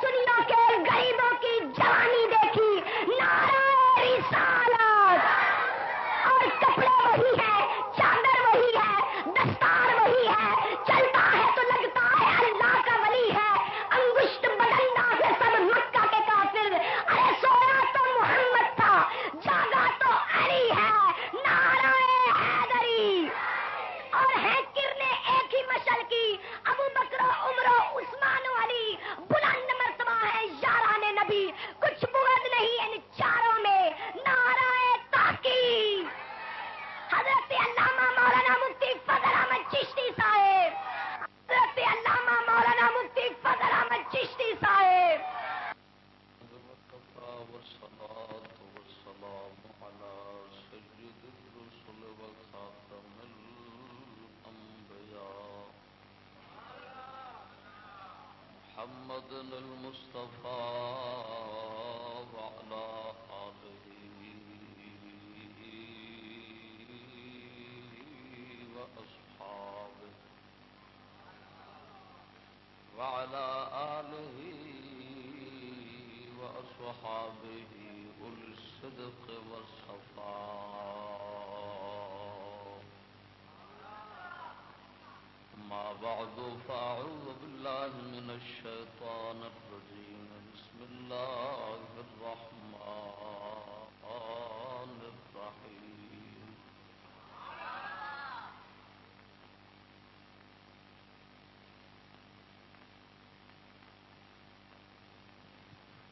سنیوں کے غریبوں کی جوانی دیکھی نارا رسالت اور کپڑے وہی ہے چادر وہی ہے دستار وہی ہے چلتا ہے تو لگتا ہے اللہ کا ولی ہے انگشت بدلنا سے سب مکہ کے کافر ارے سونا تو محمد تھا جاگا تو علی ہے نارا حیدری اور ہے کرنے ایک ہی مشل کی ابو بکرو عمرو عثمان علی بلند مرتبہ ہے یاران نبی کچھ بغد نہیں ان چاروں میں نارا تاکی حضرت علامہ مولانا مفتی فضل احمد چشتی صاحب حضرت علامہ مولانا مفتی فضل احمد چشتی صاحب محمد المصطفى وعلى آله وأصحابه وعلى آله وأصحابه أولي الصدق والصفاء ما بعد فأعوذ بالله من الشيطان الرجيم. بسم الله الرحمن الرحيم.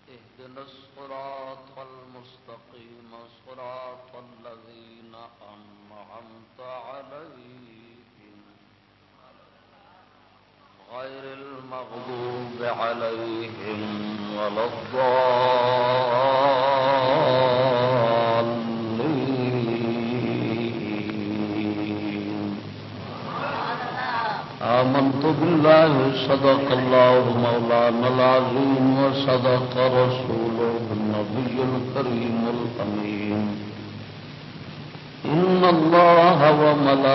اهدنا الصراط المستقيم، صراط الذين أنعمت عليهم. غير المغضوب عليهم ولا الضالين. آمنت بالله صدق الله مولانا العظيم وصدق رسوله النبي الكريم الأمين. إن الله وملائكته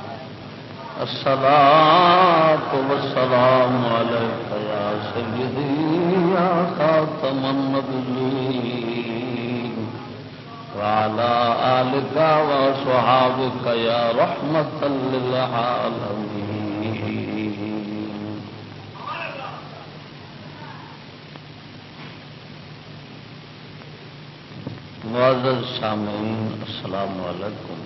الصلاة والسلام عليك يا سيدي، يا خاتم النبيين. وعلى آلك وصحابك يا رحمة للعالمين. معزز سامعین، السلام علیکم.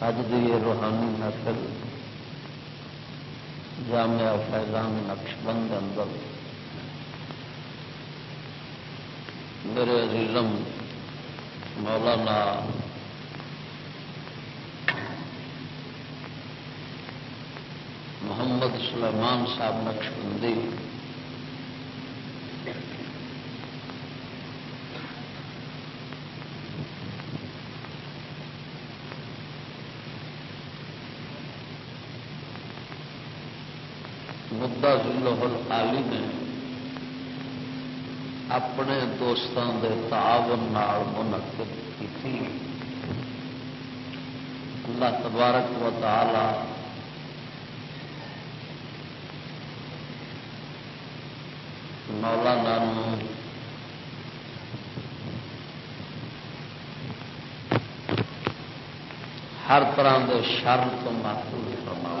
اج دی یہ روحانی نقل جامعہ فیضان نقش بند اندر میرے عزیزم مولانا محمد سلیمان صاحب نقش بندی مدعا ذلہ عالی نے اپنے دوستوں کے تعاون منعقد کی اللہ تبارک و تعالی مولانا ہر طرح کے شر تو محفوظ فرما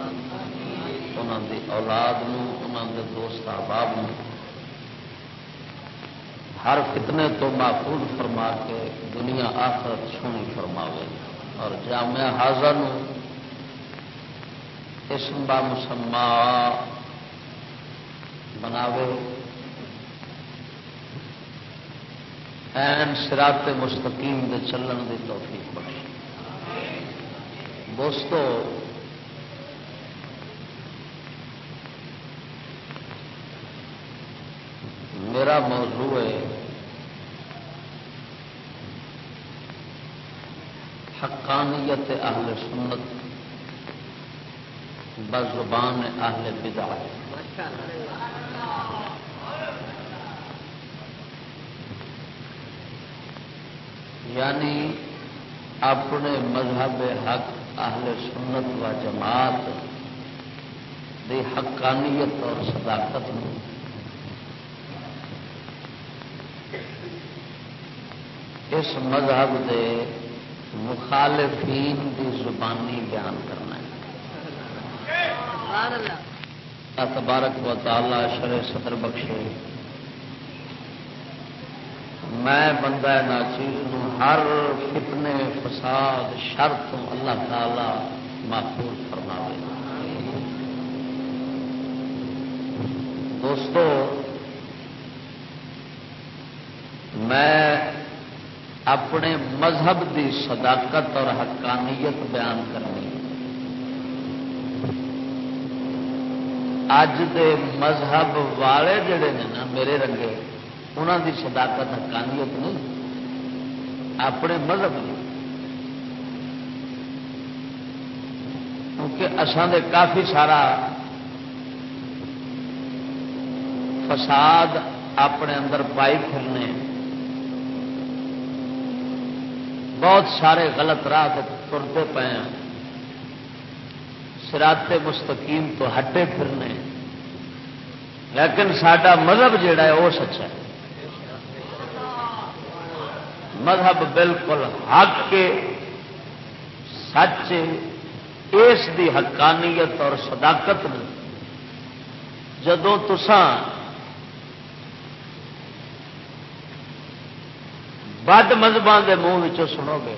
انہوں دی اولاد نو دے دوست احباب نو ہر فتنے تو محفوظ فرما کے دنیا آخرت سونی فرماوے۔ اور جامعہ حاضر اسم با مسما بناوے۔ این سرات مستقیم دے چلن دی توفیق بخش دوستو میرا موضوع ہے۔ حقانیت اہل سنت۔ بزبان اہل بدعت یعنی اپنے مذہب حق اہل سنت و جماعت دی حقانیت اور صداقت میں۔ اس مذہب دے مخالفین دی زبانی بیان کرنا ہے۔ تبارک و تعالی شر صدر بخشے۔ میں بندہ ناچیز ہر فتنے، فساد، شر تو اللہ تعالی محفوظ فرما دوستو میں اپنے مذہب دی صداقت اور حقانیت بیان کرنی اج دے مذہب والے جڑے نے نا میرے رنگے انہوں دی صداقت حقانیت نہیں، اپنے مذہب کی کیونکہ اسان دے کافی سارا فساد اپنے اندر پائی پھرنے بہت سارے غلط راہ ترتے پے ہیں۔ سراتے مستقیم تو ہٹے پھرنے۔ لیکن سڈا مذہب جڑا ہے وہ سچا ہے۔ مذہب بالکل حق کے سچ اس دی حقانیت اور صداقت میں جدو تسان بد مذہبوں کے منہ سنو گے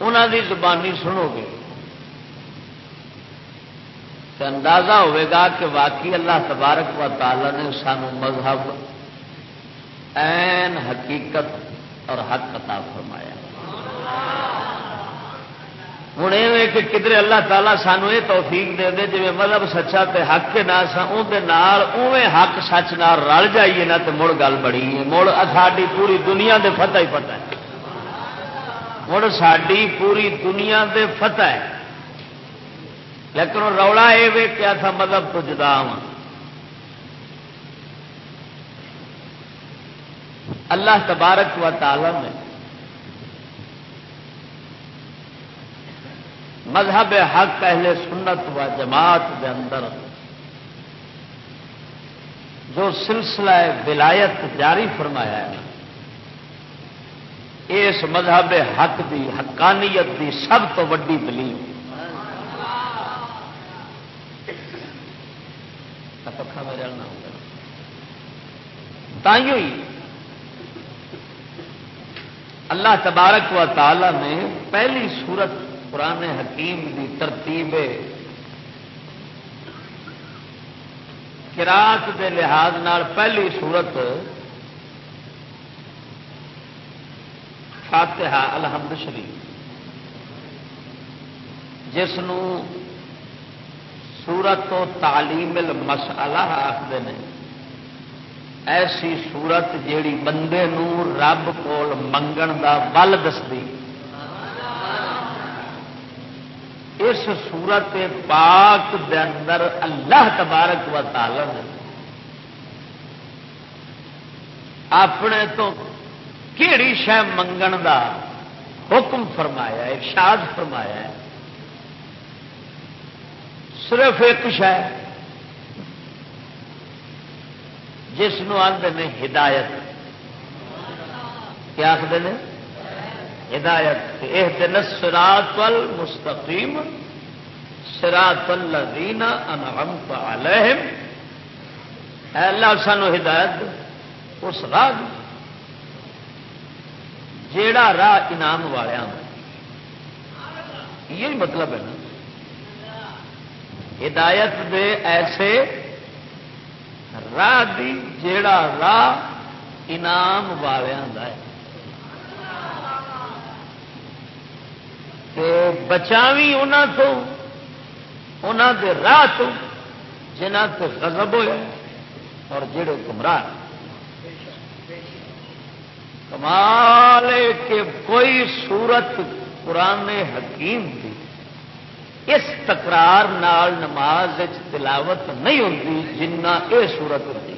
انہوں دی زبانی سنو گے تو اندازہ ہوئے گا کہ واقعی اللہ تبارک و تعالی نے سانو مذہب این حقیقت اور حق عطا فرمایا ہوں یہ کہ کدھر اللہ تعالیٰ سانو یہ توفیق دے دے جی مذہب سچا تے حق کے نہ اوے حق سچ نہ رل جائیے نا تو مڑ گل بڑی ہے۔ مڑ ساری پوری دنیا دے فتح ہی پتہ ہے۔ مڑ ساری پوری دنیا دے فتح ہے۔ لیکن رولا یہ کیا تھا مذہب تو جدا ہاں۔ اللہ تبارک و تعالی نے مذہب حق اہل سنت و جماعت کے اندر جو سلسلہ ولایت جاری فرمایا ہے، اس مذہب حق دی، حقانیت دی سب تو ویڈی دلیل۔ پکا میرے تھی اللہ تبارک و تعالی نے پہلی صورت قرآن حکیم کی ترتیب کراط کے لحاظ نال پہلی صورت فاتحہ الحمد شریف جس سورت و تعلیم المسئلہ آخر ایسی سورت جیڑی بندے نو رب کول منگن دا بل دستی اس سورت پاک دے اندر اللہ تبارک و تعالی نے اپنے تو کیڑی شہ منگن دا حکم فرمایا ارشاد فرمایا ہے۔ صرف ایک شہ جس آدھے نے ہدایت۔ کیا آخر نے؟ ہدایت یہ دن سراط المستقیم سراط الذین انعمت علیہم۔ اے اللہ سانو ہدایت اس راہ جیڑا راہ انعام والوں یہ مطلب ہے نا۔ ہدایت دے ایسے راہ دی جیڑا راہ انعام والوں کا ہے۔ بچاوی انہوں تو انہوں دے راہ تو جنہ سے غضب ہوئے اور جڑے گمراہ۔ کمال کہ کوئی صورت قرآن حکیم کی اس تکرار نال نماز تلاوت نہیں ہوتی جنہ یہ سورت ہوتی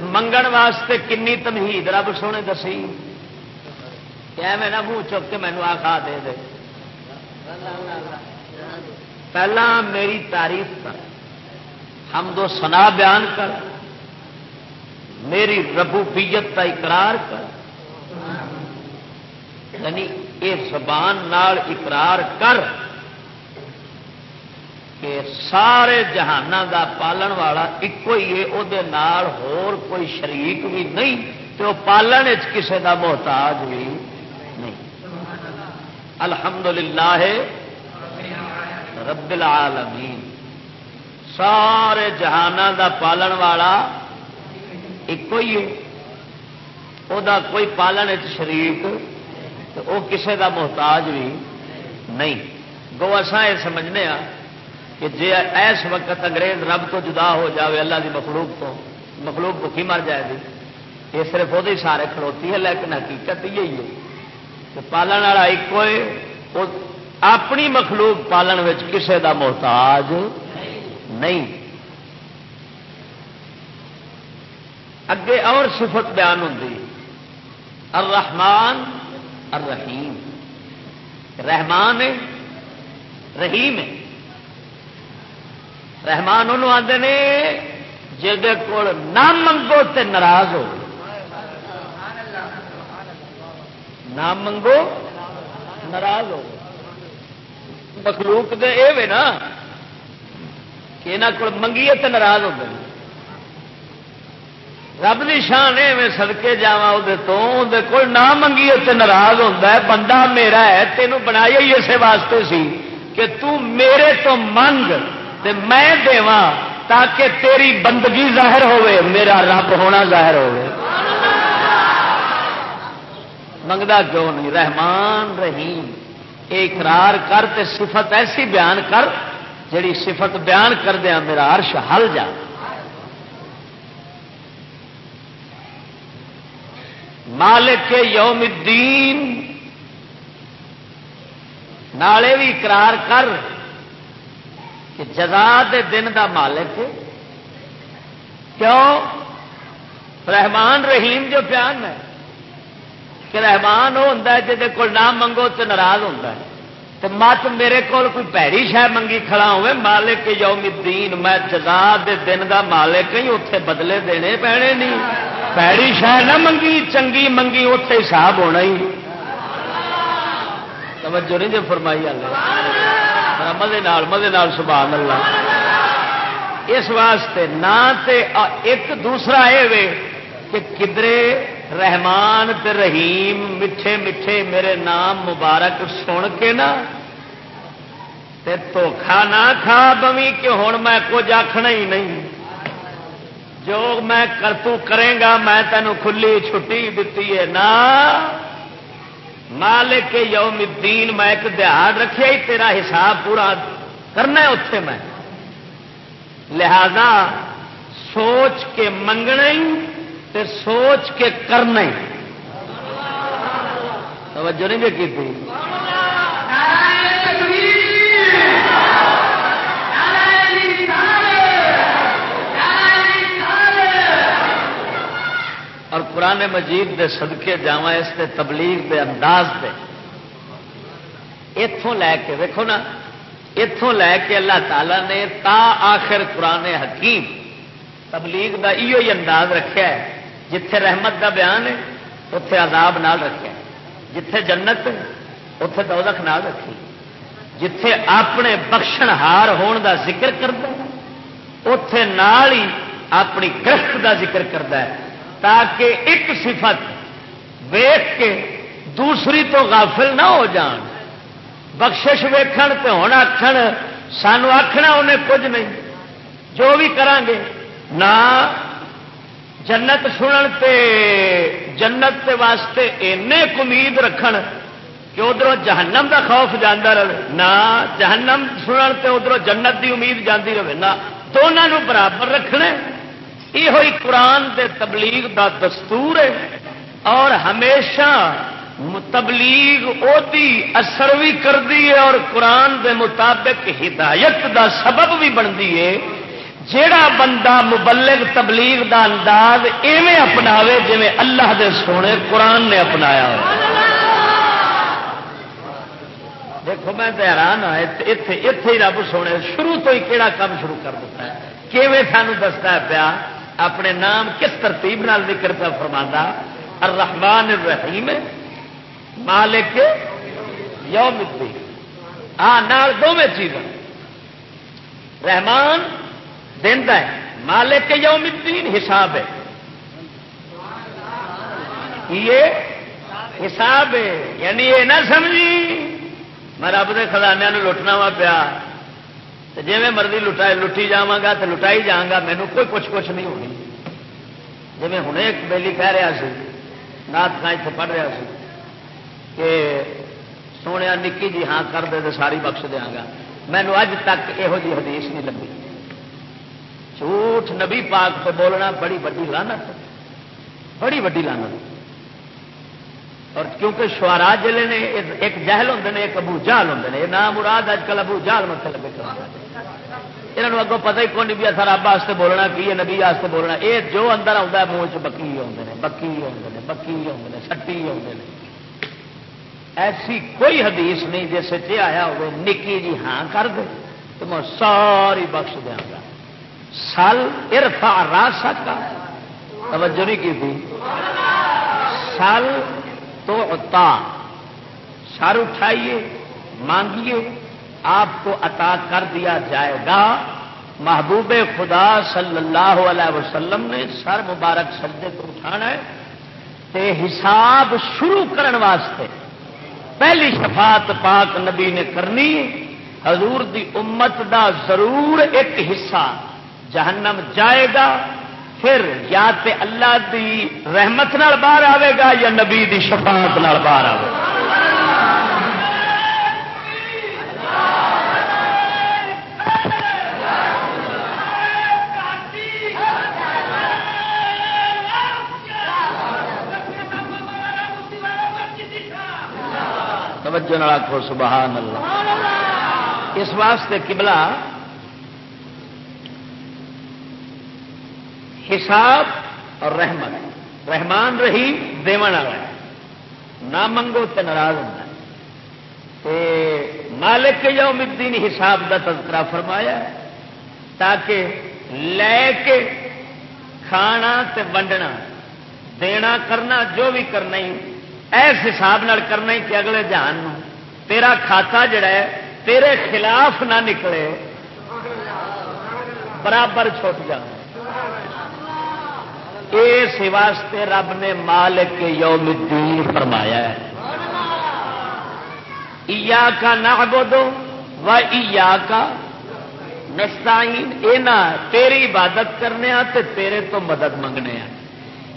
منگن واسطے کنی تمہید، رب سونے دسی کہ میں نہ منہ چک کے مینو آخا دے دے۔ پہلا میری تعریف کر۔ ہم دو سنا بیان کر۔ میری ربوبیت کا اقرار کر۔ یعنی یہ زبان نال اقرار کر کہ سارے جہان دا پالن والا ایک ہی ہے وہ کوئی شریک بھی نہیں تو پالن کسی کا محتاج بھی۔ الحمدللہ رب العالمین۔ سارے جہان دا پالن والا ایک ہی ہے۔ وہ کوئی پالن شریک تو وہ کسے دا محتاج بھی نہیں۔ گو اصا یہ سمجھنے ہاں کہ جی ایس وقت انگریز رب تو جدا ہو جاوے اللہ دی مخلوق تو، مخلوق بکھی مر جائے گی یہ صرف وہ سارے کھڑوتی ہے، لیکن حقیقت یہی ہے۔ پالن والا ایک اپنی مخلوق پالن کسے دا محتاج نہیں۔ اگے اور صفت بیان ہوتی الرحمن الرحیم۔ رحمان ہے، رحیم ہے۔ رحمان انہوں آتے نے جہد کول نہ منگو تے ناراض ہو نہ منگو، ناراض ہو مخلوق دے اے نا کہ یہاں کو منگیے تو ناراض ہو گئے۔ رب کی شان ہے سدکے جا تو کول نہ منگیے تو ناراض ہوتا ہے، بندہ میرا ہے، تینوں بنایا ہی اسے واسطے سی کہ تو میرے تو منگ تے میں دیوا تاکہ تیری بندگی ظاہر ہوئے میرا رب ہونا ظاہر ہوئے منگتا کیوں نہیں؟ رحمان رحیم۔ اقرار کر تے صفت ایسی بیان کر جڑی صفت بیان کر دیا میرا عرش ہل جا۔ مالک یوم الدین۔ نالے بھی اقرار کر کہ جزا دے دن دا مالک۔ کیوں؟ رحمان رحیم جو پیان ہے۔ کہ رحمان وہ ہوں جی کو نہ منگو تو ناراض ہوتا ہے۔ تو مت میرے کو کوئی پیڑی شہ منگی کھڑا ہوئے مالک یوم الدین، میں جزا دے دن دا مالک ہی اتے بدلے دینے پینے نہیں پیڑی شہ نہ منگی، چنگی منگی اتے حساب ہونا ہی۔ توجہ نہیں جو فرمائی مزے مزے سبحان اللہ اس واسطے نہ تے ایک دوسرا یہ کہ کدرے رحمان تے رحیم، میٹھے میٹھے میرے نام مبارک سن کے نا، تے دھوکھا نہ کھا بوی کہ ہوں میں کچھ آخنا ہی نہیں۔ جو میں کرتو کرے گا، میں تینوں کھلی چھٹی دیتی ہے۔ نا، مالک یوم الدین، میں ایک دہاڑ رکھے ہی، تیرا حساب پورا کرنا ہے اتے میں۔ لہذا سوچ کے منگنا ہی تے سوچ کے کرنا توجہ نہیں کی تھی؟ اور قرآن مجید دے صدقے جا اس دے تبلیغ دے انداز دے۔ اتوں لے کے دیکھو نا اتوں لے کے اللہ تعالی نے تا آخر قرآن حکیم تبلیغ دا ایو ہی انداز رکھا ہے۔ جتھے رحمت دا بیان ہے اتے عذاب نال رکھے۔ جتھے جنت اتے دولت نال رکھی جتھے اپنے بخشن ہار ہون دا ذکر کرتا اتے نال ہی اپنی گرفت دا ذکر کرتا ہے۔ تاکہ ایک صفت ویخ کے دوسری تو غافل نہ ہو جان۔ بخشش ویکھن تے ہوں آخر سانو آخنا انہیں کچھ نہیں۔ جو بھی کرانگے، نہ جنت سنن تے، جنت تے واسطے امید رکھن کہ ادھر جہنم دا خوف جانا رہے۔ نہ، جہنم سنن تے ادھر جنت دی امید جاندی رہے۔ نہ دونوں برابر رکھنا یہ قرآن دے تبلیغ دا دستور ہے۔ اور ہمیشہ تبلیغ اوتی اثر بھی کرتی ہے اور قرآن دے مطابق ہدایت دا سبب بھی بنتی ہے۔ جیڑا بندہ مبلغ تبلیغ دا انداز ایویں اپناوے جی اللہ دے سونے قرآن نے اپنایا دیکھو، میں تو حیران ہاں اتے ہی رب سونے، شروع تو ہی کہڑا کام شروع کر دیتا ہے؟ کیویں سانو دستا پیا؟ اپنے نام کس ترتیب نال ذکر پہ فرما الرحمن الرحیم، مالک یوم الدین۔ ہاں نال دو میں چیز رحمان دینا ہے۔ مالک یوم الدین حساب ہے۔ یہ حساب ہے۔ یعنی یہ نہ سمجھی۔ میں رب کے خزانے لٹنا وا پیا۔ جی میں مرضی لٹا لٹی جا تو لٹائی جاگا مینو کوئی پوچھ پوچھ نہیں ہونی۔ جی میں ہوں ایک بیلی کہہ رہا سی نات کا اتنے پڑھ رہا سی کہ سونے نکی جی ہاں کر دے تو ساری بخش دیا گا۔ مینو اج تک یہو جی حدیث نہیں لگی جھوٹ نبی پاک پہ بولنا بڑی وڈی لانت بڑی وڈی لانت اور کیونکہ شوارا جلے نے، ایک جہل ہوں نے، ایک ابو جہل ہوں نے۔ یہ نام مراد اج کل ابو جہل مت لگے یہاں اگوں پتہ ہی کون بھی سر رب واسطے بولنا کی ہے، نبی واسطے بولنا۔ یہ جو اندر آتا ہے، منہ چ بکی آتے ہیں بکی آتے ہیں بکی آتے ہیں سٹی آتے ہیں ایسی کوئی حدیث نہیں جیسے چ آیا ہو نکی جی ہاں کر دے، تو میں ساری بخش دیا گا سل ارفا را سکا توجہ نہیں کی تھی. سل تو عطا. سر اٹھائیے، مانگیے، آپ کو عطا کر دیا جائے گا. محبوب خدا صلی اللہ علیہ وسلم نے سر مبارک سجدے کو اٹھانا ہے تے حساب شروع کرنے واسطے پہلی شفاعت پاک نبی نے کرنی حضور دی امت دا ضرور ایک حصہ جہنم جائے گا، پھر یا تے اللہ دی رحمت نال باہر آئے گا یا نبی دی شفاعت نال باہر آئے گا؟ توجہ آخو سبحان اللہ۔ اس واسطے قبلہ حساب اور رحمت۔ رحمان رہی دیون والا نہ منگو تو ناراض ہوتا مالک یوم الدین حساب کا تذکرہ فرمایا تاکہ لے کے کھانا تے ونڈنا، دینا کرنا، جو بھی کرنا ہی، ایس حساب نال کرنا ہی کہ اگلے جہان تیرا کھاتا جڑا ہے، تیرے خلاف نہ نکلے۔ برابر چھوٹ جانا اس واسطے رب نے مالک یوم الدین فرمایا ہے۔ ایا کا نہ دو و ایا کا نستعین۔ اینا تیری عبادت کرنے تے تیرے تو مدد منگنے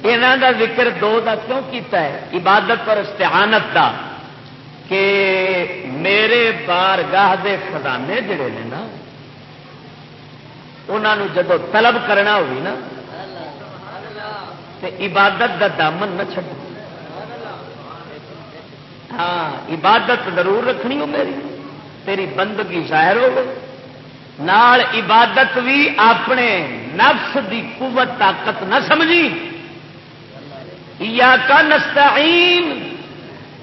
یہاں دا ذکر دو دا کیوں کیتا ہے؟ عبادت اور استعانت دا۔ کہ میرے بار گاہ دے خزانے جڑے نے نا انہوں جدو طلب کرنا ہوگی نا تے عبادت دا دامن نہ چڈ ہاں عبادت ضرور رکھنی ہو میری۔ تیری بندگی ظاہر ہو نال عبادت بھی اپنے نفس دی قوت، طاقت نہ سمجھی۔ یا کا نستعین۔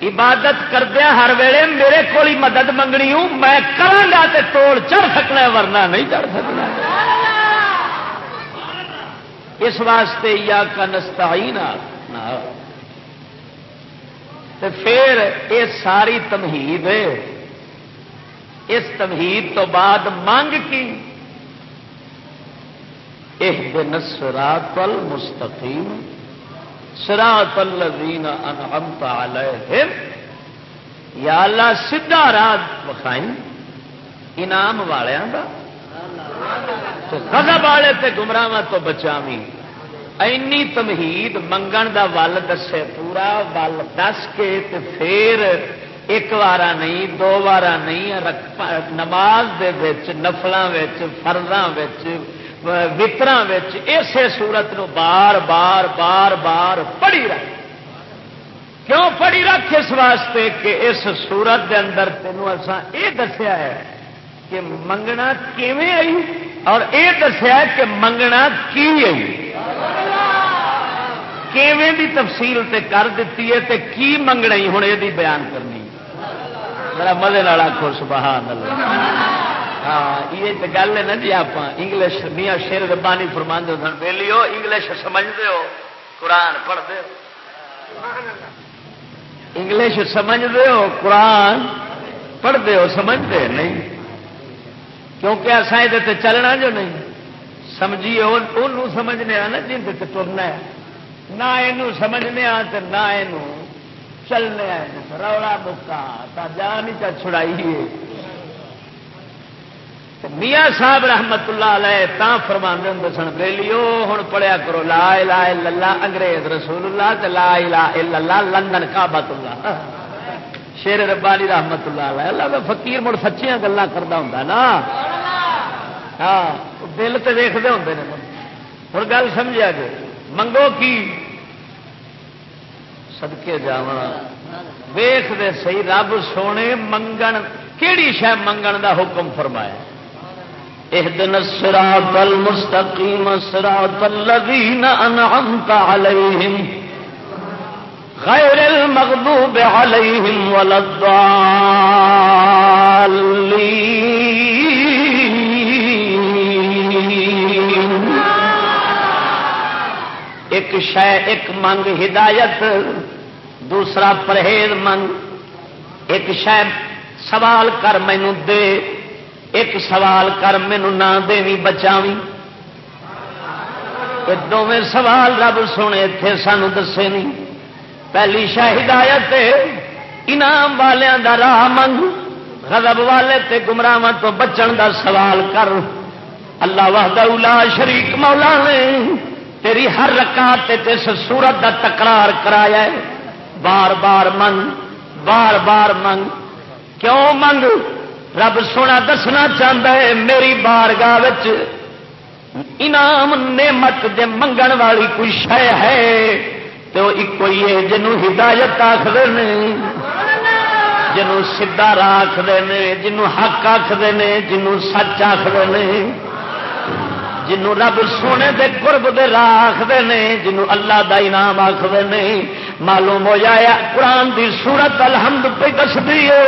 عبادت کردیا ہر ویلے میرے کو مدد منگنی ہوں۔ میں کرا تے توڑ چڑھ سکنا ورنہ نہیں چڑھ سکنا۔ اس واسطے یا کا نستا ہی پھر یہ ساری تمہید ہے۔ اس تمہید تو بعد مانگ کی؟ ایک دن سرا تل مستقیم سرا تل انعمت علیہم۔ یا اللہ سیدھا راہ بخائی انعام والوں کا تو والے تے گمراہ تو بچاوی اینی تمہید منگن دا ول دسے، پورا ول دس کے تے پھر ایک وار نہیں، دو وار نہیں نماز دے وچ نفلوں فرداں وطرا اسے سورت نو بار بار بار بار پڑھی رکھ۔ کیوں پڑھی رکھ؟ اس واسطے کہ اس سورت دے اندر تینوں اسا یہ دسیا ہے کہ منگنا کیویں آئی؟ اور یہ دسیا کہ منگنا کی آئی؟ کیویں دی تفصیل تے کر دیتی ہے تے کی منگنا ہی؟ ہوں یہ بیان کرنی میرا مزے والا خوش بہان ہاں یہ تو گل ہے نا جی آپ انگلش میاں شیر ربانی فرما دے سن ویلی ہو انگلش سمجھتے ہو، قرآن پڑھتے ہو۔ انگلش سمجھتے ہو، قرآن پڑھتے ہو سمجھتے نہیں۔ کیونکہ اصا یہ چلنا جو نہیں۔ سمجھیے وہ سمجھنے نا جن سے ترنا ہے۔ نہ یہ سمجھنے آ نہ یہ چلنے رولا مکا جان ہی چھڑائی میاں صاحب رحمت اللہ علیہ تا فرما ہوں سن بےلیو ہوں پڑھیا کرو، لا لا للہ انگریز رسول اللہ لا لا اللہ، لندن کابت اللہ۔ شیر ربانی رحمت اللہ علیہ، اللہ فقیر مڑ سچیاں گلا کرتا ہوں نا۔ ہاں دل تو دیکھتے ہوں نے ہوں گل سمجھا جی منگو کی؟ سدکے جا ویخ دے سی رب سونے منگن کہڑی شہ منگن دا حکم فرمایا؟ اهدنا الصراط المستقيم صراط الذين أنعمت عليهم غير المغضوب عليهم ولا الضالين. ایک شہ ایک منگ ہدایت، دوسرا پرہیز منگ. ایک شہ سوال کر مینو دے، ایک سوال کر مینو نہ دیں بچاوی. دونیں سوال رب سونے اتے سانو دسے نہیں. پہلی شاہ ہدایت انعام والوں دا راہ منگ، غضب والے تے گمراہ تو بچن دا سوال کر۔ اللہ وحدہ اولا شریک مولا نے تیری ہر رکعت تے سورت دا تکرار کرایا ہے۔ بار بار منگ، بار بار منگ۔ کیوں منگ؟ رب سونا دسنا چاہتا ہے میری بارگاہ انعام نعمت دے منگن والی کوئی شہ ہے؟ تو ایک ہے جنوں ہدایت آخر جنوں سیدا راہ آخر جنوں حق آخر جنوں سچ آخر جنوں رب سونے دے قرب دے راہ آخر جنوں اللہ دا انعام آخر معلوم ہو جایا قرآن دی سورت الحمد پہ دس دیے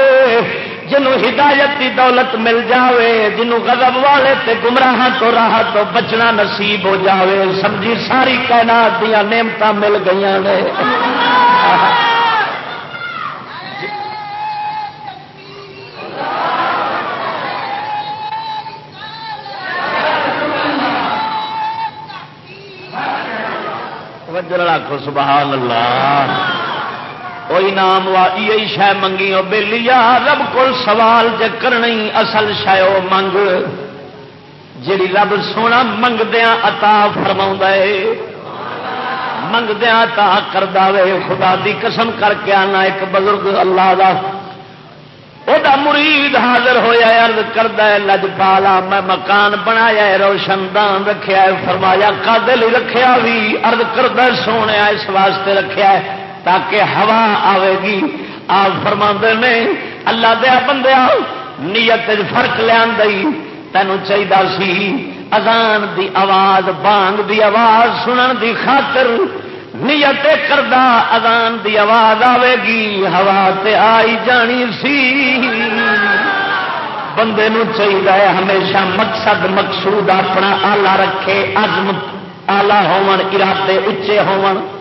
جنوں ہدایت کی دولت مل جاوے، جنوں غضب والے تے گمراہ تو راہ تو بچنا نصیب ہو جاوے۔ سمجھی ساری کائنات دیا نعمت مل گئی نے۔ وجہ سبحان اللہ۔ کوئی نام وائی شہ منگی وہ بہلی رب کو سوال جے کرنی اصل شہ وہ منگ۔ جی رب سونا منگدیا اتا فرما منگدیا تا کر دے خدا دی قسم کر کے آنا ایک بزرگ اللہ دا۔ وہ مرید حاضر ہوا ارد کرتا ہے لج پالا میں مکان بنایا روشن دان رکھا فرمایا کدل رکھا بھی ارد کردہ سونے اس واسطے رکھا ہے تاکہ ہوا آئے گی۔ آپ فرما نے، اللہ دیا بندیا، نیت فرق لیا تین چاہیے سی اذان دی آواز، بانگ دی آواز، سنن دی خاطر نیت کردہ اذان دی آواز آئے گی۔ ہوا تے آئی جانی سی۔ بندے نو چاہیے ہمیشہ مقصد مقصود اپنا آلہ رکھے، عزم، آلہ ہون ارادے اچے ہون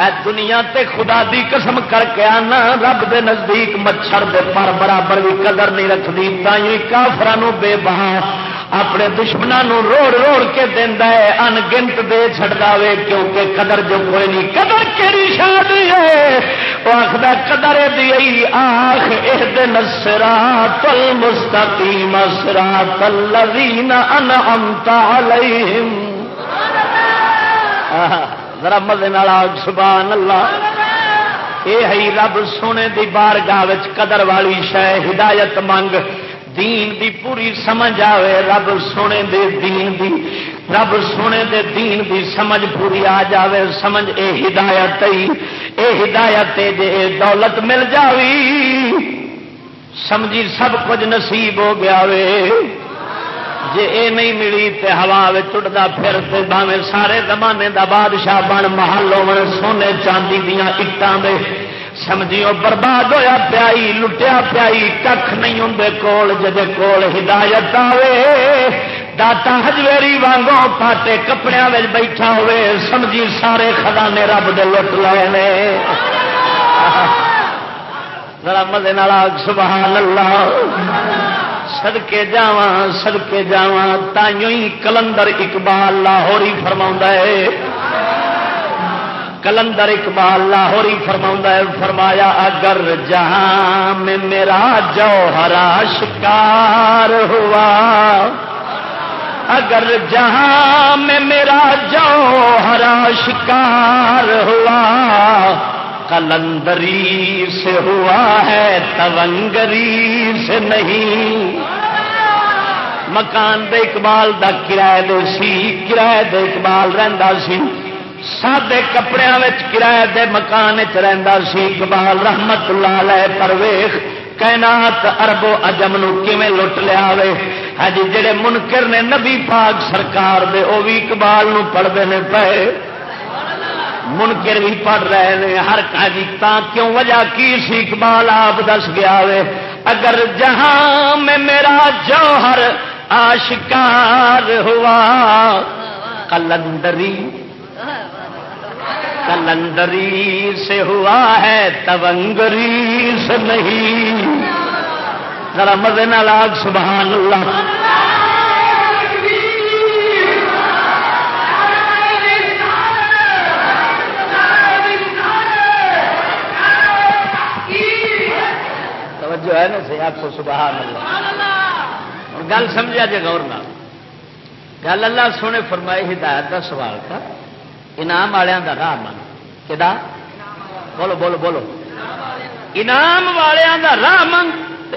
اے دنیا تے خدا دی قسم کر کے آنا، رب دے نزدیک مچھر دے پر برابر بھی قدر نہیں رکھتی تھی کافران بے بہا اپنے دشمنوں روڑ روڑ کے دینا ہے، ان گنت دے چڑتا وے، کیونکہ قدر جو کوئی نہیں۔ قدر کہڑی شادی ہے؟ وہ آخر قدر دی آخ یہ دن سرا تل مستقیم سرا تل ان امتا علیہم ذرا مزے سبحان اللہ۔ یہ ہے رب سونے دی بارگاہ قدر والی شہ ہدایت منگ۔ دین دی پوری سمجھ آئے رب سونے دے دین دی۔ رب سونے دے دین دی سمجھ پوری آ جاوے، سمجھ اے ہدایت اے ہدایت جے دولت مل جاوی۔ سمجھی سب کچھ نصیب ہو گیا وے۔ جے اے نہیں ملی تے ہوا چڑھتا پھر تے باویں سارے زمانے دا بادشاہ بن محل ہو سونے چاندی دیا اٹان دے۔ سمجھیو برباد ہویا پیائی لٹیا پیائی کھ نہیں ہوں کول جدے کول ہدایت آوے۔ داتا ہجویری وانگوں پاٹے کپڑے بیٹھا ہوئے سمجھی سارے خزانے رب دے لٹ لائے ذرا مزے سبحان اللہ۔ سدکے جا سدکے جا تائیوں ہی کلندر اقبال لاہوری فرما ہے۔ کلندر اقبال لاہوری فرما ہے، فرمایا، اگر جہاں میں میرا جوہرا شکار ہوا، اگر جہاں میں میرا جوہرا شکار ہوا کلندری سے ہوا ہے تونگری سے نہیں۔ مکان دے اقبال دا کرایہ دے سی، کرایہ دے اقبال رہندا سی۔ سادے کپڑے کرایہ دے مکان چ سی۔ اقبال رحمت اللہ علیہ پرویخ کائنات اربو اجم نو کیویں لٹ لیا وے۔ ہاں جی، جڑے منکر نے نبی پاک سرکار دے، او بھی اقبال نو پڑھتے ہیں پے۔ منکر بھی پڑھ رہے ہیں ہر جی تا کیوں وجہ کی سی اقبال؟ آپ دس گیا وے۔ اگر جہاں میں میرا جوہر آشکار ہوا، کلندری کلندری سے ہوا ہے تونگری سے نہیں۔ ذرا مزے نالاگ سبحان اللہ۔ جو ہے نا سی آپ سبحان اللہ۔ گل سمجھا جی گور نہ گل اللہ سونے فرمائی، ہدایت کا سوال تھا۔ انعام والوں کا راہ من کہ بولو بولو بولو۔ انعام والوں کا راہ من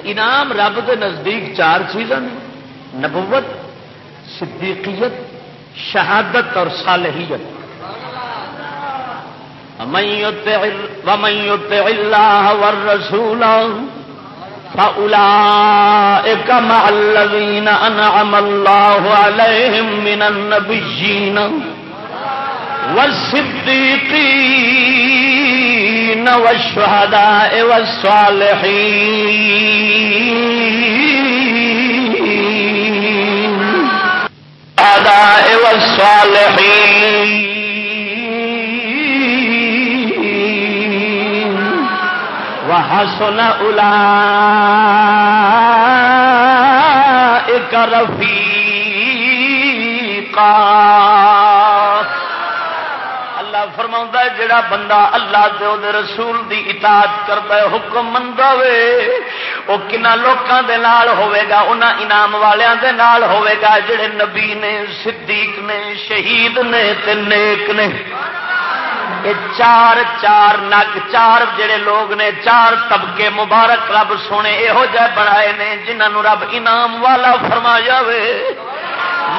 انعام رب کے نزدیک چار چیزاں نبوت، صدیقیت، شہادت اور صالحیت۔ ومن يطع الله والرسول فأولئك مع الذين أنعم الله عليهم من النبيين والصديقين والشهداء والصالحين الشهداء والصالحين وحسن أولئك رفيقا اللہ فرما جڑا بندہ اللہ دے دے رسول دی اطاعت کرتا ہے، حکم منگا وے۔ وہ کنا لوکاں دے نال ہوے گا، انہاں انعام والیاں دے نال ہوے گا، جڑے نبی نے، صدیق نے، شہید نے تے نیک نے۔ یہ چار چار نگ، چار جڑے لوگ نے، چار طبقے مبارک رب سونے یہو جہ بنائے نے جنہوں رب انعام والا فرمایا وے۔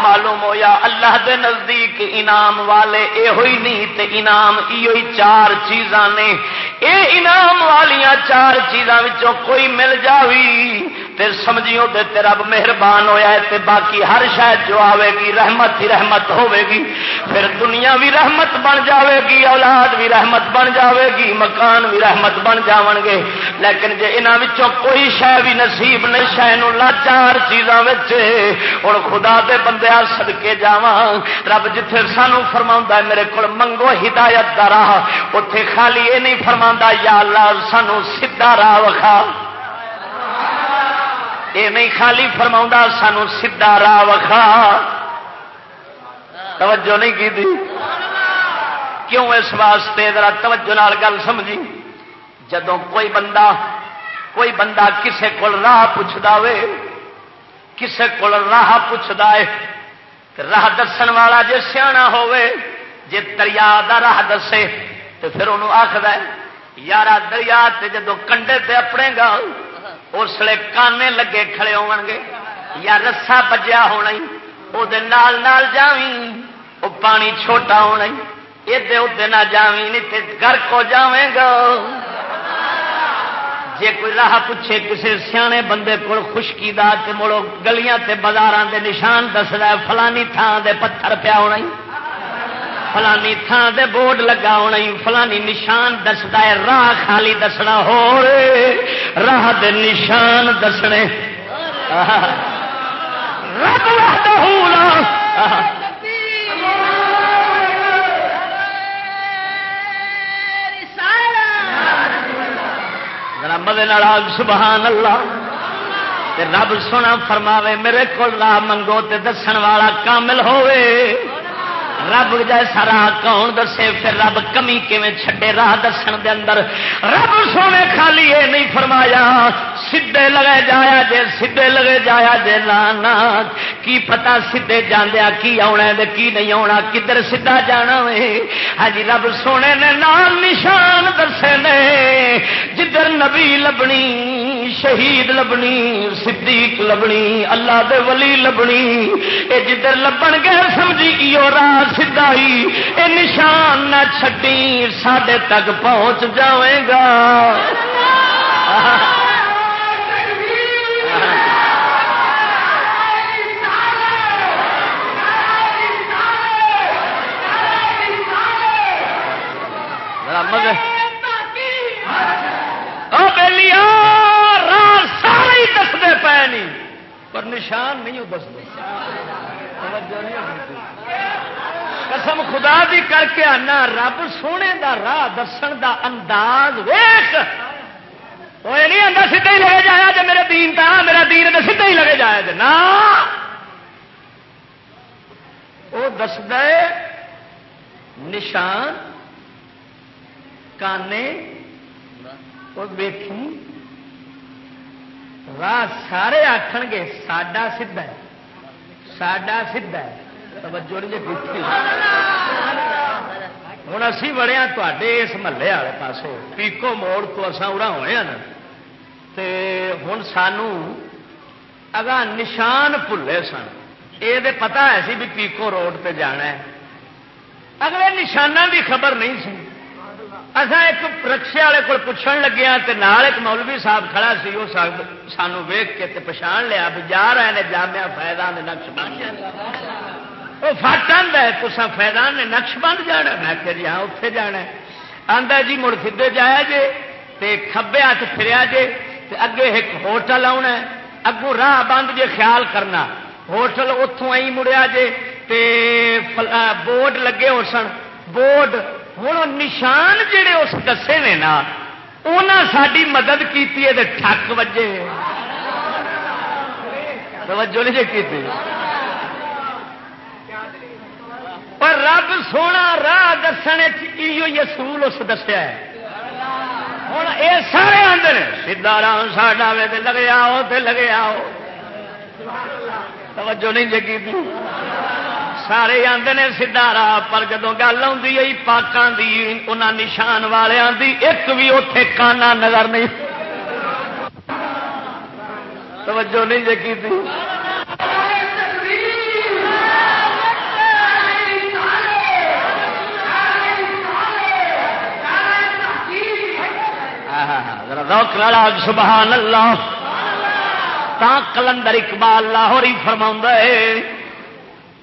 معلوم ہویا اللہ دے نزدیک انعام والے یہ ہوئی نہیں، تے انعام یہ چار چیزاں نے۔ اے انعام والیاں چار چیزاں وچوں کوئی مل جاوی۔ تے سمجھیو دے تے رب مہربان ہویا ہے، تے باقی ہر شاید جو آوے گی، رحمت ہی رحمت ہوے گی۔ پھر دنیا بھی رحمت بن جاوے گی اولاد اولاد بھی رحمت بن جاوے گی، مکان بھی رحمت بن جاون گے۔ لیکن جے انہاں وچوں کوئی شے بھی نصیب نہیں، شے نو لاچار چیزاں وچ، ہن خدا دے بندے سدکے جا رب جتھے سانو فرما ہے، میرے کو منگو ہدایت کا راہ۔ اتے خالی یہ نہیں فرما یا اللہ سانو سیدا راہ وکھا۔ یہ نہیں خالی فرما سانو سیدا راہ وکھا۔ توجہ نہیں کی دی؟ کیوں اس واسطے؟ ذرا توجہ نال گل سمجھی۔ جدو کوئی بندہ کوئی بندہ کسے کول راہ پوچھتا وے، کسے کول راہ پوچھتا ہے راہ دسن والا جی سیا جی دریا کا راہ دسے تو پھر انہوں آخر یار دریا جدو کنڈے تے اپنے گا، اس لیے کانے لگے کھڑے ہو گے۔ یا رسا بجیا ہونا وہ جاوی وہ پانی چھوٹا ہونا ادے ادے نہ جاوی نہیں گھر کو جاویں گا۔ جے کوئی راہ پوچھے کسی سیانے بندے کو خشکی دا تے مڑو گلیاں تے بازار دے نشان دسدا فلانی تھان دے پتھر پیا ہونا فلانی تھان دے بورڈ لگا ہونا فلانی نشان دستا ہے، راہ خالی دسنا ہو راہ دے نشان دسنے۔ رب سبحان اللہ۔ رب سونا فرماوے میرے کو لا منگو تے دسن والا کامل ہوئے رب جیسا راہ کون دسے؟ پھر رب کمی کیون چھڈے؟ راہ دسن دے اندر رب سونے خالی یہ نہیں فرمایا سیدے لگے جایا جے سیدے لگے جایا جے لانا کی پتا سیدے جاندیا، کی آنا ہے کی نہیں آنا کدھر سیدا جانا وے؟ ہاں جی، رب سونے نے نام نشان دسے نے، جدھر نبی لبنی، شہید لبنی، صدیق لبنی، اللہ دے ولی لبنی، اے جدھر لبن گئے، سمجھی راہ سدائی اے نشان نہ چھٹی سڈے تک پہنچ جائے گا سارے دستے پے نہیں پر نشان نہیں دستے قسم خدا بھی کر کے آنا، رب سونے دا راہ دسن دا انداز ویخ وہ نہیں آتا سیدھا ہی لگے جایا جی میرے دین تا میرا دین تو سیدھا ہی لگے جایا جی نا۔ وہ دسد نشان، کانے وہ ویکھی راہ سارے آخن گے، ساڈا سیدھا ساڈا سیدھا توجہ نہیں جی ہوں اسی بڑے ہاں تے اس محلے والے پاس پیکو موڑ تو اصا اڑا ہوئے ہیں تے ہوں سانو اگا نشان بھلے سن۔ یہ پتا ہے سی بھی پیکو روڈ تے جانا ہے۔ اگلے نشانہ دی خبر نہیں سی۔ اصا ایک رکشے والے کو پوچھن لگے ہاں نال ایک مولوی صاحب کھڑا سی وہ سانو ویگ کے پچھان لیا بھی جا رہے ہیں جامع فائدان نقش بند وہ فٹ آدھا ہے تو فائدان نے نقش بند جانا میں کہ جی ہاں اتے جانا آدھا جی مڑ سیدے جایا جے تے کھبے ہاتھ پھریا جے تے اگے ایک ہوٹل آنا اگوں راہ بند جے خیال کرنا۔ ہوٹل اتوں آئی مڑیا جے تے بورڈ لگے ہو سن۔ بورڈ ہوں نشان جڑے اس دسے نے نا انہیں ساری مدد کی ٹھک وجے۔ توجہ نہیں جی کی پر رب سونا راہ دسنے اصول اس دسیا ہوں یہ سارے آدھے سیدا رام ساڈا وے لگے آؤ تو لگے آؤ۔ توجہ نہیں جگی سارے آدھے نے سیدا راہ، پر جدو گل آئی پاکان دی، انہاں نشان والوں دی، ایک بھی اتے کانا نظر نہیں۔ توجہ نہیں جی کی روک لالا سبحان اللہ تا کلندر اقبال لاہوری فرما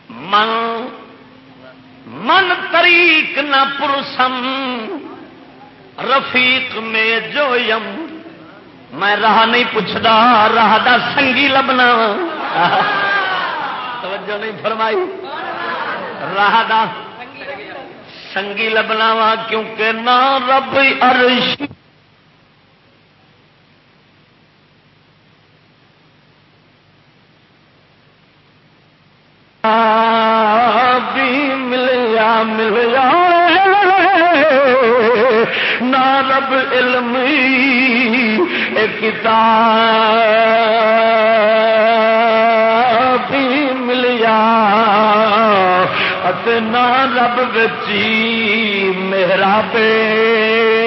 من من طریق نہ پرسم، رفیق میں جو یم۔ میں راہ نہیں پوچھتا راہ دا سنگی لبنا۔ توجہ نہیں فرمائی۔ راہ دا سنگی لبنا وا، کیونکہ نہ رب عرش بھی ملیا ملیا نارب علم ایک کتاب بھی ملیا۔ اتنا رب بچی میرا پے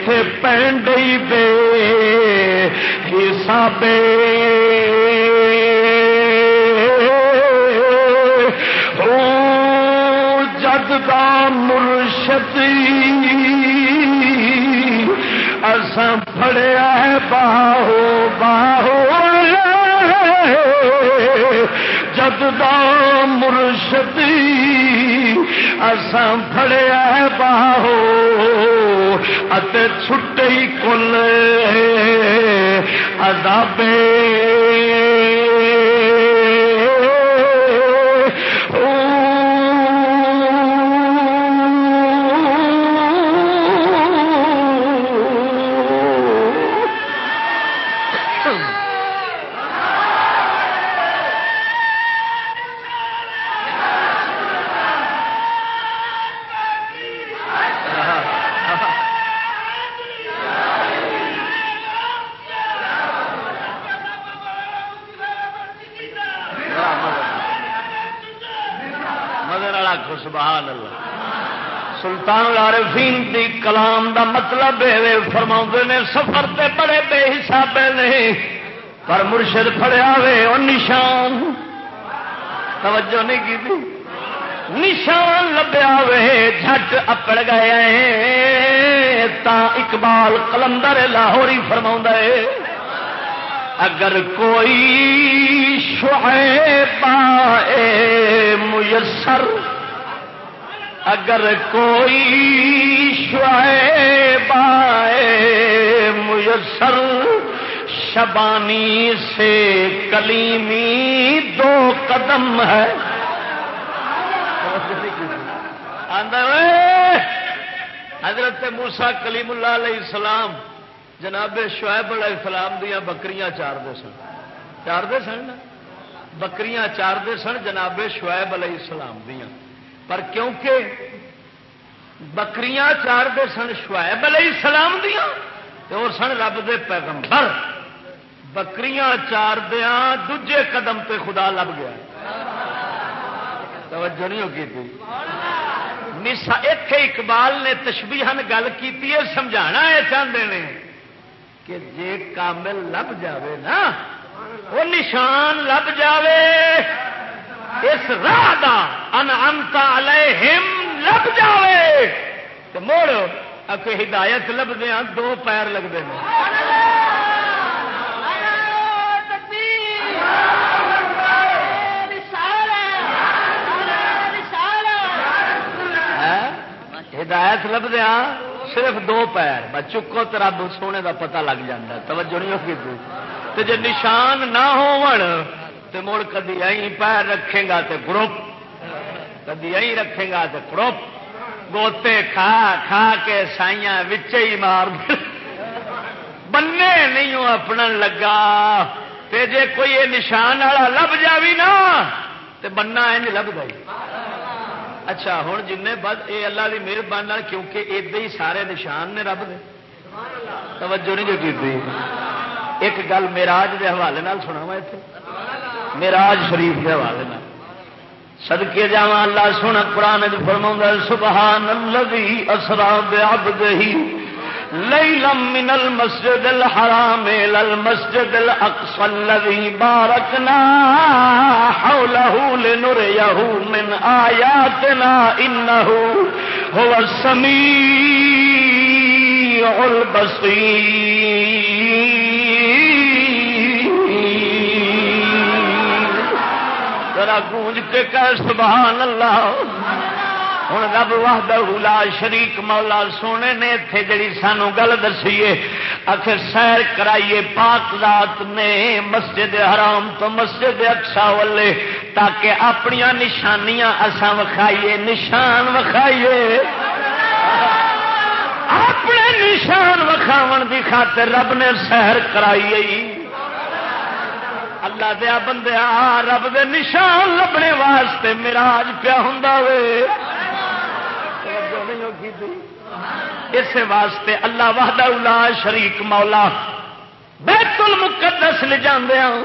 اتے پینڈی دے حسابے فڑیا ہے باہو باہو جد مرشدی اساں فڑیا ہے باہو چھٹے کل عذابے کلام دا مطلب فرما نے، سفر تے بڑے بے حساب نہیں پر مرشد فڑیا وے وہ نشان۔ توجہ نہیں کی تھی؟ نشان لبیا وے، جھٹ اپڑ گئے تا اقبال کلندر لاہوری فرما ہے، اگر کوئی شعیبہ میسر اگر کوئی شعیب میسر، شبانی سے کلیمی دو قدم ہے۔ حضرت موسا کلیم اللہ علیہ السلام جناب شعیب علیہ السلام دیا بکریاں چار دے سن۔ چار دے سن بکریاں چار دے سن جناب شعیب علیہ السلام دیا۔ پر کیونکہ بکریاں چار دے سن شعیب علیہ السلام دیا اور سن رب دے پیغمبر۔ بکریاں چار دیا دجے قدم تے خدا لب گیا۔ توجہ نہیں ہوگی تھی۔ نسا اقبال نے تشبیہن گل کی سمجھا یہ چاہتے ہیں کہ جے کامل لب جاوے نا، وہ نشان لب جاوے۔ اس راہ دا انعمتا علیہم لب جاوے۔ تو موڑ اکو ہدایت لب دو پیر لگتے ہیں ہدایت لب صرف دو پیر۔ بس چکو تو رب سونے دا پتہ لگ جاتا توجہ نہیں ہوگی جی نشان نہ ہو تو مڑ کدی ائی پیر رکھے گا تو گروپ، کدی ائی رکھے گا تو گروپ۔ گوتے کھا کھا کے سائیاں ہی مار۔ بننے نہیں اپنا لگا۔ تے جے کوئی یہ نشان والا لب جاوی نا، تے بننا انج لب گئی۔ اچھا ہوں جن بد یہ اللہ کی مہربانی کیونکہ ادا ہی سارے نشان نے رب دے۔ توجہ نہیں جو کی ایک گل میراج کے حوالے سنا وا اتنے میراج شریف کے حوالے میں سدکے جا اللہ سونا قرآن فرما سبحان الذي اسرا بعبده ليلا من المسجد الحرام الى المسجد الاقصى الذي باركنا حوله لنريه من اياتنا انه هو السميع البصير ذرا گونج کے کہ سبحان اللہ۔ ہوں رب لا شریک مولا سونے نے اتے جڑی سانو گل دسیے آخر سیر کرائیے پاک رات نے مسجد حرام تو مسجد اکسا والے تاکہ اپنی نشانیاں اسان وکھائیے، نشان وکھائیے۔ اپنے نشان وکھاو کی خاطر رب نے سیر کرائی اللہ دیا بندیا رب دے نشان لبنے واسطے میراج پیا ہوں اس واسطے اللہ وحدہ الا شریک مولا بیت المقدس لے جاندے ہاں،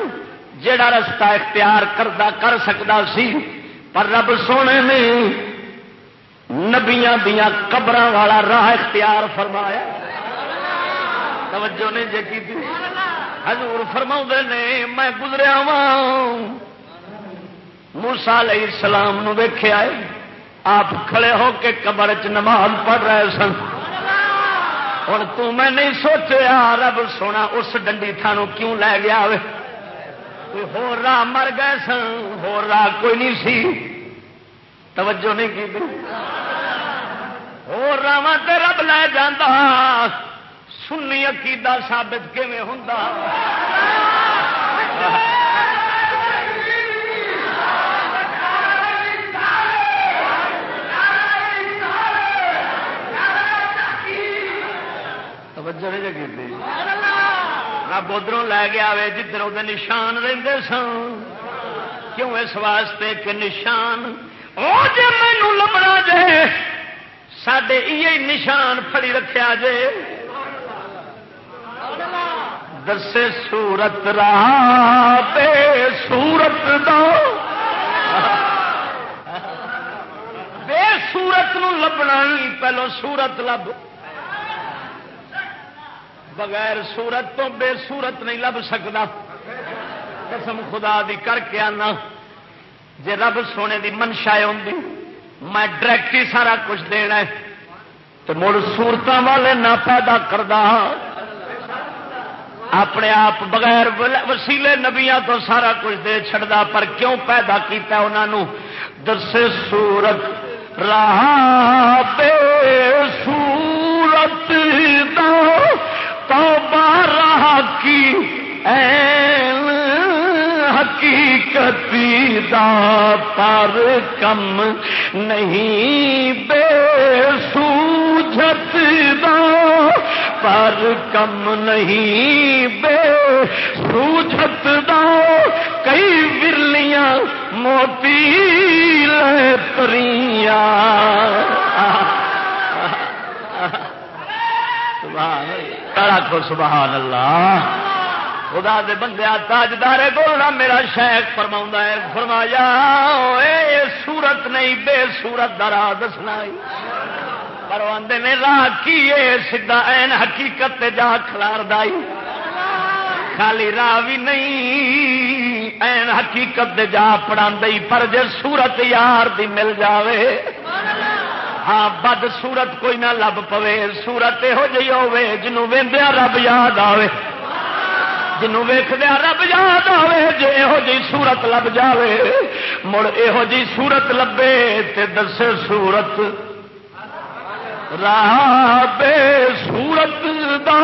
جڑا رستہ اختیار کردا کر سکتا سی، پر رب سونے نے نبیاں دیا قبر والا راہ اختیار فرمایا۔ توجہ نے جی کی حضور فرما نے، میں گزریا ہاں۔ وا موسا علیہ السلام نو ویخیا آپ کھڑے ہو کے قبر چ نماز پڑھ رہے سن۔ ہوں تو میں نہیں سوچیا، رب سونا اس ڈنڈی تھانو کیوں لے گیا کوئی ہو راہ مر گئے سن ہو راہ کوئی نہیں سی۔ توجہ نہیں کی ہو راہ رب لے جانا سنی عقیدہ ثابت کیون ہوں توجہ نہیں رب ادھر لے گیا جدھر وہ نشان رہتے سن۔ کیوں اس واسطے کہ نشان؟ وہ جی مینو لبنا جے سڈے یہ نشان فری رکھا جے۔ دسے سورت رہا، بے سورت دو بے سورت نو لبنا ہی پہلو سورت لب۔ بغیر سورت تو بے سورت نہیں لب سکتا۔ قسم خدا دی کر کے آنا۔ جی رب سونے دی منشا آدھی میں ڈائریکٹ ہی سارا کچھ دینا تو مڑ سورتوں والے نہ پیدا کرتا اپنے آپ بغیر وسیلے نبیا تو سارا کچھ دے چڑتا پر کیوں پیدا کیتا انہوں دسے سورت راہ بے سورت تو بارہ کی؟ این حقیقتی دا پر کم نہیں، بے سوجت دا پر کم نہیں بے سوجت دا کئی ورلیاں موتی لے پریاں سبحان اللہ خدا دے بندیا تاجدار بولنا میرا شیخ فرما ہے، فرمایا، اے، سورت نہیں، بے سورت درا دسنا پر آدھے نے، راہ کی سیدا این حقیقت جا کلار دائی۔ خالی راہ بھی نہیں، این حقیقت جا پڑھا پر جے سورت یار دی مل جاوے ہاں بد سورت کوئی نہ لب پوے۔ سورت یہو جی ہوے جنوں ویندیا رب یاد آوے۔ جنوں ویخدیا رب یاد آوے، جے یہو جی سورت لب جاوے۔ مڑ یہو جی سورت لبے تے دسے سورت راہ بے سورت دا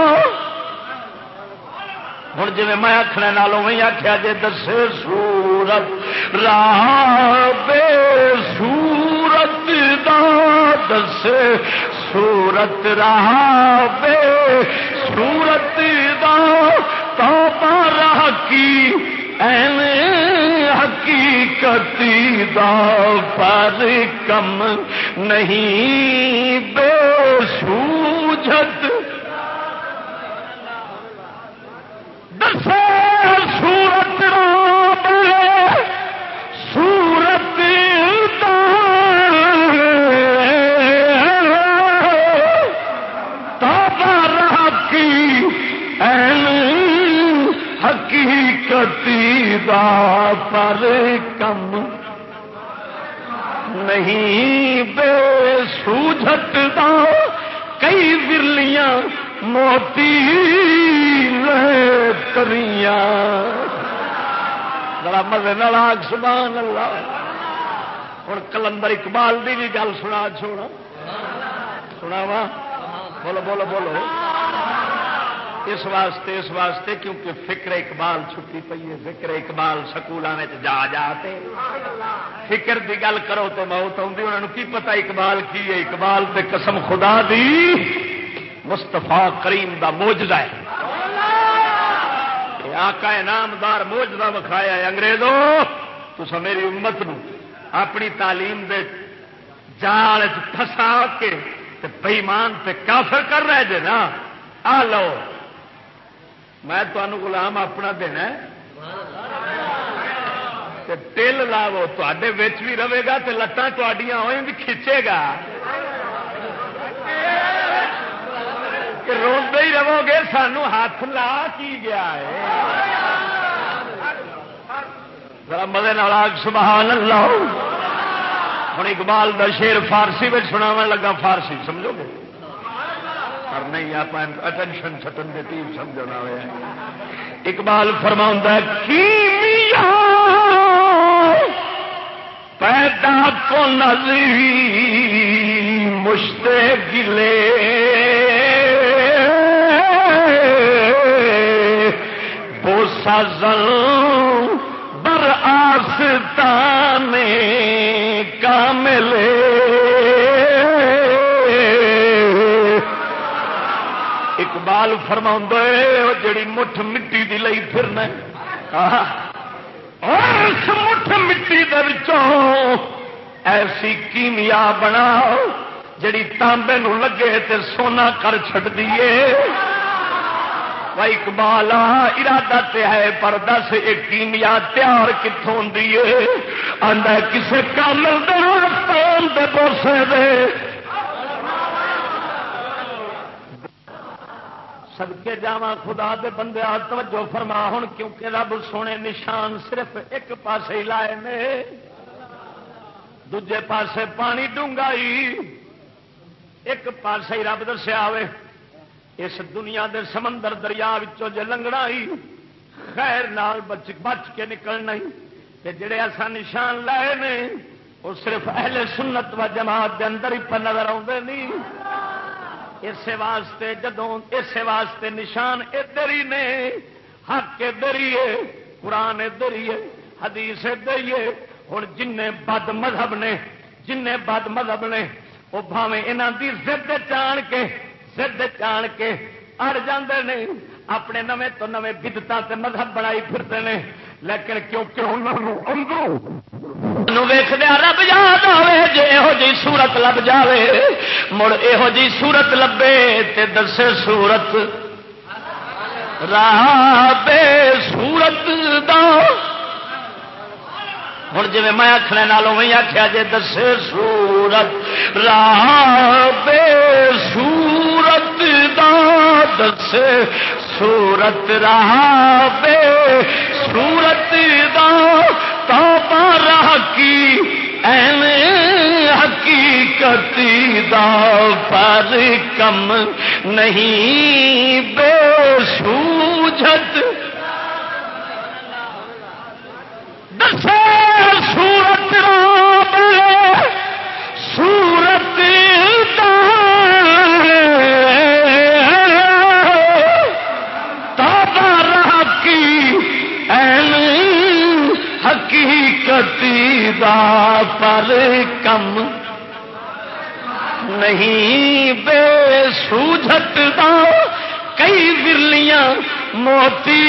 ہوں جی میں آخنے نالوں میں آخیا جی دسے سورت راہ بے سورت دا دسے سورت راہ بے سورت دا تو راہ کی این حقیقتی دا پر کم نہیں بے سوجت سورت رام سورت تابا کی حقیقتی دا پر کم نہیں بے سوجت دا۔ کئی ورلیاں موتی کریاں بڑا مزے نالاگ سبحان اللہ۔ ہوں کلندر اقبال دی بھی گل سنا چھوڑا سنا وا بولو بولو بولو۔ اس واسطے اس واسطے کیونکہ فکر اقبال چھٹی پی ہے، فکر اقبال سکولوں میں جا جاتے فکر دی گل کرو تو موت آتی انہوں کی پتا اقبال کی ہے؟ اقبال تے قسم خدا دی مستفا کریم دا موجدہ ہے۔ آقا انعامدار موجدہ وکھایا ہے انگریزوں تو میری امت نو اپنی تعلیم دے جال پسا کے بئیمان تے کافر کر رہے جے نا۔ آ لو۔ میں تمہوں غلام اپنا دینا ٹل لاو تے بھی رہے گا تو لتان ہوئیں کھچے گا۔ روڈ ہی رہو گے، سانو ہاتھ لا کی گیا ہے۔ مدے ناگ سبحان اللہ۔ ہوں اقبال دا شیر فارسی میں سناو لگا، فارسی، سمجھو گے؟ اور نہیں، آپ اٹینشن سٹن کے تیر سمجھنا ہوا اقبال فرما کی پیدا کو نظری مشتے گلے۔ بو سازن بر آستان کاملے۔ اقبال فرما جڑی مٹھ مٹی دی لئی پھرنا اس مٹھ مٹی درچوں ایسی کیمیا بناؤ جڑی تانبے نو لگے تے سونا کر چڑ دیے اقبال ارادہ تے ہے، پر دس ایک کیمیا تیار کتوں دیے آدھا کسے کامل دے بوسے دے۔ سدکے جا خدا دے بندے توجہ فرما ہوں کیونکہ رب سونے نشان صرف ایک پاس ہی لائے نے۔ دجے پاسے پانی ڈونگائی۔ ایک پاس ہی رب دسیا اس دنیا دے سمندر دریا جے لنگنا ہی خیر نال بچ بچ کے نکلنا ہی جڑے ایسا نشان لائے نے، وہ صرف اہل سنت و جماعت دے اندر ہی پہ نظر آتے نہیں اس واسطے جدوں اس واسطے نشان ادھر ہی نے، حق ادھر ہی ہے قرآن ادھر ہی ہے حدیث ادھر ہی ہے ہوں جن بد مذہب نے، جن بد مذہب نے وہ بھاوے یہاں کی زد چان کے، زد چان کے اڑ جاندے نے، اپنے نویں تو نویں بدتا مذہب بنائی پھرتے ہیں لیکن کیونکہ انہوں اندروں ویخدیا رب یاد آئے جی یہو جی سورت لب جائے مڑ یہو جی سورت لبے تے دسے سورت راہ بے سورت دا۔ ہوں جی میں آخنے نالوں میں آخیا جی دسے سورت راہ بے سورت دا دسے سورت راہ بے سورت دا راہ کی، این حقیقتی دا پر کم نہیں بے سوجت دسے سورت رام دا پر کم نہیں، بے سوجت دا کئی برلیاں موتی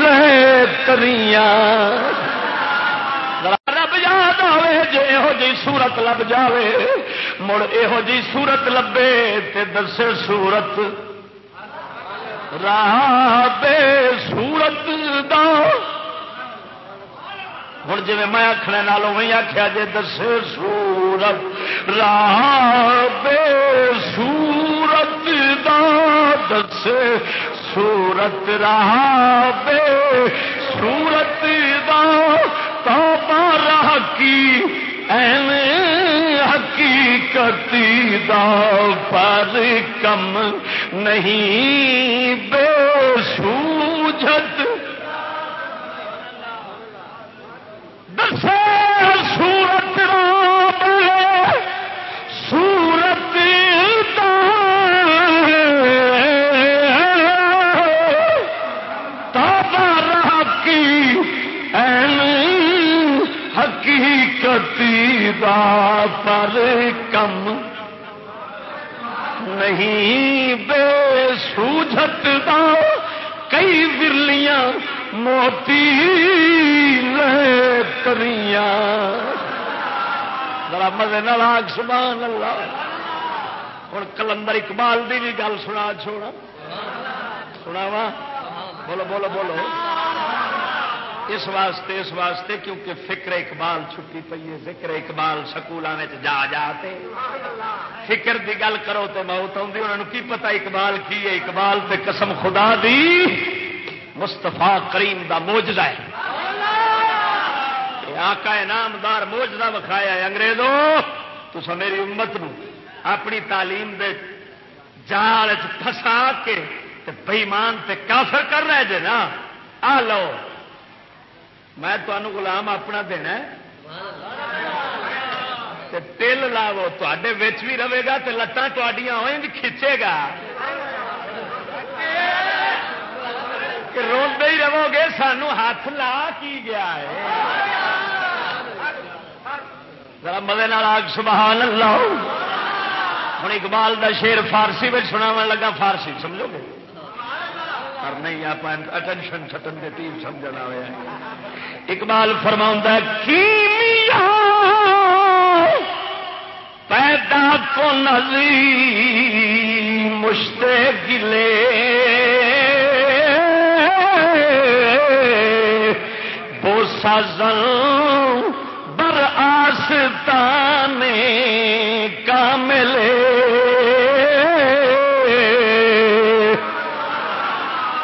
لے تریاں۔ رب یاد آئے جی یہو جی سورت لب جائے مڑ یہو جی سورت لبے تے دسے سورت راہ بے سورت دا ہوں جی میں آخنے نالوں میں آخیا جی دسے سورت راہ بے سورت دا دسے سورت راہ بے سورت دا تو راہ کی این حقیقتی دا پر کم نہیں بے سوجت پر کم نہیں بے سوجت دا کئی برلیاں موتی لے کریاں ذرا مزے نالاگ سبحان اللہ۔ ہوں کلندر اقبال دی بھی گل سنا، چھوڑا۔ سنا وا بولو بولو بولو۔ اس واسطے اس واسطے کیونکہ فکر اقبال چھٹی پی ہے، فکر اقبال سکولوں میں جا جاتے فکر دی گل کرو تو موت آتی انہوں کی پتا اقبال کی ہے؟ اقبال تے قسم خدا دی۔ مستفا کریم دا موجدہ ہے۔ آقا نامدار موجدہ وکھایا ہے، انگریزوں تو میری امت نو اپنی تعلیم دے جال پھسا کے بئیمان تے کافر کر رہے جے نا۔ آ لو، میں تمہوں گلام اپنا دینا تل لاو تے بھی رہے گا تو لتان ہوئیں بھی کھچے گا۔ روڈ ہی رہو گے، سانو ہاتھ لا کی گیا ہے؟ ذرا مدے آگ، سبحان اللہ۔ ہوں اقبال دا شیر فارسی میں سنا لگا، فارسی سمجھو گے؟ پر نہیں آپ اٹینشن چھٹن کے تین سمجھنا ہوا اقبال فرما کی پیدا کو نظی مشتے گلے سازن بر آستانے کاملے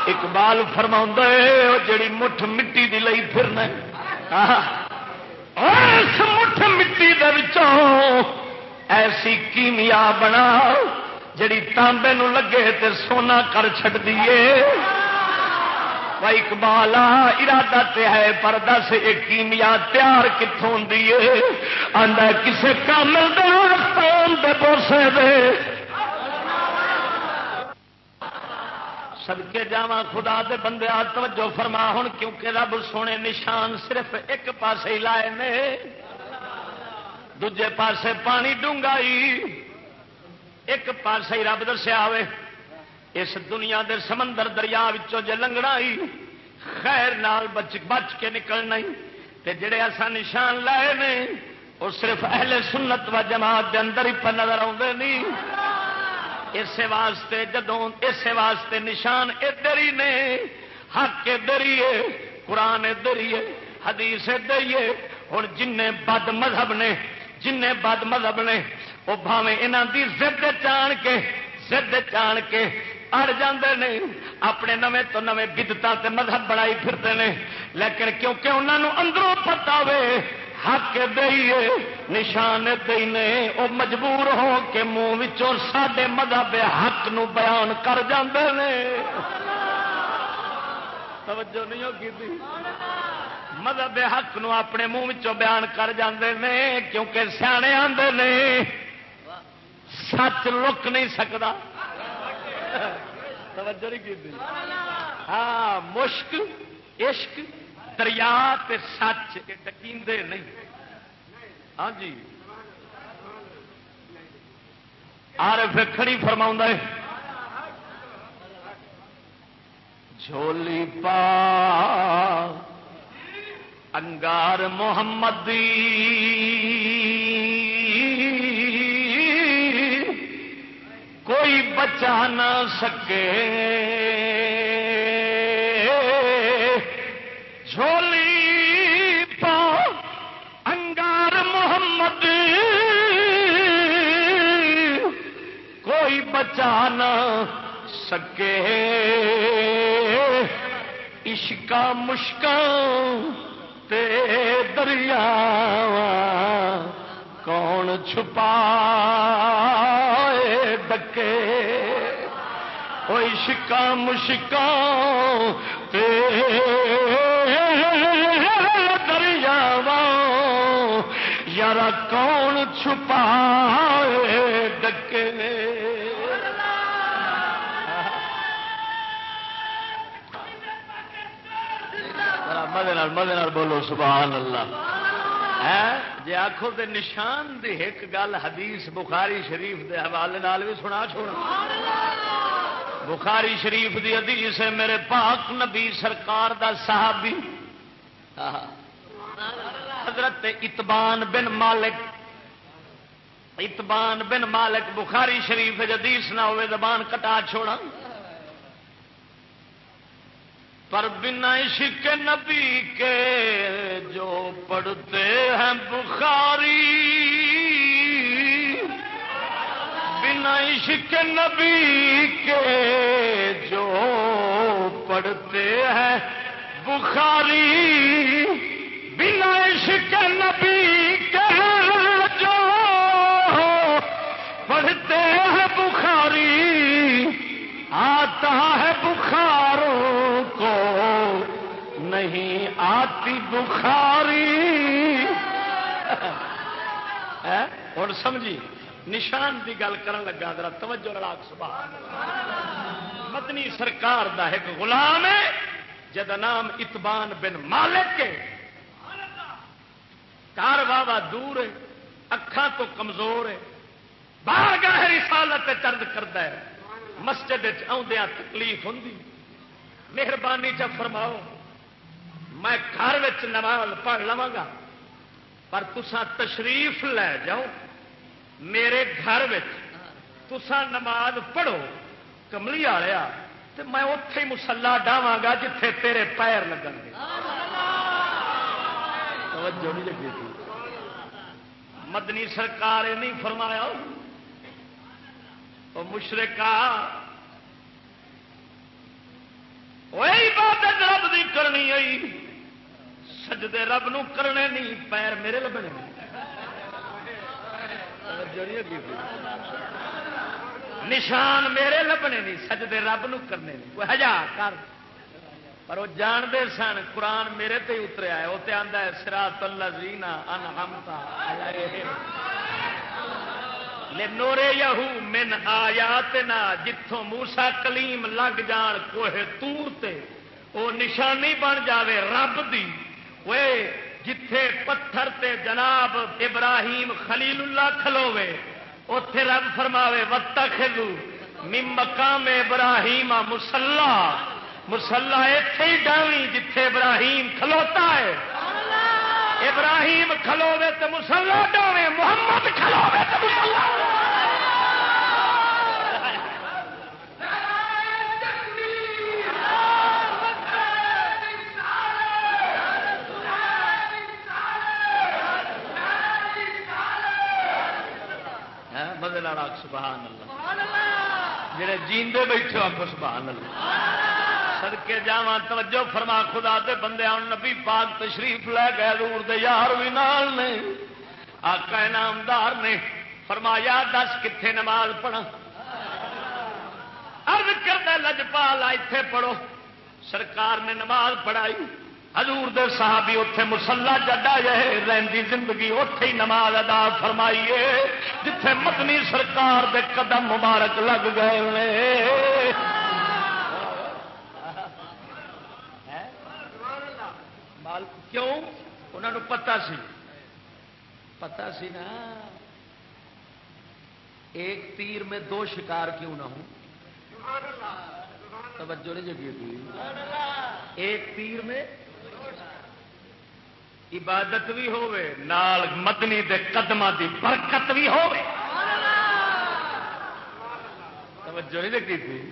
اقبال فرما جڑی مٹھ مٹی دی لئی پھرنا اس مٹھ مٹی دے ایسی کیمیا بنا جڑی تانبے نو لگے تے سونا کر چڑ دیے بھائی اقبالا ارادہ تے ہے پر دس یہ کیمیا تیار کتوں دیے آدھا کسے کامل دے بوسے دے سدکے جا خدا دے بندے توجہ فرما ہوں کیونکہ رب سونے نشان صرف ایک پاسے ہی لائے نے دجے پاسے پانی ڈونگائی ایک پاسے ہی رب دسیا ہوئے اس دنیا دے سمندر دریا جے لنگنا ہی، خیر نال بچ بچ کے نکلنا ہی۔ تے جڑے ایسا نشان لائے نے وہ صرف اہل سنت و جماعت دے اندر ہی پر نظر آتے نہیں اسے واسطے جدوں، اسے واسطے نشان ادھر ہی نے، حق ادھر ہی ہے، قرآن ادھر ہی ہے، حدیث ادھر ہی ہے۔ ہوں جن بد مذہب نے جن بد مذہب نے وہ بھاوے یہاں کی زد چان کے، زد چان کے اڑ جاندے نے، اپنے نویں تو نویں بدتا مذہب بنائی پھرتے ہیں لیکن کیونکہ انہوں اندروں پتا ہوے حق دئیے نشان دینے وہ مجبور ہو کے منہ سڈے مذہب حق نو بیان کر جاندے نے۔ توجہ نہیں ہوگی مذہب حق نو اپنے منہ بیان کر جاندے نے، کیونکہ سیانے آندے نے۔ سچ لک نہیں سکتا توجہ نہیں کی ہاں مشک، عشق، دریا سچ ڈکیندے نہیں۔ ہاں جی۔ آر کھڑی فرما ہے۔ جھولی پا۔ انگار محمد کوئی بچا نہ سکے۔ جھولی پا انگار محمد۔ کوئی بچا نہ سکے۔ عشقا مشکل تے دریا کون چھپا ڈکے کوئی شکا مشکا دریا یار کون چھپا ڈکے مدے مدے بولو سبحان اللہ۔ جی آخو دے نشان دی ایک گل حدیث بخاری شریف دے حوالے بھی سنا چھوڑا۔ بخاری شریف دی حدیث ہے، میرے پاک نبی سرکار دا صحابی۔ حضرت اتبان بن مالک۔ اتبان بن مالک بخاری شریف حدیث نہ ہوئے، زبان کٹا چھوڑا۔ پر بنا عشق نبی کے جو پڑھتے ہیں بخاری۔ بنا عشق نبی کے جو پڑھتے ہیں بخاری۔ بنا عشق نبی بخاری ہوں سمجھی نشان کی گل کر لگا ذرا توجہ راک سبحان مدنی سرکار دا ایک غلام ہے جد نام اتبان بن مالک ہے۔ کار بابا دور ہے اکھان تو کمزور ہے۔ باہر گاہ رسالت چرد کرتا ہے۔ مسجد آدھا تکلیف ہوں مہربانی چ فرماؤ۔ میں گھر نماز پڑھ لوا گا پر تسا تشریف لے جاؤ میرے گھر تسا نماز پڑھو کملی آیا تو میں اتے ہی مسلا ڈاواں گا جتھے تیرے پیر لگن گے۔ مدنی سرکار نہیں فرمایا۔ مشرقہ عبادت رب دی کرنی آئی سجدے رب نو کرنے نہیں، پیر میرے لبنے نشان میرے لبنے نہیں، سجدے رب نو کرنے نہیں۔ کوئی ہزار کر۔ پر وہ جانتے سن، قرآن میرے تے اتریا ہے۔ وہ تو آتا ہے سرا تلا زینا ان ہمتا نورے یہو من آیات نا جتوں موسا کلیم لگ جان، کوہ تور تے۔ وہ نشانی بن جاوے رب دی۔ وہ جتھے پتھر تے جناب ابراہیم خلیل اللہ کھلوے اتے رب فرماوے وت خلو مقام ابراہیم مسلا مسلا اتے ہی ڈاوی جتھے ابراہیم کھلوتا ہے ابراہیم کھلوے تو مسلا ڈاوے محمد کھلوے تو مسلا مدد سبحان اللہ۔ جڑے جیندے بیٹھے آپ سبحان اللہ۔ سڑکے جا توجہ فرما خدا دے بندے آن نبی پاک تشریف لے گئے دور دے یار بھی نال نے۔ آقا انعامدار نے فرمایا دس کتنے نماز پڑھا ارد کردہ لجپال اتے پڑھو۔ سرکار نے نماز پڑھائی۔ حضور دے صحابی اتے مسلا جڈا جائے رہی زندگی اتے ہی نماز ادا فرمائیے، جتھے مدنی سرکار دے قدم مبارک لگ گئے کیوں؟ انہوں نے پتا سی۔ پتا سی نا۔ ایک تیر میں دو شکار کیوں نہ ہوں؟ توجہ نہیں جگی ایک تیر میں عبادت بھی ہوے نال مدنی دے قدم دی برکت بھی ہوے توجہ نہیں لگی تھی؟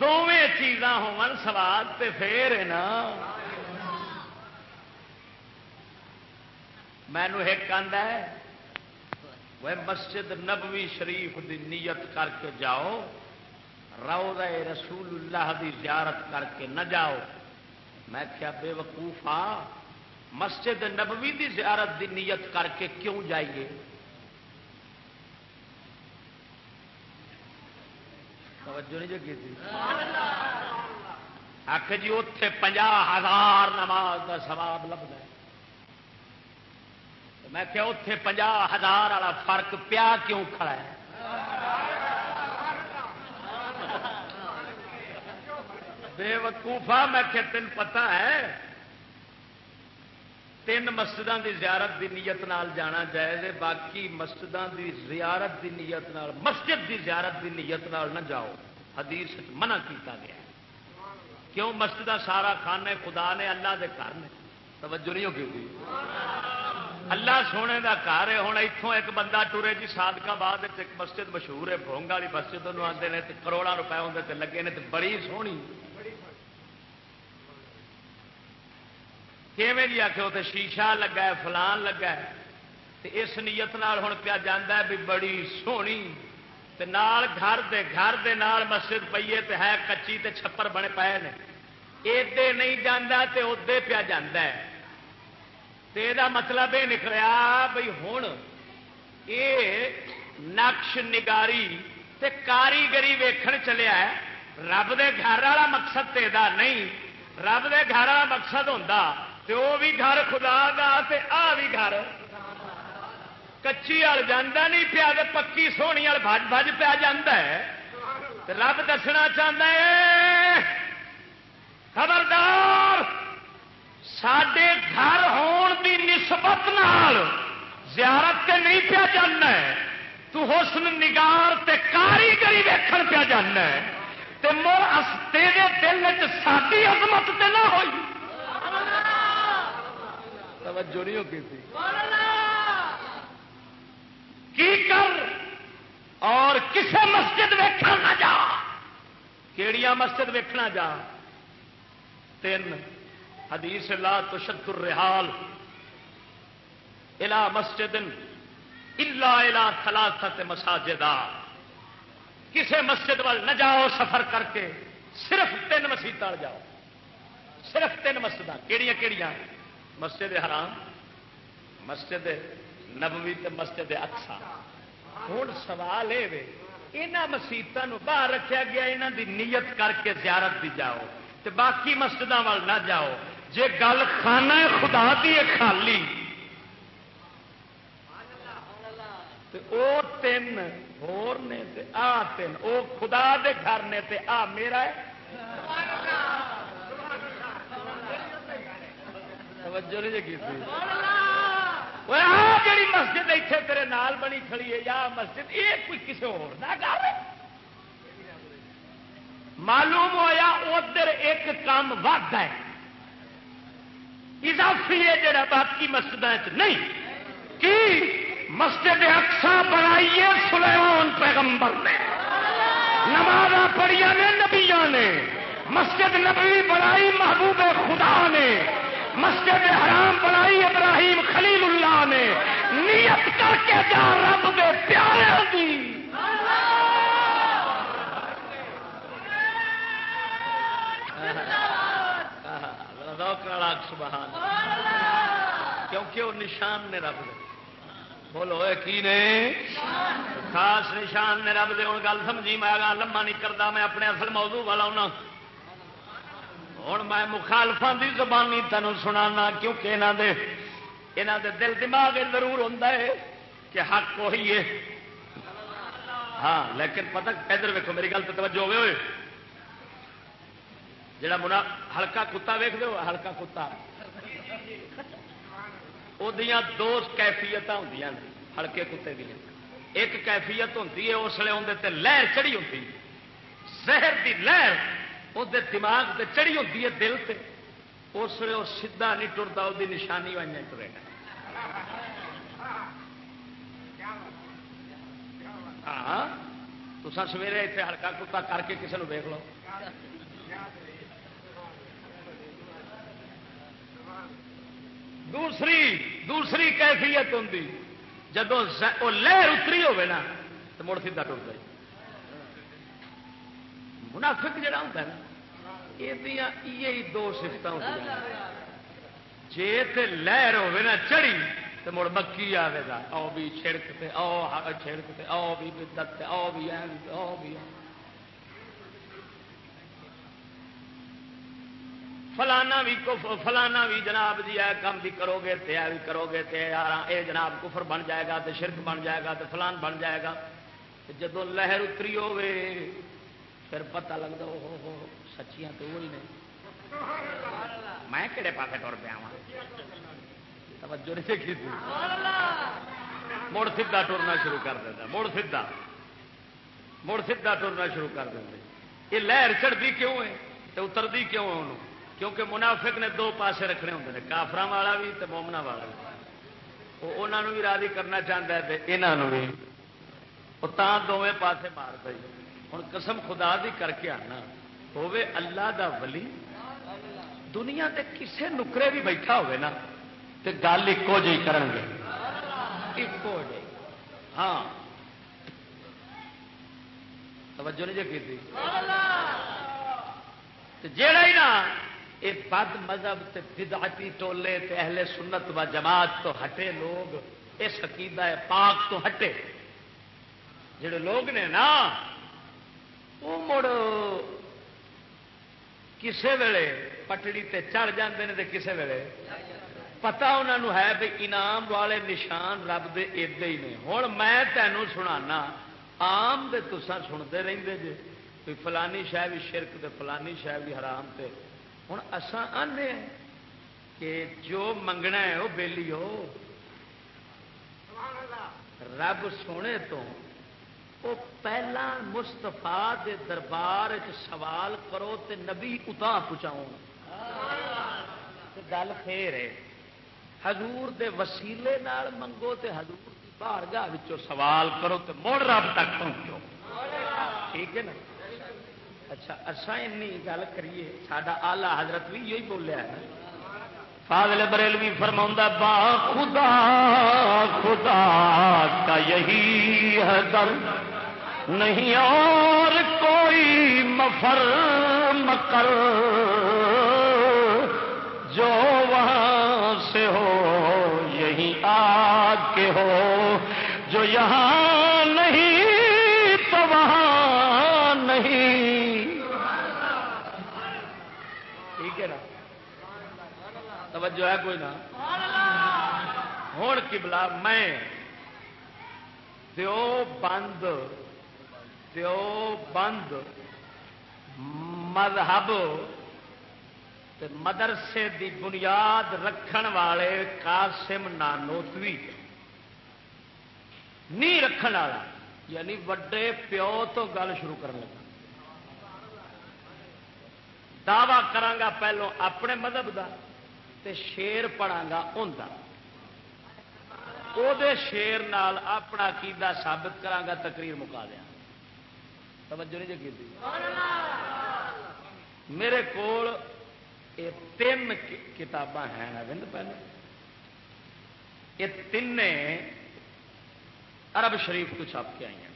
دونیں چیزاں ہون سواد تے پھر ہے نا۔ مینو ایک آدھا ہے، وہ مسجد نبوی شریف دی نیت کر کے جاؤ رو رسول اللہ دی زیارت کر کے نہ جاؤ۔ میں کیا بے وقوف آ۔ مسجد نبوی دی زیارت دی نیت کر کے کیوں جائیے؟ توجہ نہیں جگی تھی؟ آخ جی اتے پنجا ہزار نماز کا سواب لگتا ہے۔ میں کہ اتے پنجا ہزار والا فرق پیا کیوں کھڑا ہے؟ بے وقوفا میں کہ تین پتا ہے۔ تین مسجدوں کی زیارت کی نیت نال جانا جائز باقی مسجدوں کی زیارت کی نیت نال، مسجد کی زیارت کی نیت نال نہ جاؤ۔ حدیث منع کیتا گیا کیوں؟ مسجد سارا خانے خدا نے اللہ دے گھر نے۔ توجہ نہیں ہوگی اللہ سونے کا گھر ہے ہوں اتوں ایک بندہ ٹورے جی سادکا بعد ایک مسجد مشہور ہے بونگ والی مسجد آتے ہیں کروڑا روپئے اندر لگے نے بڑی سونی۔ کیویں جی آخو تو شیشہ لگا ہے، فلان لگا ہے۔ تے اس نیت نال ہوں پیا جانا بھی بڑی سونی۔ تے نال گھر دے گھر دے نال مسجد پیے تے ہے کچی تے چھپر بنے پائے نے۔ ایدے نہیں جانا تے ادے پیا جانا ہے۔ تے دا مطلب یہ نکلیا بھائی ہوں یہ نقش نگاری تے کاریگری ویکھن چلیا ہے۔ رب دے گھر والا مقصد تے دا نہیں۔ رب دے گھر والا مقصد ہوتا تے وہ بھی گھر خدا دا تے آ بھی گھر۔ کچی وال جانا نہیں پیا پکی سونی وال بج بج پیا جا رب دسنا چاہتا ہے، خبردار سڈے گھر ہون دی نسبت نال زیارت تے نہیں پیا جانا ہے۔ تو حسن نگار تے کاریگری ویکھن پیا جانا ہے۔ تے مر تیرے دل چ ساری عظمت تے نہ ہوئی۔ توجہ نہیں ہوتی تھی۔ کی کر اور کسے مسجد ویکھنا نہ جا۔ کیڑیا مسجد ویکھنا جا۔ تین حدیث لا تشد الرحال۔ الى مسجد الا الى ثلاثه مساجدا کسے مسجد وال نہ جاؤ سفر کر کے صرف تین مسیح جاؤ۔ صرف تین مسجد کہڑی کہڑی مسجد حرام، مسجد نبوی تے مسجد اکسا ہوں سوال یہ مسیطوں باہر رکھا گیا یہاں دی نیت کر کے زیارت دی جاؤ تے باقی مسجد وال نہ جاؤ۔ جے گل خانہ خدا دی خالی۔ او تین ہور نے تے آ تین، او خدا دے گھر نے تے آ میرا ہے۔ جی مسجد اتنے تیرے نال بنی کھڑی ہے یا مسجد یہ کوئی کسی اور معلوم ہوا ادھر ایک کام ود ہے۔ اضافی ہے جڑا باقی مسجد نہیں۔ کی؟ مسجد اکسا بنائیے سلیمان پیغمبر نے۔ نماز پڑھیا نے نبیا نے۔ مسجد نبی بنائی محبوب خدا نے۔ مسجد حرام بنائی ابراہیم خلیل اللہ نے۔ نیت کر کے جا رب دے پیارے دی۔ کیونکہ وہ نشان نے رب دے۔ بولو کی نے؟ خاص نشان نے رب دے۔ ہوں گل سمجھی، میں لما نہیں کرتا میں اپنے اصل موضوع والا ہونا۔ ہوں میں مخالفا کی زبانی تینوں سنا کیونکہ یہاں دے یہاں دے دل دماغ ضرور ہوتا ہے کہ حق وہی ہے۔ ہاں لیکن پتہ ادھر ویکو میری گل تو توجہ ہوئے ہوئے۔ جڑا منا ہلکا کتا ویک دو ہلکا کتا۔ وہ دو کیفیت ہوں ہلکے کتے دیا ایک کیفیت ہوتی ہے، اس لیے اندر لہر چڑی ہوتی زہر کی لہر وہ دماغ سے چڑی ہوتی ہے دل سے اس لیے وہ سیدا نہیں ٹرتا وہ نشانی وائی ٹرے گا ہاں تو سویرے اتنے ہلکا کتا کر کے کسی نے دیکھ لو دوسری دوسری کیفیت ہوں جب وہ لہر اتری ہوے نا تو مڑ سیدا ٹر جائے منافق جڑا ہوتا ہے نا یہ دو سفت جی لہر ہوے نا چڑی تو مڑ مکی آئے گا آؤ بھی چھڑکتے آؤ چھڑکتے آؤ بھی بدت آؤ بھی آؤ بھی فلانا بھی فلانا بھی جناب جی ہے کام بھی کرو گے تے بھی کرو گے تے یار اے جناب کفر بن جائے گا تے شرک بن جائے گا تے فلان بن جائے گا جدو لہر اتری ہوے پھر پتا لگتا ہو ہو سچیاں تو وہی نہیں میں کہڑے پاس ٹر پیا توجہ نہیں دیکھی تھی مڑ سیدا ٹرنا شروع کر دیتا مڑ سیدا مڑ سیدا ٹرنا شروع کر دیں یہ لہر چڑھتی کیوں ہے تو اترتی کیوں ہے انہوں کیونکہ منافق نے دو پاسے رکھنے ہوں کافر والا بھی تو مومنا والا بھی وہ انہوں بھی راضی کرنا چاہتا ہے یہاں بھی وہ دونوں پاسے مار پی ہوں قسم خدا دی کر کے آنا۔ ہوے اللہ دا ولی۔ دنیا تے کسے نکرے بھی بیٹھا ہوئے نا، تے گل ایکو جی کرن گے۔ ایکو جی ہاں۔ توجہ نہیں جی کی جیڑا ہی نا یہ بد مذہب تے بدعتی ٹولے تے اہل سنت و جماعت تو ہٹے لوگ، اس عقیدہ پاک تو ہٹے۔ جڑے لوگ نے نا وہ مڑ کسے ویلے پٹڑی تے چڑھ جاندے نے تے کسے ویلے پتا انہوں ہے بھی انعام والے نشان رب دے ادا ہی نے ہوں میں تینوں سنانا آم دے تسا سنتے رہتے جی بھی فلانی شہ بھی شرک دے فلانی شہ بھی حرام تے ہوں اسان آنے کہ جو منگنا ہے وہ بےلی ہو رب سونے تو وہ پہلا مستفا دے دربار سوال کرو تے نبی اتا پہنچاؤ گل پھر ہے۔ حضور دے وسیلے نال منگو تے حضور کی بارگاہ سوال کرو تے مڑ رب تک پہنچو۔ ٹھیک ہے نا؟ اچھا اچھا این گل کریے۔ سڈا آلہ حضرت بھی یہی بولیا ہے فاضل بریلوی فرما با خدا خدا کا یہی ہے در۔ نہیں اور کوئی مفر مکر جو وہاں سے ہو، یہی آ کے ہو۔ جو یہاں نہیں تو وہاں نہیں۔ ٹھیک ہے نا؟ توجہ ہے کوئی نا؟ ہوں کبلا میں دیو بند دیو بند مذہب مدرسے دی بنیاد رکھن والے قاسم نانوتوی نہیں رکھن والا یعنی وڈے پیو تو گل شروع کرنے لگا۔ دعوی کرانگا پہلو اپنے مذہب دا تے شیر پڑھا گا ان شیر نال اپنا کیدا ثابت کرانگا، تقریر مکا دیا۔ توجہ نہیں جگی جی میرے کول یہ تین کتاباں ہیں اروند پہلے۔ یہ تین عرب شریف کو چھپ کے آئی ہیں۔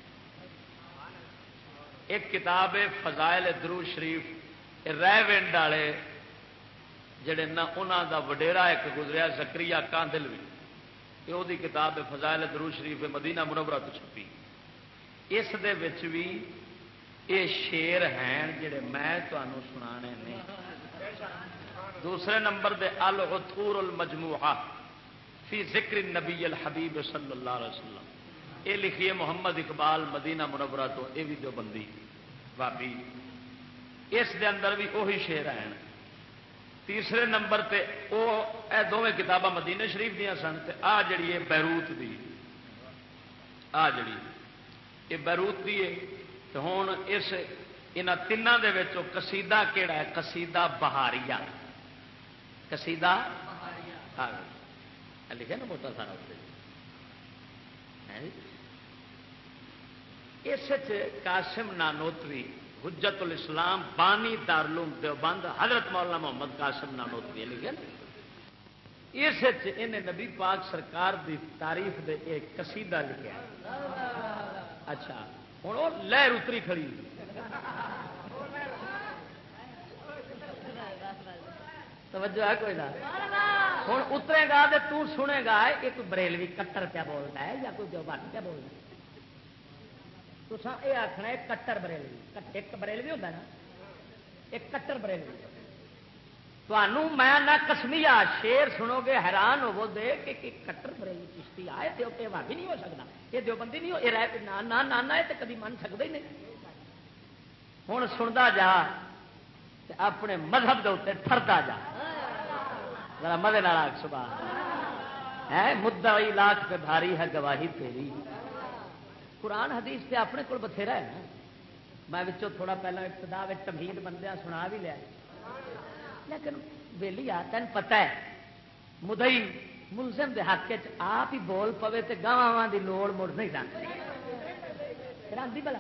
ایک کتاب ہے فضائل درو شریف رہ ونڈ والے جڑے نہ انہوں دا وڈیرا ایک گزریا زکری کاندل بھی یہ وہ کتاب ہے فضائل درو شریف مدینہ منورہ تو چھپی۔ اس دے وچ بھی یہ شیر ہیں جڑے میں تمہوں سنا دوسرے نمبر دے الغتور المجموعہ فی ذکر نبی الحبیب صلی اللہ علیہ وسلم۔ یہ لکھیے محمد اقبال مدینہ منورہ تو یہ بھی جو بندی۔ بابی اس دے اندر بھی وہی شیر ہیں۔ تیسرے نمبر تے او اے دونیں کتاباں مدینہ شریف دیا سن تے آ جڑی ہے بیروت دی۔ آ جڑی یہ بیروت دی ہے۔ تو ہوں اس ان تینوں کے کسیدہ کہڑا ہے کسیدہ بہاریا کسیدہ ہاں لکھا نا موٹا سارا اس قاسم نانوتری حجت الاسلام بانی دارلوم دیوبند حضرت مولانا محمد قاسم نانوتری لکھے نا اس نبی پاک سرکار دی تعریف دے ایک قصیدہ لکھا اچھا ہوں وہ لہر اتری کھڑی۔ توجہ ہے کوئی نہ۔ ہوں اترے گا تو سنے گا یہ کوئی بریلوی کٹر پیا بولتا ہے یا کوئی جو بٹ پیا بولتا ہے۔ تو یہ آخنا ہے کٹر بریلوی۔ ایک بریلوی ہوتا نا۔ ایک کٹر بریلوی۔ تمہوں میں نہ کسمیا شیر سنو گے، حیران ہو دے کہ کٹر بریلی چشتی آئے تو بھی نہیں ہو سکتا یہ دیوبندی نہیں ہو یہ رہ نانا نانا ہے تو کبھی من سکتا ہی نہیں۔ ہوں سنتا جا اپنے مذہب کے اتنے ٹرتا جا۔ ذرا مدے نال سبا ہے مدعی لاکھ پہ بھاری ہے، گواہی تیری۔ قرآن حدیث سے اپنے کو بتھیرا ہے نا۔ میں تھوڑا پہلے ابتدا تمہید بندیا سنا بھی لیا۔ لیکن ویلی آ، تین پتا ہے۔ مدئی ملزم دے حق آپ ہی بول پوے تو گاواں کی لوڑ مڑ نہیں رکھتی بلا۔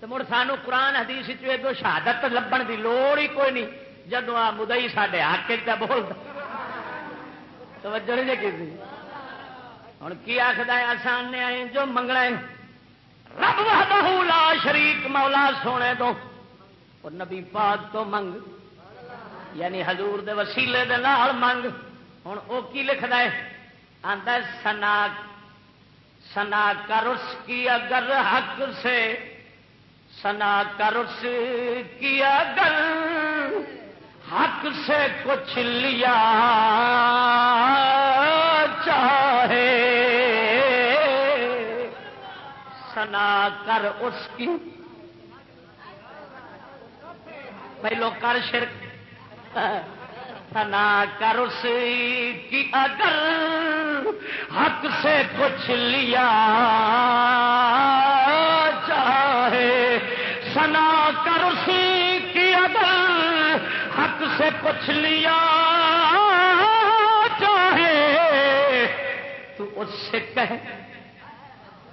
تو مڑ سانو قرآن حدیث دو شہادت لبن دی لوڑ ہی کوئی نہیں جدو آ مدئی سارے حق بولتا توجہ نہیں کی ہوں کی آخر آسان نے آئے جو منگنا ہے۔ رب لا شریک، مولا سونے تو اور نبی پاک تو منگ یعنی حضور دے وسیلے دے نال منگ۔ ہوں وہ کی لکھتا ہے؟ آتا سنا سنا کر اس کی اگر حق سے، سنا کر اس کی اگر حق سے کچھ لیا چاہے۔ سنا کر اس کی۔ پہلو کر شرک۔ سنا کر اس کی اگر حق سے کچھ لیا چاہے سنا کر اس کی اگر حق سے کچھ لیا چاہے تو اس سے کہے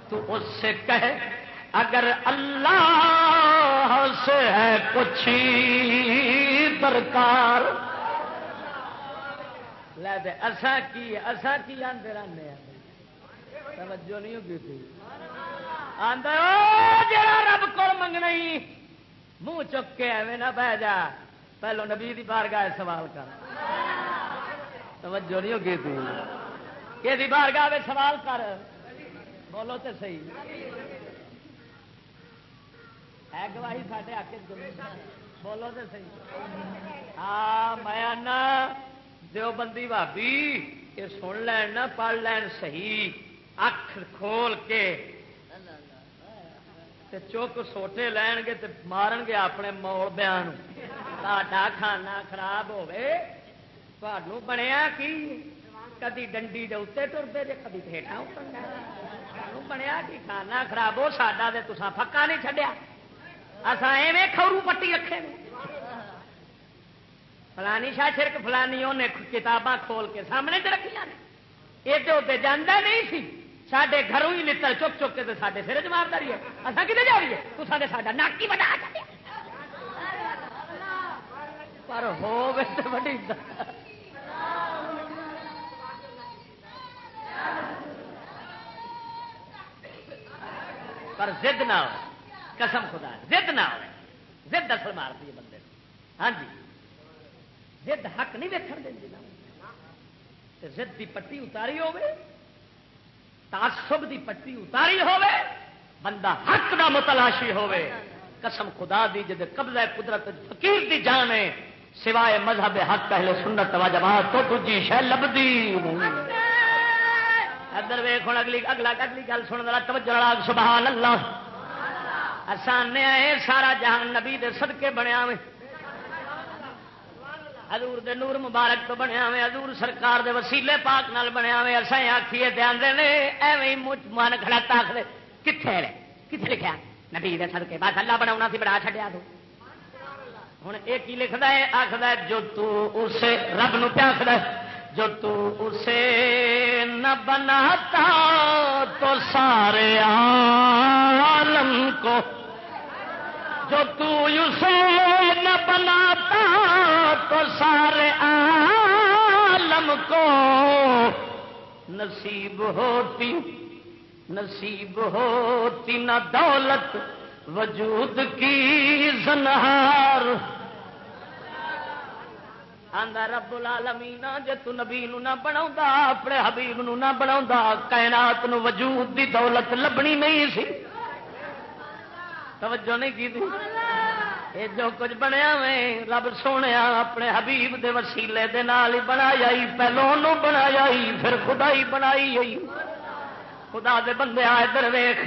تو اس سے کہے اگر اللہ سے ہے کچھ درکار لے دے اسا کی اسا کی رہنے توجہ نہیں ہوگی تھی۔ رب کو منگنا منہ چک کے ایویں نہ بہ جا۔ پہلو نبی دی بارگاہ سوال کر۔ توجہ نہیں ہوگی تھی۔ کہ بارگاہ سوال کر۔ بولو تو صحیح۔ ہے گواہی ساڈے آ کے بولو تو صحیح۔ ہاں میں دیو بندی بھابی یہ سن لین نہ، پڑھ لین صحیح۔ اکھ کھول کے چوک سوٹے لین گے تے مارن گے اپنے موڑ بیان تا کھانا خراب ہوے تو بنیا کی؟ کدی ڈنڈی دے اتنے ٹرتے جی کدی ہیٹا بنیا کی؟ کھانا خراب ہو ساڈا تو تسا پکا نہیں چڈیا اصا ایویں کھورو پٹی رکھے فلانی شاہ شرک، فلانی انہیں کتاباں کھول کے سامنے چ رکھیا یہ تو جانا نہیں سی۔ سڈے گھروں ہی نتر چک چک کے سارے سر چمارداری ہے۔ اصا کتنے جا رہی ہے؟ تو سارے ساڈا ناکی بنا پر ہو بڑی پر زد نہ ہو قسم خدا، زد نہ ہو زد اصل مارتی ہے بندے۔ ہاں جی۔ زد حق نہیں ویکن دیں زد کی پٹی اتاری ہوے تعصب دی پٹی اتاری ہوے بندہ حق دا متلاشی ہوے قسم خدا دی جد قبضہ قدرت فقیر دی جان ہے، سوائے مذہب حق پہلے سنت و جماعت تو تجھی شہ لبدی۔ ادھر ویخ اگلی، اگلا، اگلی گل سن توجہ سبحان اللہ۔ آسان آئے، سارا جہان نبی دے صدقے بنیا میں حضور دے نور مبارک تو بنیا میں حضور سرکار دے وسیلے پاک نال بنیا میں اصا آخیے دھیان دے ایویں مجھ من کھڑا تاخ دے کتنے کتنے لکھا نبی دے صدقے، بس اللہ بنا سی بڑا چڈیا تو۔ ہوں یہ کی لکھتا ہے؟ آخر جو تو اسے رب نو پیا آخر جو تو اسے نہ بناتا تو سارے عالم کو جو تو اسے نہ بناتا تو سارے عالم کو نصیب ہوتی نصیب ہوتی، نہ دولت، وجود کی زنہار۔ آندا رب العالمین، جے تو نبی نو نہ بناوندا اپنے حبیب نو نہ بناوندا کائنات نو وجود دی دولت لبنی نہیں سی۔ توجہ نہیں کی اے جو کچھ بنیا میں رب سونے اپنے حبیب دے وسیلے دے نال ہی بنایا ہی پہلو نو بنایا ہی پھر خدا ہی بنائی ہی خدا دے بندے آئے در ویخ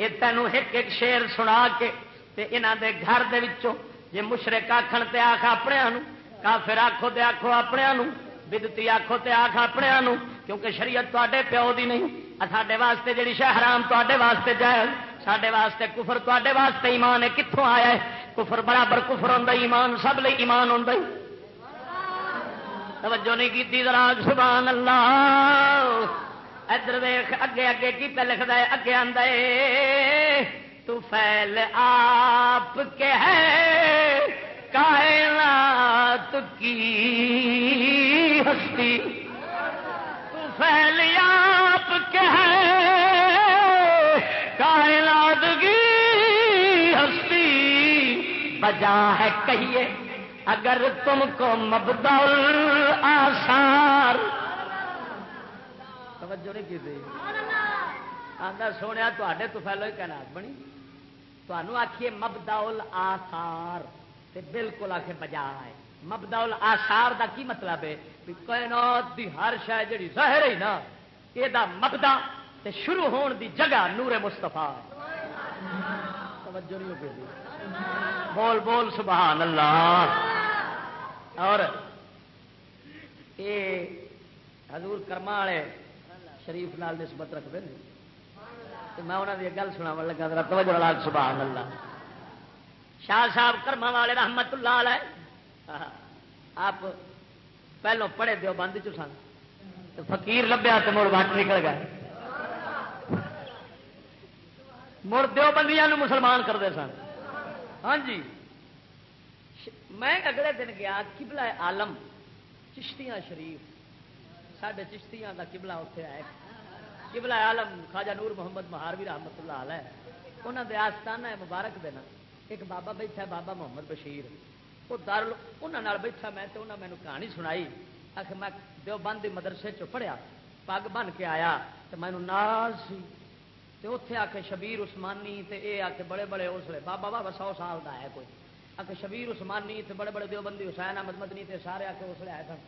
یہ تینوں ایک ایک شیر سنا کے تے انہاں دے گھر دے وچوں، جے مشرک آکھن تے آکھ اپنے انو کافر آخو تے آخو اپنے بدتی آخو تے آخ اپنے کیونکہ شریعت تے پیو دی نہیں ساڈے واسطے جی شہرام تے واسطے جائز۔ سڈے واسطے کفر تے واسطے ایمان ہے کتوں آیا ہے کفر برابر کفر ہوں ایمان سب لی ایمان ہوں توجہ نہیں کی ذرا سبحان اللہ ادھر ویخ اگے اگے کی پہ لکھتا ہے اگے آدھا تو فیل آپ کے ہے کائنات کی ہستی تو فیل آپ کے ہے کائنات بجا ہے کہیے، اگر تم کو مبدول آسار توجہ نہیں کی آدھا سونے تے تو پہلو ہی کہنا بنی۔ تمہوں آخیے مبدول آسار تے بالکل آخ بجا ہے مبدول آسار دا کی مطلب ہے؟ کائنات دی ہر شہ جی ظاہر ہی نا یہ مبدا تے شروع ہون دی جگہ نور مستفا توجہ نہیں ہوگی بول بول سبحان اللہ۔ اور یہ حضور کرما والے شریف نال نسبت رکھتے ہیں۔ میں انہوں کی گل سنا لگا توجہ لال سبحان اللہ۔ شاہ صاحب کرما والے رحمت اللہ علیہ۔ آپ پہلو پڑھے دیو بند چ سن۔ فقیر لبیا تو مڑ وٹ نکل گئے۔ مڑ دو بندیاں مسلمان کرتے سن۔ ہاں جی۔ میں اگلے دن گیا کبلا آلم چشتیاں شریف۔ سڈے چشتیاں کا کبلا اتنے آئے۔ کبلا آلم خواجہ نور محمد مہاروی رحمت اللہ علیہ۔ انہوں نے آستانہ مبارک دینا ایک بابا بیٹھا، بابا محمد بشیر۔ وہ در انہوں بیٹھا میں تو انہوں نے مینو کہانی سنائی۔ آخر میں دو بند مدرسے چ پڑھیا، پگ بن کے آیا تو مینو ناز سی۔ تو اتے آ کے شبیر عثمانی تے اے آ کے بڑے بڑے اسلے بابا بابا سو سال کا ہے کوئی۔ آ کے شبیر عثمانی تے بڑے بڑے دیوبندی حسین احمد مدنی تے سارے آ کے اسلے آئے سن۔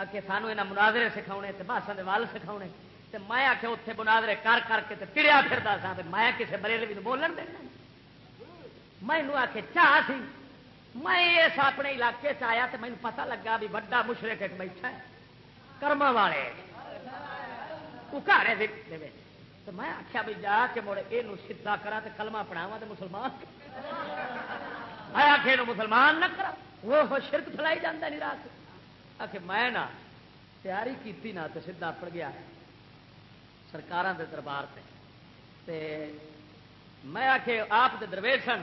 آ کے سانو یہاں مناظرے سکھاؤنے تے باسا وال سکھاؤنے تے میں آ کے اتنے مناظرے کر کر کے تے پڑیا پھرتا سا میں کسی بریلوی بولن دینا میں آ کے چاہ سی۔ میں اس اپنے علاقے چ آیا تو مجھے پتا لگا بھی بڑا مشرق ایک بیٹھا ہے۔ کرم والے۔ اکاڑے تو میں آخیا بھی جا کے مڑ یہ سیدا کرا تو کلما پڑھاوا تو مسلمان میں آخ مسلمان نہ کرا۔ وہ شرک فلائی جانا نہیں رات۔ آخ میں نہ تیاری کی نہ تو سیدا پڑ گیا سرکار کے دربار سے تے میں آخ آپ درویش سن۔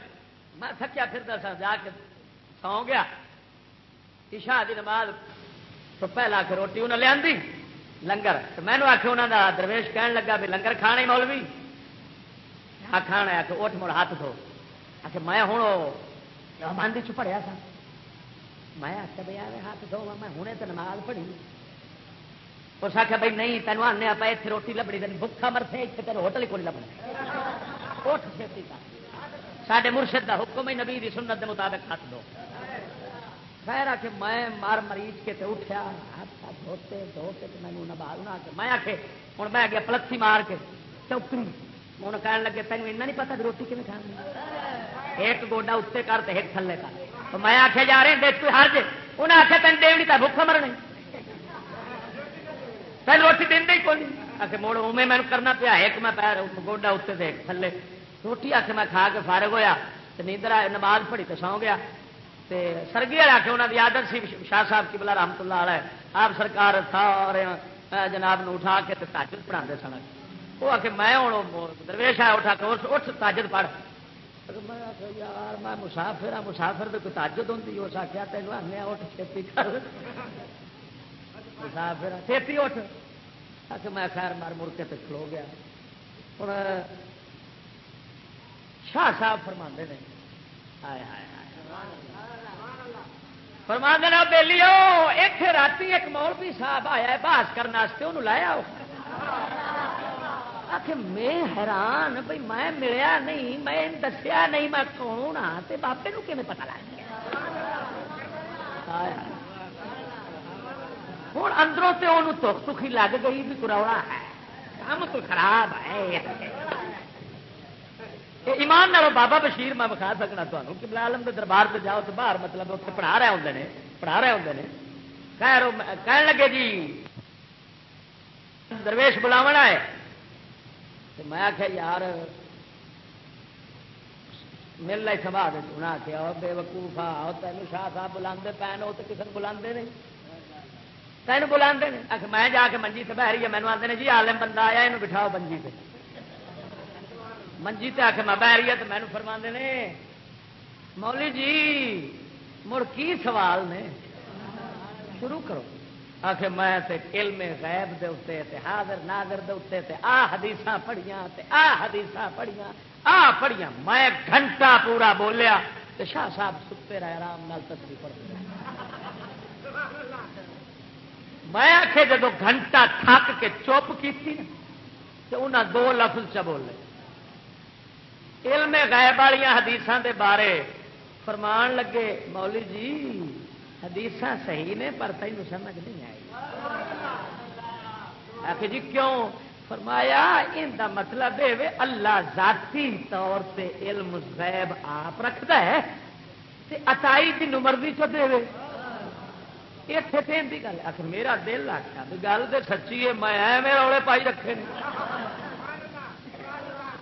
میں تھکیا پھرتا سا جا کے سو گیا۔ عشاء دی نماز تو پہلا کے روٹی انہیں لیا لنگر میں نے آخ انہوں کا درویش کہن لگا بھی لنگر کھانے مولوی ہاں کھانا آ کے اٹھ مڑ ہاتھ دھو آ کے میں ہوں مندر چ پڑھیا سا میں آخیا بھائی آئے ہاتھ دھو میں ہوں تو نماز پڑھی اس آخیا بھائی نہیں تینوں آنے آپ اتنے روٹی لبنی تین بکھا مرتے اتنے تیرے ہوٹل ہی کوئی لبنا اٹھ چھتی کا سڈے مرشد کا حکم ہی نبی سنت کے مطابق ہاتھ دو خیر آ کے میں مار مریض کے تے اٹھیا، ہاتھ دھوتے دھو کے مینو نبال نہ کے میں آخے ہوں میں گیا پلتھی مار کے چوکری ہوں کہنے لگے، تینوں ایسا نہیں پتا کہ روٹی کھے کھانی ایک گوڈا اتنے کر تو ایک تھلے کر۔ تو میں آخیا جا رہے دیکھ کوئی ہر جے انہیں آخیا تین دیونی تو بھوک مرنی تین روٹی دین ہی کون آ کے موڑ اوے میں کرنا پیا، ایک میں پیر گوڈا اتنے سے ایک تھلے روٹی آ کے میں کھا کے فارغ ہوا تو نیندر نماز پڑھی تو سو گیا۔ سرگی والے آخر انہوں کی آدت سی، شاہ صاحب کی بلا رحمت اللہ علیہ، آپ سرکار سارے جناب نو اٹھا کے تاجر پڑھا سن۔ وہ آ کے میں ہوں درویش آیا، اٹھا کے اٹھ تاجر پڑھ۔ یار، میں مسافر ہاں مسافر تو کوئی تاجد ہوں اس آخیا تین آنے اٹھ، چھتی کر۔ مسافر ہاں، چھتی اٹھ۔ آ کے میں خیر مار مڑ کے کھلو گیا۔ ہوں شاہ صاحب فرما نے، ہائے ہائے۔ فرما دینا بہلی ایک رات ایک مولوی صاحب آیا ہے بحث کرنے انہوں لایا آخ میں حیران بھائی میں ملیا نہیں، میں دسیا نہیں، میں کون ہاں بابے کیون پتا لگ گیا؟ ہوں اندروں سے انہوں تخ تخی لگ گئی بھی کروڑا ہے۔ کام تو خراب ہے۔ ایمان نالو بابا بشیر میں بخا سکنا تمہیں کہ بلالم کے دربار سے جاؤ تو باہر مطلب اتنے پڑھا رہے ہوں نے، پڑھا رہے ہوں نے۔ خیر کہنے لگے جی درویش بلاو ہے تو میں آخیا یار مل لائی سبھا دے۔ انہیں آخیا بے وقوفا تین شاہ صاحب بلا پے وہ تو کسی بلا نہیں تین بلا میں جا کے منجی سے بہ رہی ہے مینو آتے جی آلم بندہ آیا یہ بٹھاؤ منجی سے منجی تے آ میں مینو فرما نے مولی جی مڑ کی سوال نے؟ شروع کرو۔ آ کے میں علم غیب دے اتنے تے حاضر ناظر دے اتنے تے آ حدیث پڑھیاں تے آ حدیث پڑھیاں، آ پڑھیاں۔ میں گھنٹہ پورا بولیا تے شاہ صاحب ستے رہے آرام نال تصویر پڑھتے میں آخ جدو گھنٹہ تھک کے چپ کی تو انہیں دو لفظ چ بولے علم غائب والی حدیث دے بارے فرمان لگے مولی جی حدیث صحیح نے پر تین سمجھ نہیں آئی۔ آخ جی کیوں؟ فرمایا، ان کا مطلب ہے اللہ ذاتی طور سے علم غیب آپ رکھتا ہے اتائی جن مرضی چ دے اتنے کی گل، آخر میرا دل آخیا گل تو سچی ہے میں ایویں روڑے پائی رکھے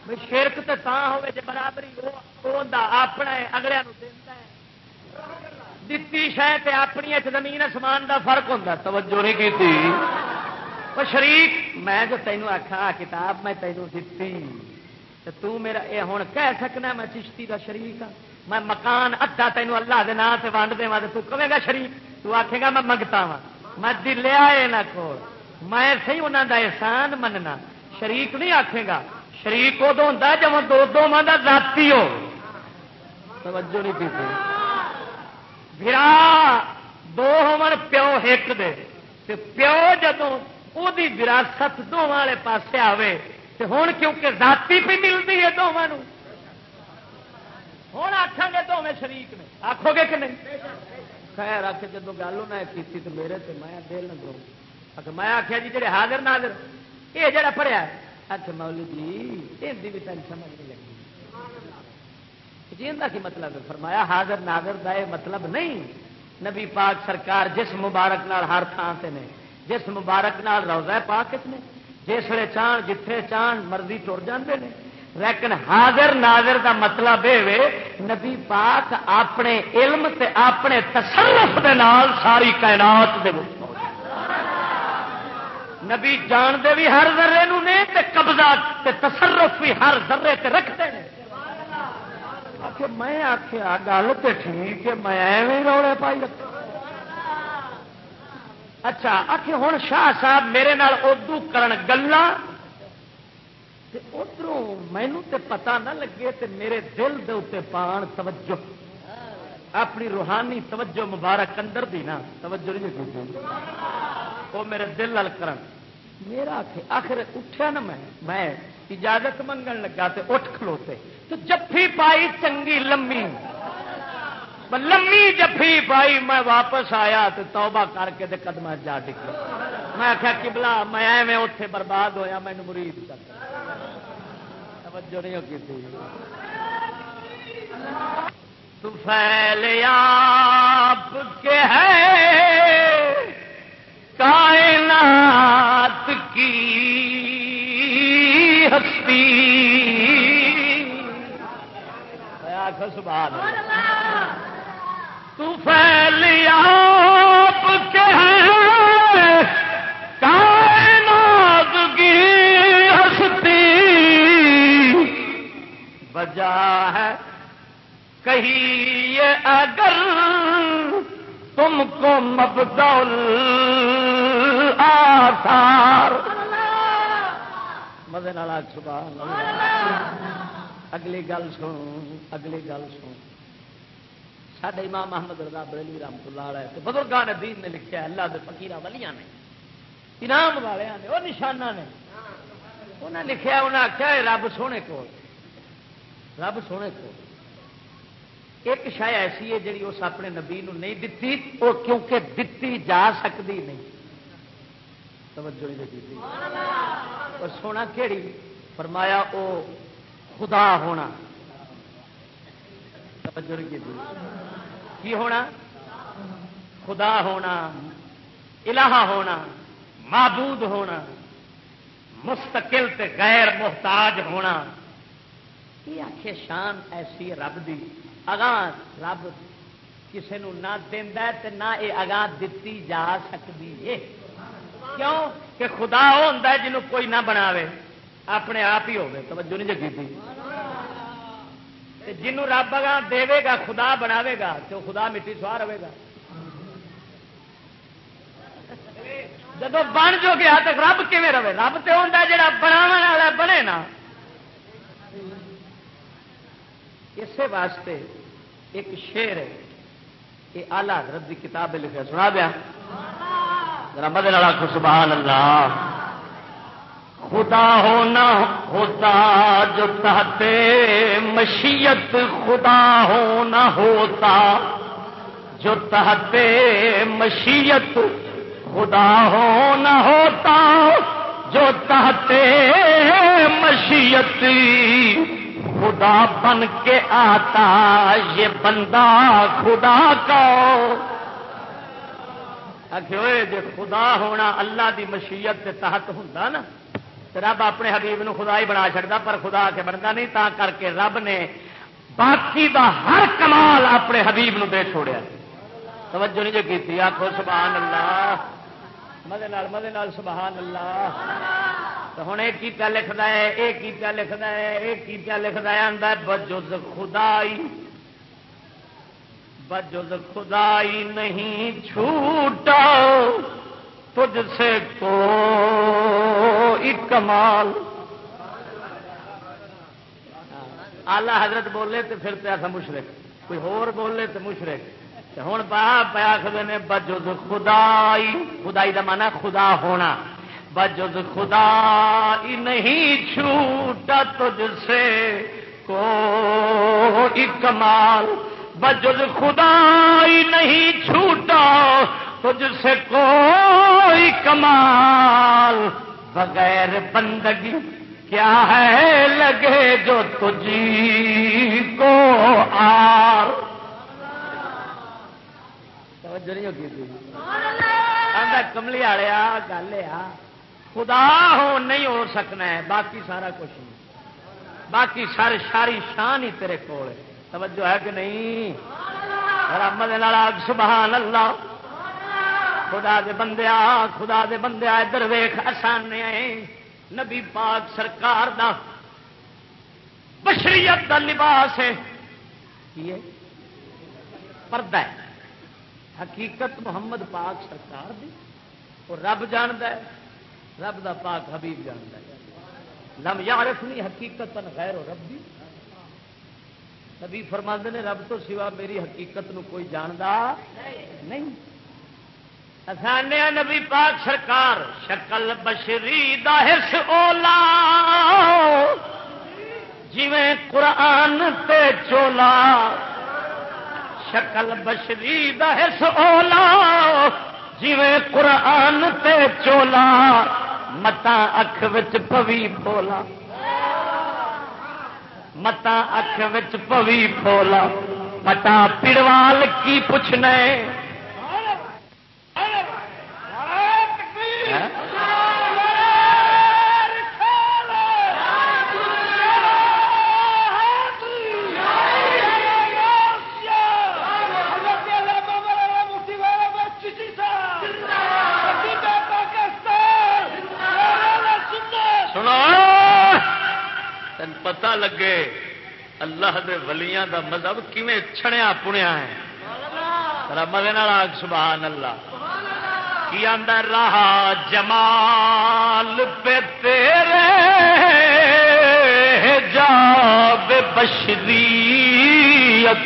شرک تو ہوے جی برابری اپنا اگلے دتی شاید اپنی زمین آسمان دا فرق ہوتا توجہ نہیں کی شریف میں جو تینوں آخا کتاب میں تینوں دتی۔ تو میرا یہ ہوں کہہ سکنا میں چشتی کا شریف ہاں۔ میں مکان ادھا تینوں اللہ کے نام سے ونڈ دوا تو کہے گا شریف تو آخے گا میں منگتا وا میں دلیا یہاں کو میں سی انہوں کا احسان مننا۔ شریک نہیں آخے گا۔ شریک ادو ہوں جب دو دو ماں کا ذاتی ہو۔ توجہ نہیں کی برا دو ہون پیو ایک دے۔ تے پیو جدو وہ وراثت دونوں والے پاسے آوے، تے ہوں کیونکہ ذاتی بھی ملتی ہے دونوں ہوں آخان گے دونوں شریک نے۔ آخو گے کہ نہیں؟ خیر آ کے جب گل انہیں کی تو میرے سے میں دل نہ میں آخیا جی جی حاضر ناظر، یہ جڑا پڑھیا اچھا مولی جی یہ بھی تین سمجھ نہیں لگی۔ جی ان کی مطلب فرمایا، حاضر ناظر دا یہ مطلب نہیں۔ نبی پاک سرکار جس مبارک نال ہر تھان سے نے، جس مبارک نال روزہ پاک نے جسے چان جتھے چان مرضی ٹر جاندے نے۔ لیکن حاضر ناظر دا مطلب یہ نبی پاک اپنے علم تے اپنے تصرف دے نال ساری کائنات دے نبی جانتے بھی ہر ذرے نو نے تے قبضہ تے تصرف بھی ہر ذرے تے رکھتے ہیں۔ میں آخیا گل تو ٹھیک ہے، میں ایویں روڑے پائی رکھ اچھا آخ ہوں شاہ صاحب میرے نال اردو کرن گلا۔ ادھر مینو تے پتا نہ لگے تے میرے دل دے اتنے پان توجہ۔ اپنی روحانی توجہ مبارک اندر دی نا، توجہ نہیں وہ میرے دل لل کر میرا آخر اٹھیا نا میں میں اجازت منگن لگا تے اٹھ کھلوتے۔ تو جفی پائی چنگی لمبی۔ لمبی جفی پائی، میں واپس آیا تو توبہ کر کے تے قدم جا ڈگا میں آخیا کبلا میں ایویں اتے برباد ہویا مینو مرید کر۔ توجہ نہیں کی تو فیل آپ کے ہے۔ کائنات کی ہستی۔ سبحان تو فیل آپ کے کائنات کی ہستی۔ وجہ ہے کہیے اگر تم کو مبدول آثار۔ مزے نال سبحان اگلی گل سن، اگلی گل سن۔ سڈے امام محمد رضا بریلی رحمت اللہ علیہ تو بزرگان دین نے لکھا اللہ کے فکیر ولیاں نے، انعام والے نے وہ نشانہ نے۔ انہیں لکھا انہیں آخیا رب سونے کو رب سونے کو ایک شاید ایسی ہے جی اس اپنے نبی نو نہیں دتی وہ کیونکہ دتی جا سکتی نہیں۔ توجہ نہیں اور سونا کہڑی فرمایا او خدا ہونا۔ توجہ نہیں کی ہونا؟ خدا ہونا، الہ ہونا، معبود ہونا، مستقل تے غیر محتاج ہونا۔ یہ آخ شان ایسی رب دی؟ اگاں رب کسی نہ دینا نہ یہ اگاں دتی جا سکتی ہے۔ کیوں؟ کہ خدا وہ ہوں جنہوں کوئی نہ بناوے، اپنے آپ ہی ہوگی توجہ نہیں جگی تھی۔ جنوں رب اگاں دے گا، خدا بناوے گا تو خدا مٹی سوا رہے گا۔ جب بن جو گیا تو رب کیون رہے؟ رب تو ہوتا جا بنا بنے نا۔ اسی واسطے ایک شیر ہے یہ آلہ حضرت کی کتاب لکھا سنا دیا۔ رب آخو سبحان اللہ خدا ہونا ہوتا جو تحتے مشیت خدا ہونا ہوتا۔ جو تحتے مشیت خدا ہونا ہوتا۔ جو تحتے مشیت خدا بن کے آتا، یہ بندہ خدا کا۔ جی خدا ہونا اللہ دی مشیت کے تحت ہوں نا رب اپنے حبیب نو خدا ہی بنا چڑتا پر خدا کے بنتا نہیں، تا کر کے رب نے باقی دا ہر کمال اپنے حبیب نو دے چھوڑیا۔ توجہ نہیں جو کی آخو سبحان اللہ۔ مدے مدے سبحان اللہ۔ تو ہوں یہ پیا لکھتا ہے یہ پیا لکھتا ہے یہ پیا لکھتا ہے آدھا بجز خدائی۔ بجز خدائی نہیں چھوٹا، تجھ سے کو کمال۔ آلہ حضرت بولے تو پھر پیاسا مشرق کوئی ہور بولے تو مشرق ہوں پا پیا نے بجز خدائی۔ خدائی کا مانا خدا ہونا۔ بجز خدا نہیں چھوٹا تجھ سے کو کمال۔ بجز خدا نہیں چھوٹا تجھ سے کوئی کمال۔ بغیر بندگی کیا ہے لگے جو تجھی کو آر۔ کملی آیا گل آ۔ خدا ہو نہیں ہو سکنا ہے، باقی سارا کچھ نہیں۔ باقی سارے ساری شان ہی تیرے کول توجہ ہے کہ نہیں؟ رحمد سبحان اللہ۔ خدا دے بندیا خدا دے بندیا ادھر ویخ آسان نبی پاک سرکار دا بشریت دا لباس ہے۔ پردہ ہے۔ حقیقت محمد پاک سرکار دی۔ اور رب جاند ہے۔ رب دا پاک حبیب جاند ہے۔ لم یارفنی حقیقت غیر و ربی۔ نبی فرماندے نے رب تو سوا میری حقیقت نو کوئی جاندا نہیں۔ سانے نبی پاک سرکار، شکل بشری دا داہس اولا۔ جویں قرآن تے چولا۔ شکل بشری دا داہس اولا۔ جویں قرآن تے چولا۔ متا اکھ وچ پوی پولا متا اکھ وچ پوی پولا متا پڑوال کی پوچھنے تین پتا لگے اللہ دے ولیاں دا مذہب کیویں چھڑیا پنیا ہے۔ مدے آگ سبحان اللہ کی آدھا رہا جمال پہ تیرے جا بشریت۔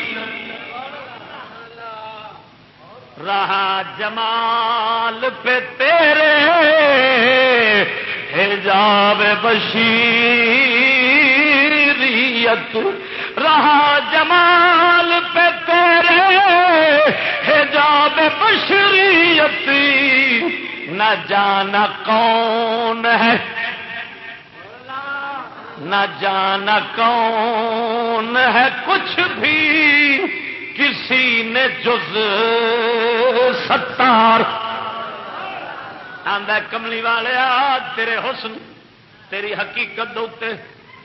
رہا جمال پہ تیرے حجاب بشیر رہا جمال پہ تیرے حجاب بشریت نہ جانا کون ہے نہ جانا کون ہے کچھ بھی کسی نے جز ستار آدھا کملی والے تیرے حسن تیری حقیقت دے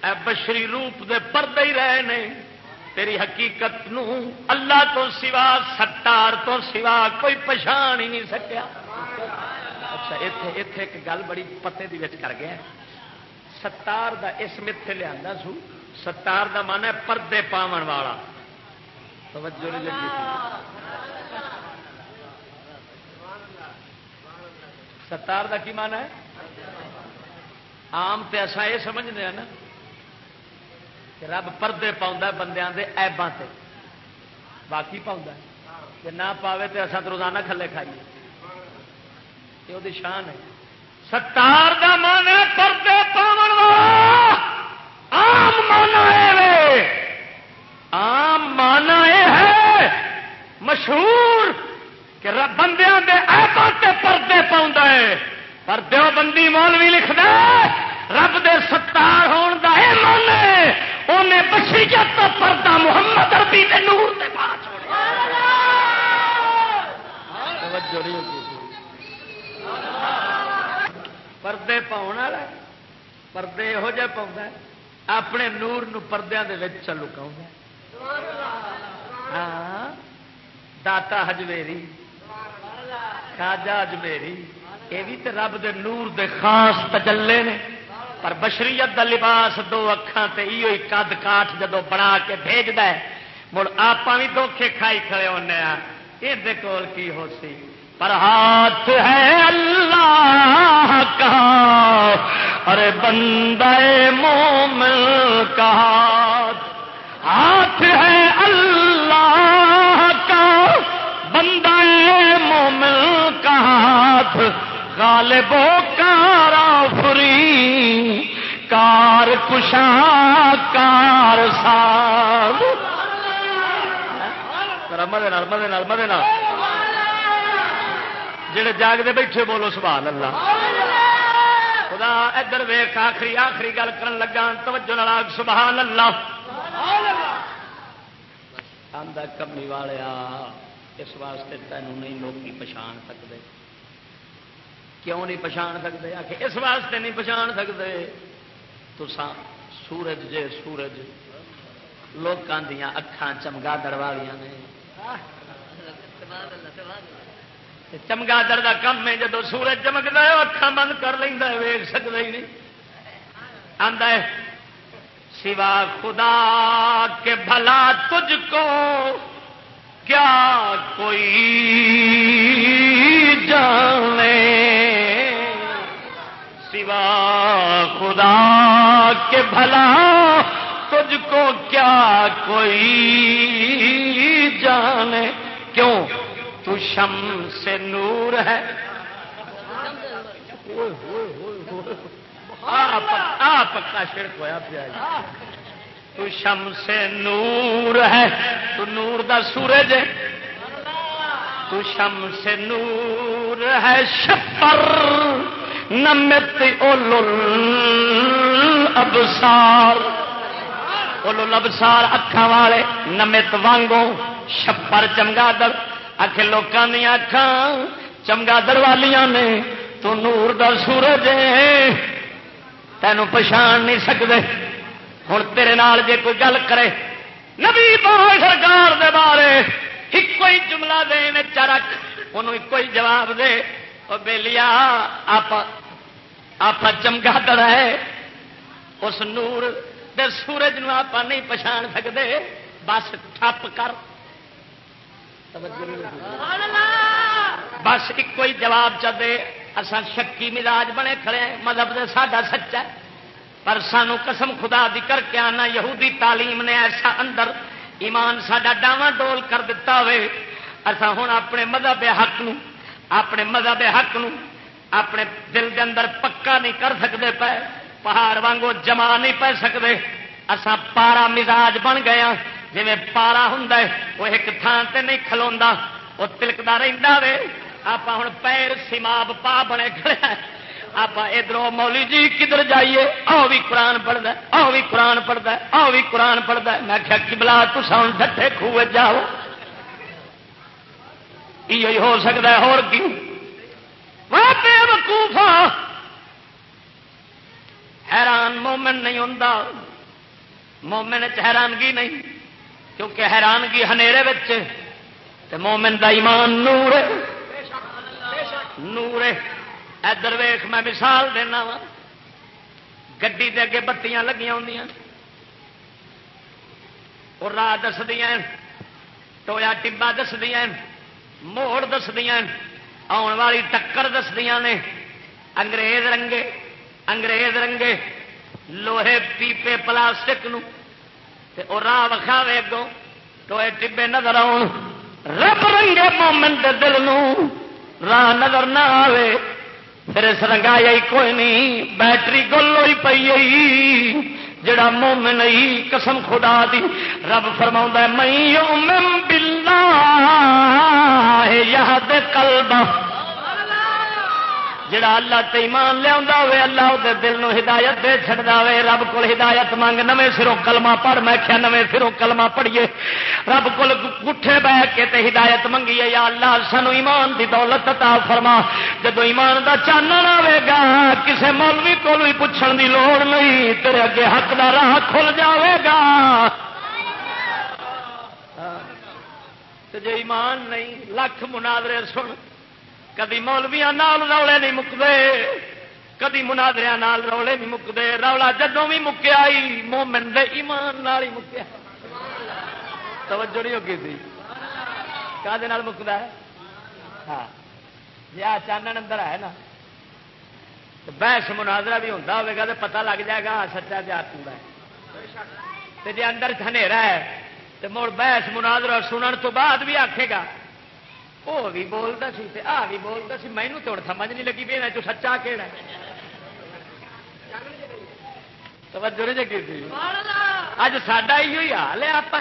اے بشری روپ دے پردے ہی رہے نے۔ تیری حقیقت نو اللہ تو سوا، ستار تو سوا کوئی پچھان ہی نہیں سکیا۔ اچھا اتے اتے ایک گل بڑی پتے دی وچ کر گیا۔ ستار دا اس متے لیا سو۔ ستار دا من ہے پردے پاون والا۔ توجہ نہیں لگی۔ ستار دا کی مان ہے؟ آم تے ایسا یہ سمجھنے ہیں نا۔ رب پردے پاؤں بندیاں دے ایباں تے۔ باقی پاؤں کہ نہ پاوے تے اصا تو روزانہ کھلے کھائیے۔ یہ وہ شان ہے۔ ستار دا مان ہے پردے پاون آم مانا ہے آم مانا یہ ہے مشہور کہ رب بندیاں دے ایباں تے پردے پاؤں ہے۔ پر دیو بندی مولوی لکھنا رب دے ستار ہون دا اے بشریت تو پردہ محمد ربی دے نور دے پا پردے پاؤن والا پردے یہو جہ پاؤں اپنے نور نو پردیاں دے وچ لکاؤں ہاں۔ داتا ہجویری خاجا ہجویری یہ بھی تو رب دے نور دے خاص تجلے نے۔ پر بشریت دا لباس دو اکھان تے ایو ہی کد کاٹ جدو بنا کے بھیج ہے، مڑ آپ بھی دھوکھے کھائی کھڑے ہونے ہاں۔ یہ کول کی ہو سی؟ پر ہاتھ ہے اللہ کا، ارے بندے مومن کا ہاتھ۔ ہے اللہ کا، بندہ مومن کا ہاتھ۔ غالب کشا کار سال مدے مدے مدے جڑے جاگتے بیٹھے بولو سبحان اللہ۔ خدا ادھر ویخ آخری آخری گل کر لگا توجہ نال سبحان اللہ۔ آدھا کمی والیا، اس واسطے تینوں نہیں لوگ پچھان سکتے کیوں نہیں پچھان سکتے آ اس واسطے نہیں پچھان سکتے تو سورج جے سورج لوگوں دیا اکھان چمگادڑ والیا نے چمگادڑ کا کم ہے جب سورج چمکتا ہے اکھان بند کر لینا ویگ سکتا ہی نہیں آتا ہے سوا خدا کے بھلا تجھ کو کیا کوئی جانے سوا خدا کے بھلا تجھ کو کیا کوئی جانے؟ کیوں؟ تو شم سے نور ہے۔ پکا شرک ہوا پیا۔ تو شم سے نور ہے۔ تو نور دا سورج ہے۔ تو شم سے نور ہے۔ شپر نمت ابسار اولو ابسار اکھا والے نمت وانگو شپر چمگادڑ۔ آخ لوگوں دیا اکھان چمگادڑ والیاں نے، تو نور دا سورج تینوں پچھان نہیں سکتے ہوں تیرے نال جے کوئی گل کرے، نبی سرکار دے بارے ایک ہی جملہ دے چرک انہوں ایک ہی جواب دے۔ وہ بے لیا آپ چمگا در ہے۔ اس نور دے سورج نو آپ نہیں پچھان سکتے بس ٹھپ کر۔ بس ایک ہی جواب چلے اصا شکی مزاج بنے کھڑے مذہب دے ساڈا سچا پر سانو قسم خدا دی کر کے آنا۔ یہودی تعلیم نے ایسا اندر ایمان سڈا ڈاواں ڈول کر دیتا ہوئے۔ اصا ہوں اپنے مذہب حق نو اپنے مذہب حق نو اپنے دل کے اندر پکا نہیں کر سکتے پے، پہاڑ وانگو جما نہیں پی سکتے۔ اسا پارا مزاج بن گیا ہاں۔ جی پارا ہوں وہ ایک تھان سے نہیں کھلوا وہ تلکتا رہتا وے۔ آپ ہوں پیر سیماب پا بنے کھڑے ہاں۔ آپ ادھر مولی جی کدھر جائیے؟ آؤ بھی قرآن پڑھتا آؤ بھی قرآن پڑھتا آؤ بھی قرآن پڑھتا میں کیا بلا تو ساؤن ڈٹے خوہ جاؤ۔ یہ ہو سکتا ہے، اور کی حیران مومن نہیں ہوں مومن حیرانگی نہیں، کیونکہ حیرانگی تے مومن دا ایمان نور نور ادھر ویخ میں مثال دینا وا۔ گڈی دے اگے بتیاں لگیاں ہوں اور راہ دس دیا ٹویا ٹبا دس دیا موڑ دس دیا آن والی ٹکر دس دیا نے۔ انگریز رنگے انگریز رنگے۔ لوہے پیپے پلاسٹک نو۔ راہ وکھاوے اگوں ٹوئے ٹبے نظر آن رب رنگے مومن دے دل نو۔ راہ نظر نہ آوے۔ پھر اس رنگایا کوئی نہیں۔ بیٹری گل ہوئی پی جڑا مومن ہی قسم خدا دی۔ رب فرما میں بلا یاد کلبا جڑا اللہ تے ایمان لیا ہوئے، اللہ وہ دل نو ہدایت دے چڑھتا ہوئے، رب کو ہدایت منگ، نویں سروں کلمہ پڑھ، میں کیا نویں سروں کلمہ پڑھیے۔ رب کو گٹھے بہ کے تے ہدایت منگیے، یا اللہ سانو ایمان دی دولت عطا فرما۔ جدو ایمان دا چانن آئے گا، کسے مولوی کو بھی پوچھن دی لوڑ نہیں، تیرے اگے حق دا راہ کھل جاوے گا۔ جی ایمان نہیں، لکھ مناظرے سن۔ کدی مولویا نال روڑے نہیں مکتے کدی منادریا نال روڑے نہیں مکتے رولا جدوں بھی مکیا مومن دے ایمان نال ہی مکیا۔ توجہ نہیں ہوگی تھی؟ کہ مکتا ہے؟ ہاں۔ جی آ چانن اندر ہے نا۔ بحث مناظرہ بھی ہوتا ہوگا تو پتا لگ جائے گا ہاں، سچا جا پورا ہے۔ جی اندر ہے تو مڑ بحث مناظرہ سنن تو بعد بھی آکھے گا وہ بھی بولتا سی آ بھی بولتا سی مینو تو سمجھ نہیں لگی بھی سچا کہڑا توجہ نہیں جگی تھی اج ساڈا ہی حال ہے آپ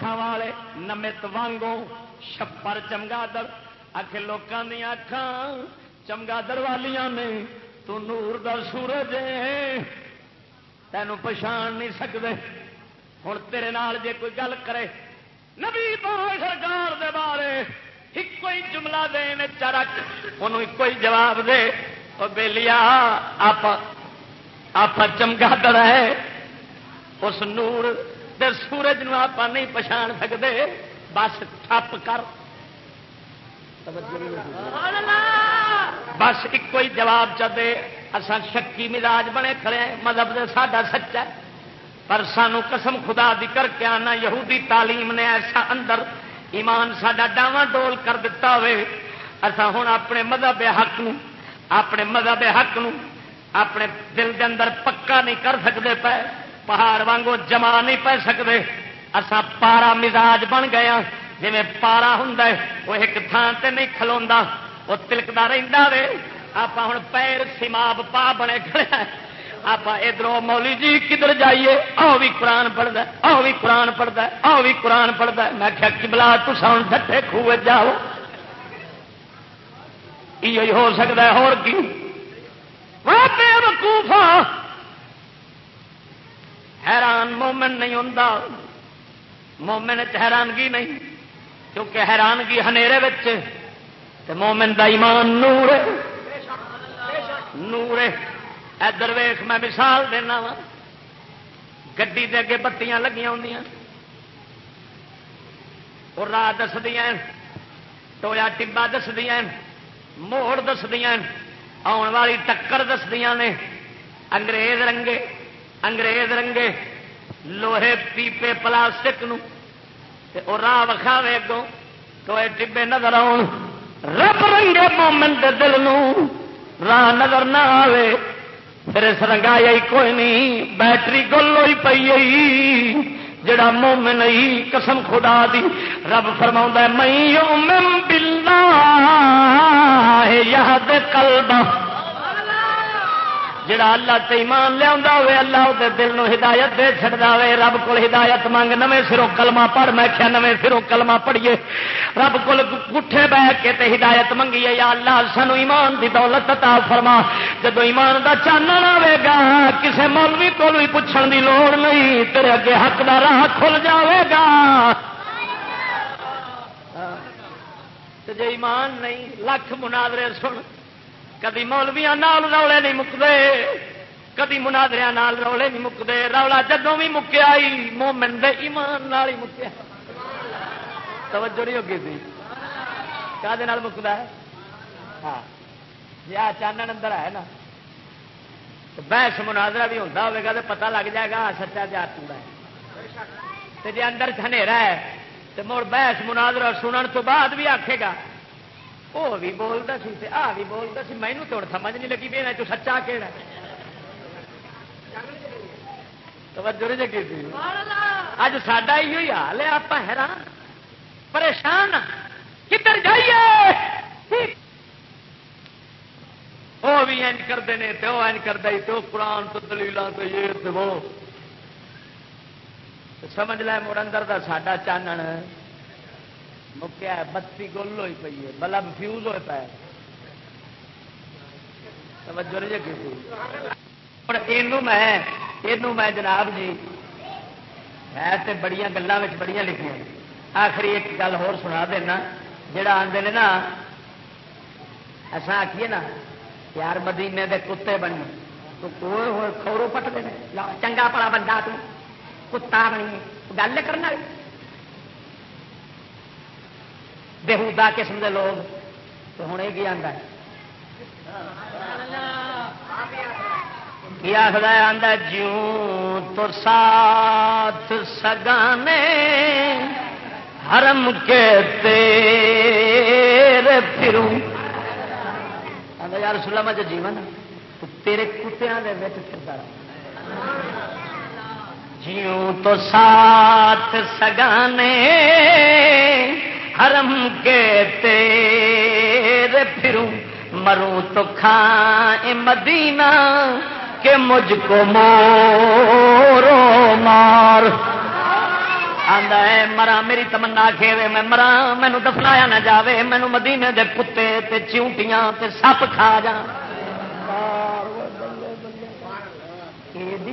والے نمت وانگو چھپر چمگادڑ آخ لوگوں دیا اکھان چمگادڑ والیاں نے تو نور دا سورج تینوں پچھان نہیں سکتے ہوں تیرے نال جے کوئی گل کرے نبی پاک سرکار دے بارے ایک ہی جملہ دے چرک ان ہی جواب دے۔ اور بے لیا آپ آپ چمکا در ہے۔ اس نور دے سورج نو آپ نہیں پچھان سکتے بس ٹھپ کر۔ بس ایک ہی جواب چے اصا شکی مزاج بنے کھڑے مذہب دے ساڈا سچا ہے۔ پر سانو قسم خدا دی کر کے آنا، یہودی تعلیم نے ایسا اندر ایمان ساڈا ڈاواں ڈول کر دیتا ہوئے۔ اصا ہوں اپنے مذہب حق نو اپنے مذہب حق نو اپنے دل دے اندر پکا نہیں کر سکتے پے، پہاڑ وانگو جما نہیں پی سکتے اسا پارا مزاج بن گیا ہاں، جی پارا ہوں وہ ایک تھان سے نہیں کھلوا وہ تلکتا رہتا رہے آپ ہوں پیر سیماب پا بنے کھڑے آپ ادھر مولی جی کدھر جائیے؟ آؤ بھی قرآن پڑھتا آؤ بھی قرآن پڑھتا آؤ بھی قرآن پڑھتا میں کیا کبلا تو ساؤن ڈٹے خوہ جاؤ۔ یہ ہو سکتا ہے اور کی؟ وقوفا ہاں۔ حیران مومن نہیں ہوں مومن حیرانگی نہیں، کیونکہ حیرانگی ہنیرے مومن دا ایمان نور نور ادھر ویخ، میں مثال دینا وا۔ گڈی دے اگے بتیاں لگیاں ہوں اور راہ دس دیا ٹویا ٹبا دس دیا موڑ دس دیا آن والی ٹکر دس دیا نے۔ انگریز رنگے انگریز رنگے، لوہے پیپے پلاسٹک نو۔ اور راہ وکھاوے اگوں ٹوئے ٹبے نظر آن۔ رب رنگے مومن دے دل نو، راہ نظر نہ آوے۔ پھر اس رنگایا کوئی نہیں بیٹری گل ہوئی پی جڑا مومن ہی قسم خدا دی رب فرما میں بلا کل کلبا جڑا اللہ تے ایمان لیا ہوئے، اللہ وہ دل نو ہدایت دے چڑھتا ہوئے، رب کو ہدایت منگ، نویں سروں کلمہ پڑھ، میں کیا نویں سروں کلمہ پڑھیے۔ رب کو گٹھے بہ کے تے ہدایت منگیے، یا اللہ سانو ایمان دی دولت عطا فرما۔ جب ایمان دا چانن آئے گا، کسے مولوی کو بھی پوچھن دی لوڑ نہیں، تیرے اگے حق دا راہ کھل جاوے گا۔ جی ایمان نہیں، لکھ مناظرے سن۔ کدی مولویا نال روڑے نہیں مکتے کدی منادریا نال رولے نہیں مکتے رولا جدوں بھی مکیا مومن دے ایمان نال ہی مکیا توجہ نہیں ہوگی تھی کیا مکتا ہے؟ ہاں۔ جی آ چانن اندر ہے نا۔ بحث مناظرہ بھی ہوتا ہوگا تو پتا لگ جائے گا سچا جا پورا ہے۔ جی اندر ہے تو مڑ بحث مناظرہ سنن تو بعد بھی آکھے گا وہ بھی بولتا سی آ بھی بولتا سی مینو تو ہوں سمجھ نہیں لگی بھی تو سچا کہڑا توجہ نہیں جگی اج ساڈا یہ حال ہے آپ حیران پریشان کدھر جائیے وہ بھی این کرتے ہیں تو این کرتا تو قرآن تو دلیل تو یہ تو وہ سمجھ لے مڑ اندر کا ساڈا چانن مکیا بتی گل ہوئی پی ہے، بلب فیوز ہوئے پائے توجہ نہیں کی ہوں میں یہ میں جناب جی ہے تو بڑی گلوں بڑی لکھیاں۔ آخری ایک گل ہو سنا دینا، جڑا آدھے نا ایسا آخیے نا، یار مدینے دے کتے بنی تو کورو پٹ دے چنگا پڑا بندہ تو، کتا بنی گل کرنا۔ بےحدا قسم دے لوگ تو ہوں یہ آتا ہے؟ کیا آخر آدھا جیوں تو ساتھ سگانے، حرم کے تیرے پھروں۔ آتا یار سلا مجھے جیون تیرے کتیا پھرتا جیوں تو ساتھ سگانے حرم کے تیرے پھروں، مروں تو کھائیں مدینہ کہ مجھ کو مورو مار۔ ہے، مرا، میری تمنا کھیوے، میں مرا، مینو دفنایا نہ جاوے، مینو مدینے دے کتے تے چیونٹیاں تے سپ کھا جا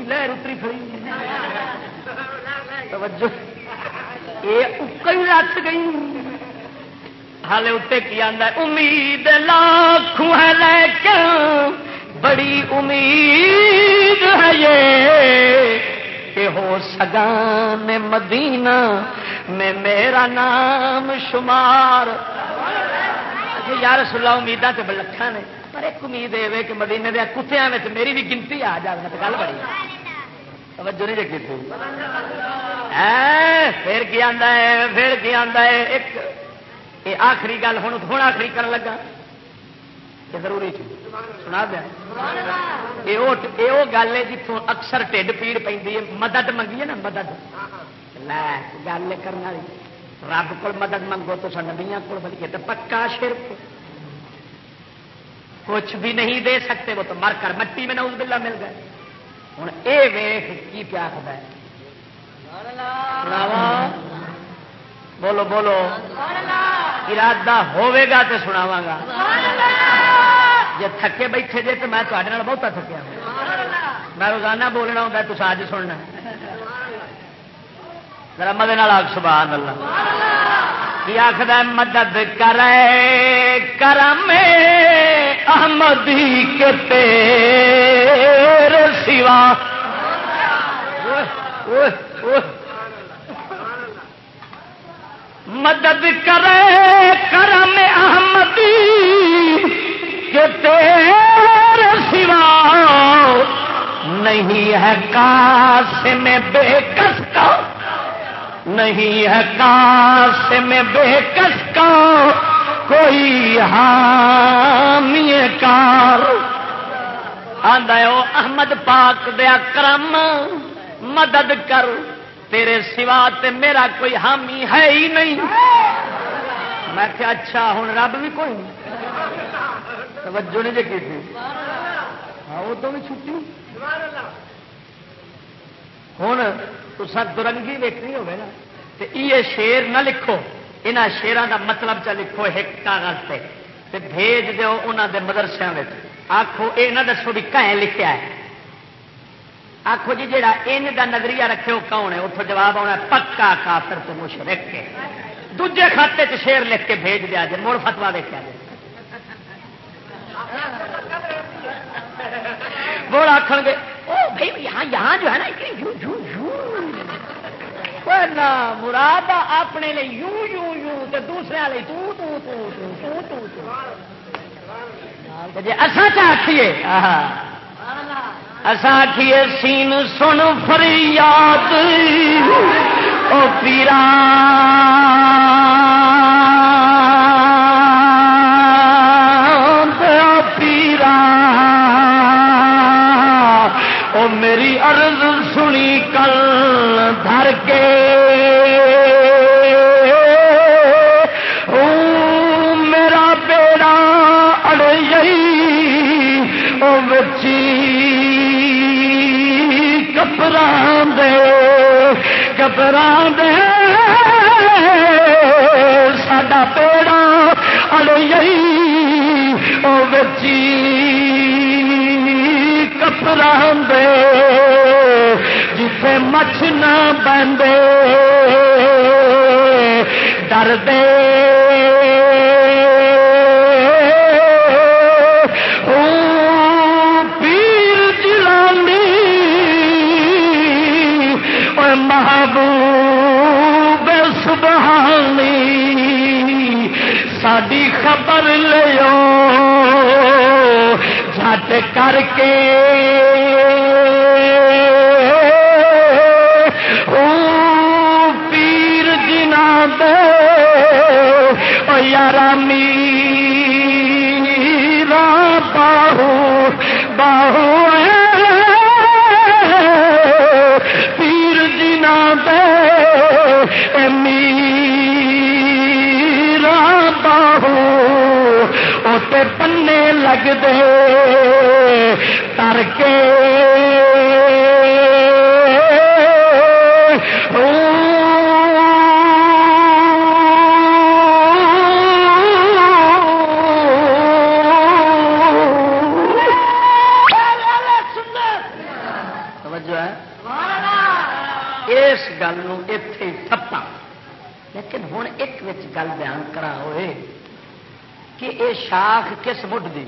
لہر اتری کھڑی توجہ۔ یہ اکل رکھ گئی۔ ہالے اتنے کی آدھا امید لاکھوں ہے لیکن بڑی امید ہے یہ کہ ہو سگان مدینہ میں میرا نام شمار۔ یار سلا امیداں تو بلکھا نے۔ پر ایک امید یہ کہ مدینے دیا کتیا میں میری بھی گنتی آ جائے تو مطلب گل بڑی توجہ نہیں رکھی تھی۔ پھر کی آتا ہے؟ پھر کی آتا ہے؟ ایک یہ آخری گل ہوں ہوں آخری کر لگا۔ کہ ضروری چیز۔ سنا دیا۔ یہ گل ہے جتوں اکثر ٹھڈ پیڑ پہ مدد منگی ہے نا مدد۔ گل کرنا رب کو مدد منگو تو نبیا کو بلیے تو پکا شرک۔ کچھ بھی نہیں دے سکتے وہ تو مر کر مٹی میں نوز بلا مل گئے۔ ہوں یہ ویخ کی پیا ہے؟ بولو بولو۔ ارادہ ہوے گا تو سناوا گا۔ جی تھکے بیٹھے جے تو میں تے بہتا تھکیا میں روزانہ بولنا ہوتا تو آج سننا ذرا مدد سبحان اللہ کی آخر مدد کرے کرم احمدی کے تیرے سوا۔ مدد کرے کرم احمدی کہ تیرے سوا نہیں ہے کاش میں بے کس کا نہیں ہے کاش میں بے کس کا کوئی حامی کار۔ آدھا احمد پاک دیا کرم مدد کر۔ تیرے سوا تے میرا کوئی حامی ہے ہی نہیں۔ میں کہ اچھا ہوں رب بھی کوئی نہیں۔ توجہ نہیں جی تھی۔ ہاں وہ تو بھی چھٹی۔ ہوں تو سر درنگی ویکنی ہوگی نا تو یہ شیر نہ لکھو۔ یہاں شیران کا مطلب چا لکھو ایک کاغذ سے بھیج دو انہوں دے مدرسے میں آخو یہ نہ دسو بھی کہیں لکھا ہے۔ آخو جی جا ان کا نظریہ رکھے وہ کون ہے؟ اتوں جواب آنا پکا کافر تو مشرک کے دوجے کھاتے چ شیر لکھ کے بھیج دیا جائے مڑ فتوا دیکھا جائے۔ وہ آخ گے بھائی یہاں یہاں جو ہے نا یوں یوں یوں۔ مراد اپنے لیے یوں یوں یوں تو دوسرے والے تو تو تو تو تو تو جی اصا چاہیے اصا آخیے سین سن فریاد او پیرا پیرا کپران دے ساڈا پیڑا اڑ او بچی کپران دے جتھے مچھ نہ بندے ڈر دے کر کے لگ دے تر کے اس گل اتے تھپا۔ لیکن ہوں ایک گل بیان کرا ہوئے۔ یہ شاخ کس مڈ دی؟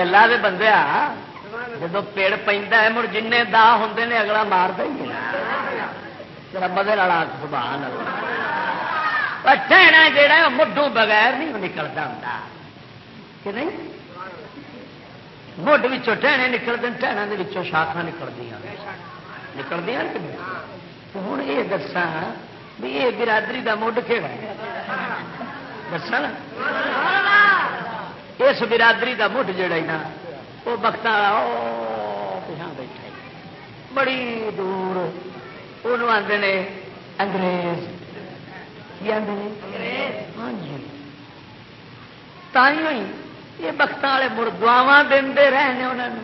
اللہ دے بندے جب پیڑ پہ مڑ جن دا ہوں نے اگلا مار دیں مدر والا سبحان ٹہنا جہا مڈو بغیر نہیں نکلتا ہوں کہ نہیں؟ مڈ ٹہنے نکلتے ٹہنوں کے شاخا نکلدیا نکلدیا ہوں یہ دسا بھی یہ برادری کا مڈ کہڑا دسا اس برادری کا مڈ جڑا نا، وہ بخت بیٹھا بڑی دور وہ آتے نے انگریز۔ کی آدھے ہاں جی۔ تھی یہ بخت والے مڑ دعوا دے رہے انہوں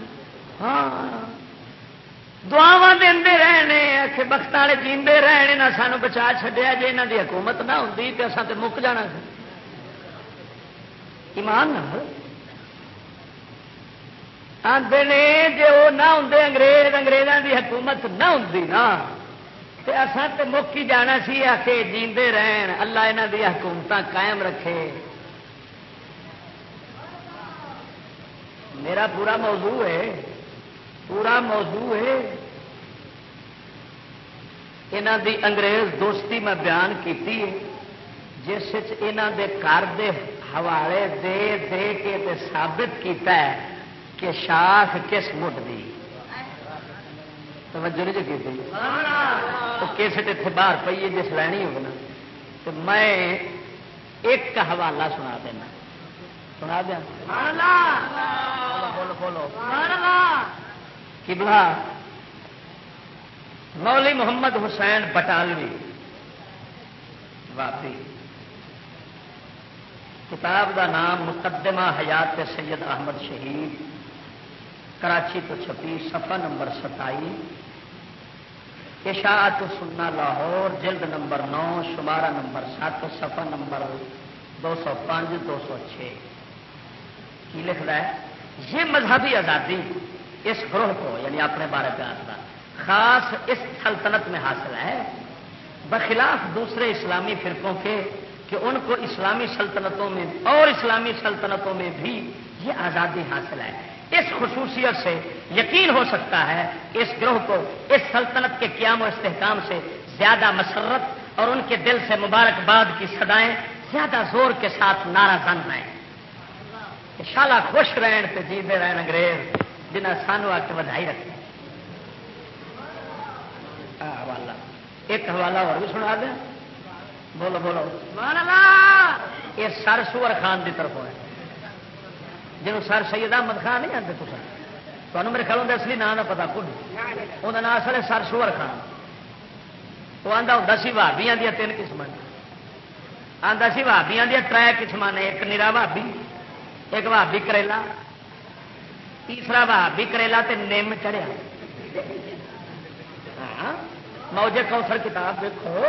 ہاں۔ دعوا دے رہے آخے بخت والے جیندے رہے نہ سانو بچا چڈیا جی یہاں کی حکومت نہ ہوتی تو اصل تو مک جانا ایمان نہ آتے نے جی وہ نہ ہوں انگریز انگریزوں کی حکومت نہ ہوں نا تو اصل تو مک ہی جانا سی آ کے جیندے رہن، اللہ یہاں دیا حکومت قائم رکھے۔ میرا پورا موضوع ہے، پورا موضوع ہے۔ یہاں دی انگریز دوستی میں بیان کی جس دے گھر دے حوالے دے دے کے تے ثابت کیتا ہے کہ شاخ کس مٹ دی۔ توجہ نہیں جی کی تو اتنے باہر پی ہے، جس لینی ہوگا تو میں ایک حوالہ سنا دینا۔ سنا دیا۔ بولو بولو۔ کبلا مولی محمد حسین بٹالوی۔ واپی کتاب دا نام مقدمہ حیات سید احمد شہید۔ کراچی تو چھپی صفحہ نمبر ستائی۔ اشاعت سننا لاہور جلد نمبر نو شمارہ نمبر سات صفحہ نمبر دو سو پانچ دو سو چھ۔ کی لکھ رہا ہے، یہ مذہبی آزادی اس گروہ کو یعنی اپنے بارے پہ آتا خاص اس سلطنت میں حاصل ہے۔ بخلاف دوسرے اسلامی فرقوں کے کہ ان کو اسلامی سلطنتوں میں اور اسلامی سلطنتوں میں بھی یہ آزادی حاصل ہے۔ اس خصوصیت سے یقین ہو سکتا ہے اس گروہ کو اس سلطنت کے قیام و استحکام سے زیادہ مسرت اور ان کے دل سے مبارکباد کی سدائیں زیادہ زور کے ساتھ نعرہ زن رہے ہیں شالا خوش رہن سے جیتے رہن انگریز جنہیں سانو آ کے بدائی رکھے حوالہ۔ ایک حوالہ اور بھی سنا دیں۔ بولو بولو۔ یہ سر سور خان کی طرف ہے جنہوں سر سید احمد خان نہیں آتے تو تمہیں میرے خیال اصلی نام کا پتا کون وہ نام اصل ہے سر سور خان۔ وہ آتا ہوں سی بھابیا دیا تین قسم آتا سی بھابیا دیا تر قسم نے ایک نیرا بھابی ایک بھابی کریلا، تیسرا بھابی کریلا تے نیم چڑھیا۔ ہاں، موجے کوثر کتاب دیکھو،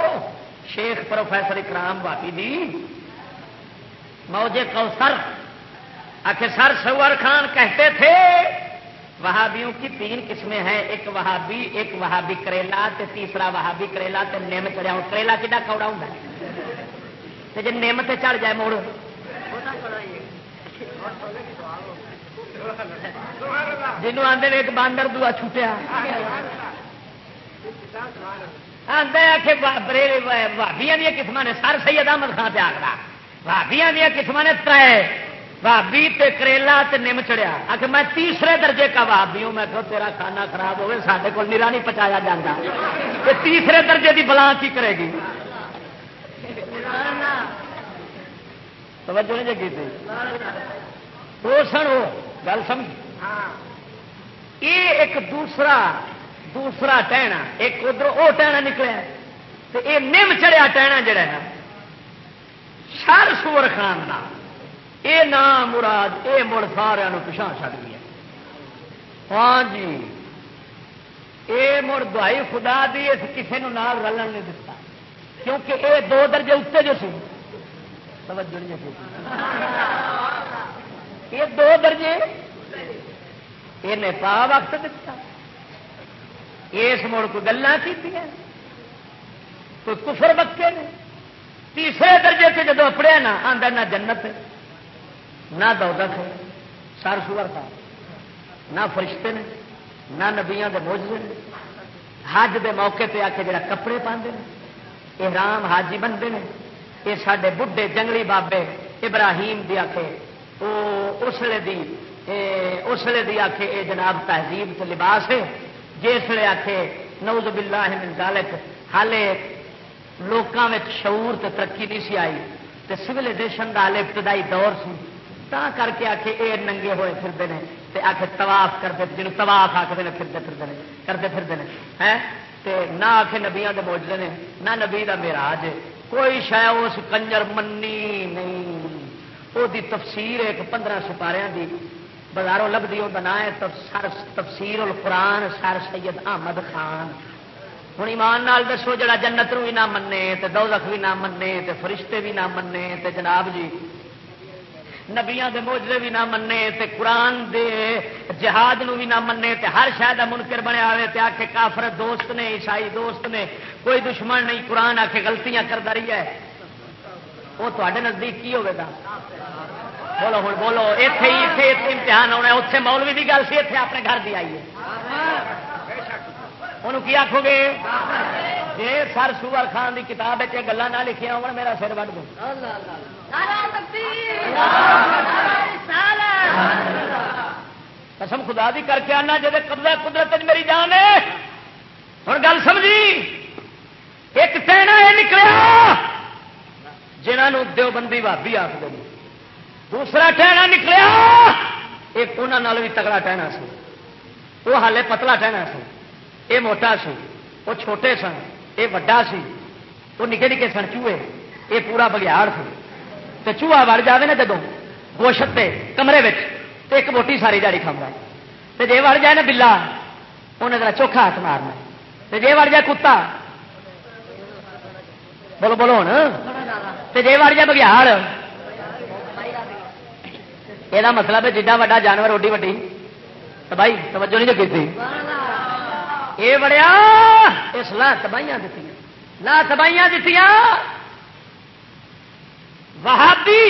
شیخ پروفیسر اکرام بھابی دی۔ موجے کوثر آخر سر سور خان کہتے تھے، وہابیوں کی تین قسمیں ہیں، ایک وہابی ایک وہابی کریلا تے تیسرا وہابی کریلا تے نیم چڑھیا۔ کریلا کھا کوڑا ہوں جی نیم تے چڑھ جائے موڑ۔ جنوب آدھے ایک باندر دعا چھوٹیا۔ آدھے آ کے بھابیا دیا قسم نے، سر سید احمد خان پہ آگرا بھابیا دیا قسم نے تر بھابی تے کریلا تے نم چڑیا آ کے میں تیسرے درجے کا بھابی ہوں، میں کہ تیرا کھانا خراب ہوئے سارے کو نیرا نہیں پچایا جاتا تو تیسرے درجے کی بلا کی کرے گی؟ توجہ نہیں جگی تھی۔ وہ سن وہ گل سمجھ۔ یہ ایک دوسرا دوسرا ٹہنا ایک ادھر وہ ٹہنا نکلیا تو یہ نم چڑیا ٹہنا جڑا ہے شر سور خان کا یہ نام مراد یہ مڑ سارا پچھا چڑ گیا ہاں جی یہ مڑ دہائی خدا دی اس کسی نو نال رلن نہیں دتا۔ کیونکہ یہ دو درجے اتنے جو سی یہ دو درجے یہ پا وقت دتا۔ اس مڑ کو گلا کی کوئی کفر بکے نے۔ تیسرے درجے سے جدو پڑھیا نا آدھا نہ جنت نہ دودت ہے، سر سور تھا۔ نہ فرشتے نے، نہ نبیا کے موجود نے۔ حج دے موقع پہ آ کے جڑا کپڑے پاندے یہ رام حاجی بنتے ہیں یہ سارے بڈھے جنگلی بابے ابراہیم دی آخے وہ اسلے دی اسلے دی آخے یہ جناب تہذیب سے لباس ہے۔ جسے آخے نوز باللہ من ذالک، حالے لوکاں میں شعور تے ترقی نہیں سی آئی۔ تے سولیزیشن کا حالے ابتدائی دور سی۔ تا کر کے آخے یہ ننگے ہوئے پھرتے ہیں تے آخے تواف کرتے جنوب تواف آخر نے، پھرتے پھرتے ہیں کرتے، پھرتے ہیں؟ تے نہ آخے نبیا کے موجود نے، نہ نبی کا میرا کوئی شاید اس کنجر منی نہیں۔ وہ تفسیر ایک پندرہ سپارے دی بازاروں لبھی وہ بنا ہے تفسیر القرآن سر سید احمد خان ہوں ایمان نال دسو جڑا جنت بھی نہ منے تے دولت بھی نہ منے تے فرشتے بھی نہ منے تے جناب جی نبیا دے موجے بھی نہ منے تے قرآن دے جہاد نو بھی نہ منے تے ہر شاید منکر بنیا ہوئے تے آ کے کافر دوست نے عیسائی دوست نے کوئی دشمن نہیں قرآن آ کے گلتیاں کرتا رہی ہے وہ تے نزدیک کی ہوگا بولو ہوں بولو اتے ہی امتحان ہونا اتنے مولوی کی گل سی اتنے اپنے گھر کی آئی ہے انہوں کی آخو گے جی سر سور خان کی کتاب گلا نہ لکھیا ہو میرا سر وڈ دو قسم خدا دی کر کے آنا جی قبضہ قدرت میری جان ہے ہوں گل سمجھی ایک ٹہنا یہ نکلیا جنہوں دیوبندی بھابی آخر دوسرا ٹہنا نکلیا۔ ایک انہوں بھی تگڑا ٹہنا سی وہ ہالے پتلا ٹہنا سی یہ موٹا سی وہ چھوٹے سن۔ یہ وڈا سی۔ وہ نکے نکے سن چوہے۔ یہ پورا بگیاڑ سی تو چوہا وڑ جائے نا جدو گوشت پہ کمرے میں تو ایک موٹی ساری جاڑی کھانا تو جی وڑ جائے نا بلا انہیں ذرا چوکھا ہاتھ مارنا۔ تو جی وڑ جائے کتا۔ بولو بولو ہوں تو جی وڑ جائے بگیاڑ یہ مطلب ہے جڈا وا جانور اوڈی وڈی بھائی توجہ نہیں لگی تھی یہ بڑیا اس لا تباہیاں دیتی لا تباہیاں دیتی وہابی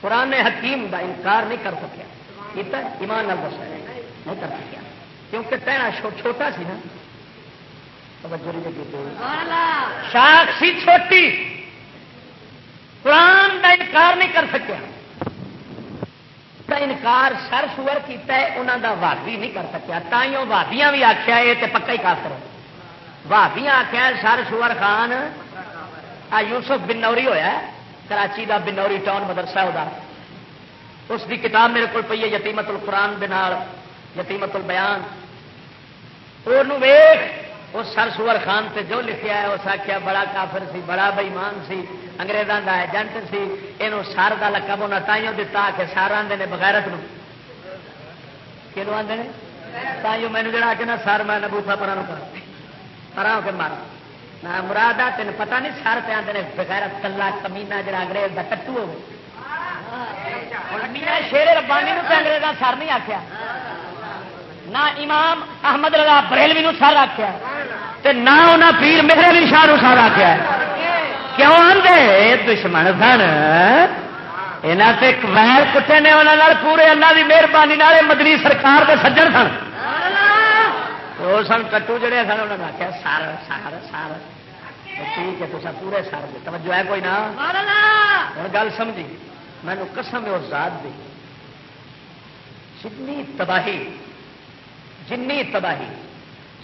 قرآن حکیم کا انکار نہیں کر سکیا ایمان نال دس نہیں کر سکیا کیونکہ پہنا چھوٹا سی نا شاخ سی چھوٹی قرآن کا انکار نہیں کر سکیا انکار سر سور کیا انہوں کا وادی نہیں کر سکیا۔ تائیوں وادیاں بھی آخیا یہ تو پکا ہی کافر وادیاں آخیا سر سور خان، آ یوسف بنوری ہویا کراچی دا بنوری ٹاؤن مدرسہ وہ اس کی کتاب میرے کو پی ہے یتیمت القرآن دال یتیمت البیان۔ ویخ وہ سر سور خان تے جو لکھیا ہے، اس آخیا بڑا کافر سی، بڑا بئیمان سی انگریزوں کا ایجنٹ سی یہ سر کا لقب انہیں تائیوں دتا کہ سر آدھے نے بغیرت کلو آدھے تائیوں مینو جڑا کہ نا، سر میں نبوسا پرا پر ہو کے مارا میں مراد آ تین پتا نہیں سر پہ آدھے بغیرت، کلا کمینا جڑا انگریز کا کٹو ہو شیر ربانی نے انگریزا سر نہیں آخیا نہ امام احمد رضا بریلوی نو سر آخیا نہ انہیں پیر میرے بھی شاہ سر آخیا کیوں آدھے دشمن سن۔ یہاں سے ویر کٹے نے انہوں پورے اللہ کی مہربانی مدنی سرکار کے سجن سن۔ وہ سن کٹو جڑے سن انہوں نے آخیا سر سر سر ٹھیک ہے تو پورے سر دے۔ توجہ ہے کوئی نہ؟ ہوں گل سمجھی۔ مینو قسم ہے اس ذات دی۔ جنی تباہی جنی تباہی۔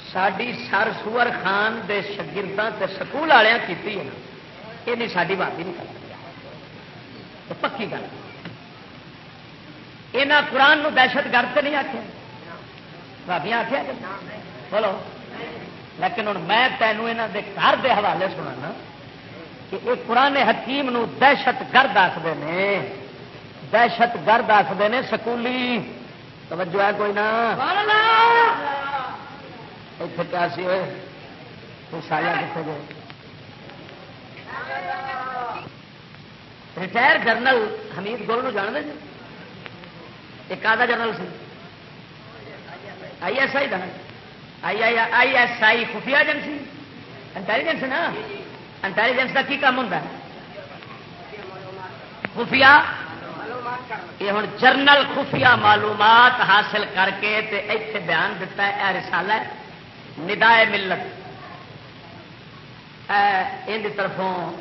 ساری سر سور خان دے شگرداں تے سکول والوں کی یہ نہیں ساری بات نہیں کر سکتا پکی گل یہاں قرآن نو دہشت گرد تو نہیں آخیا بھابیا آخیا بولو لیکن ہوں میں تینوں یہاں دے گھر دے حوالے سنا کہ یہ قرآن حکیم نو دہشت گرد آخر نے دہشت گرد آخر نے سکولی توجہ ہے کوئی نہ اتنے کیا سی سایا کتنے گئے ریٹائر جنرل حمید گول جان دے جی ایک آدھا general C I S I کا آئی آئی آئی ایس آئی خفیہ ایجنسی انٹیلیجنس نا انٹیلیجنس کا کی کام ہوتا ہے خفیہ یہ ہوں جرنل خفیہ معلومات حاصل کر کے اتنے بیان دیتا ہے اے رسالہ ہے ندائے ملت۔ ان طرفوں،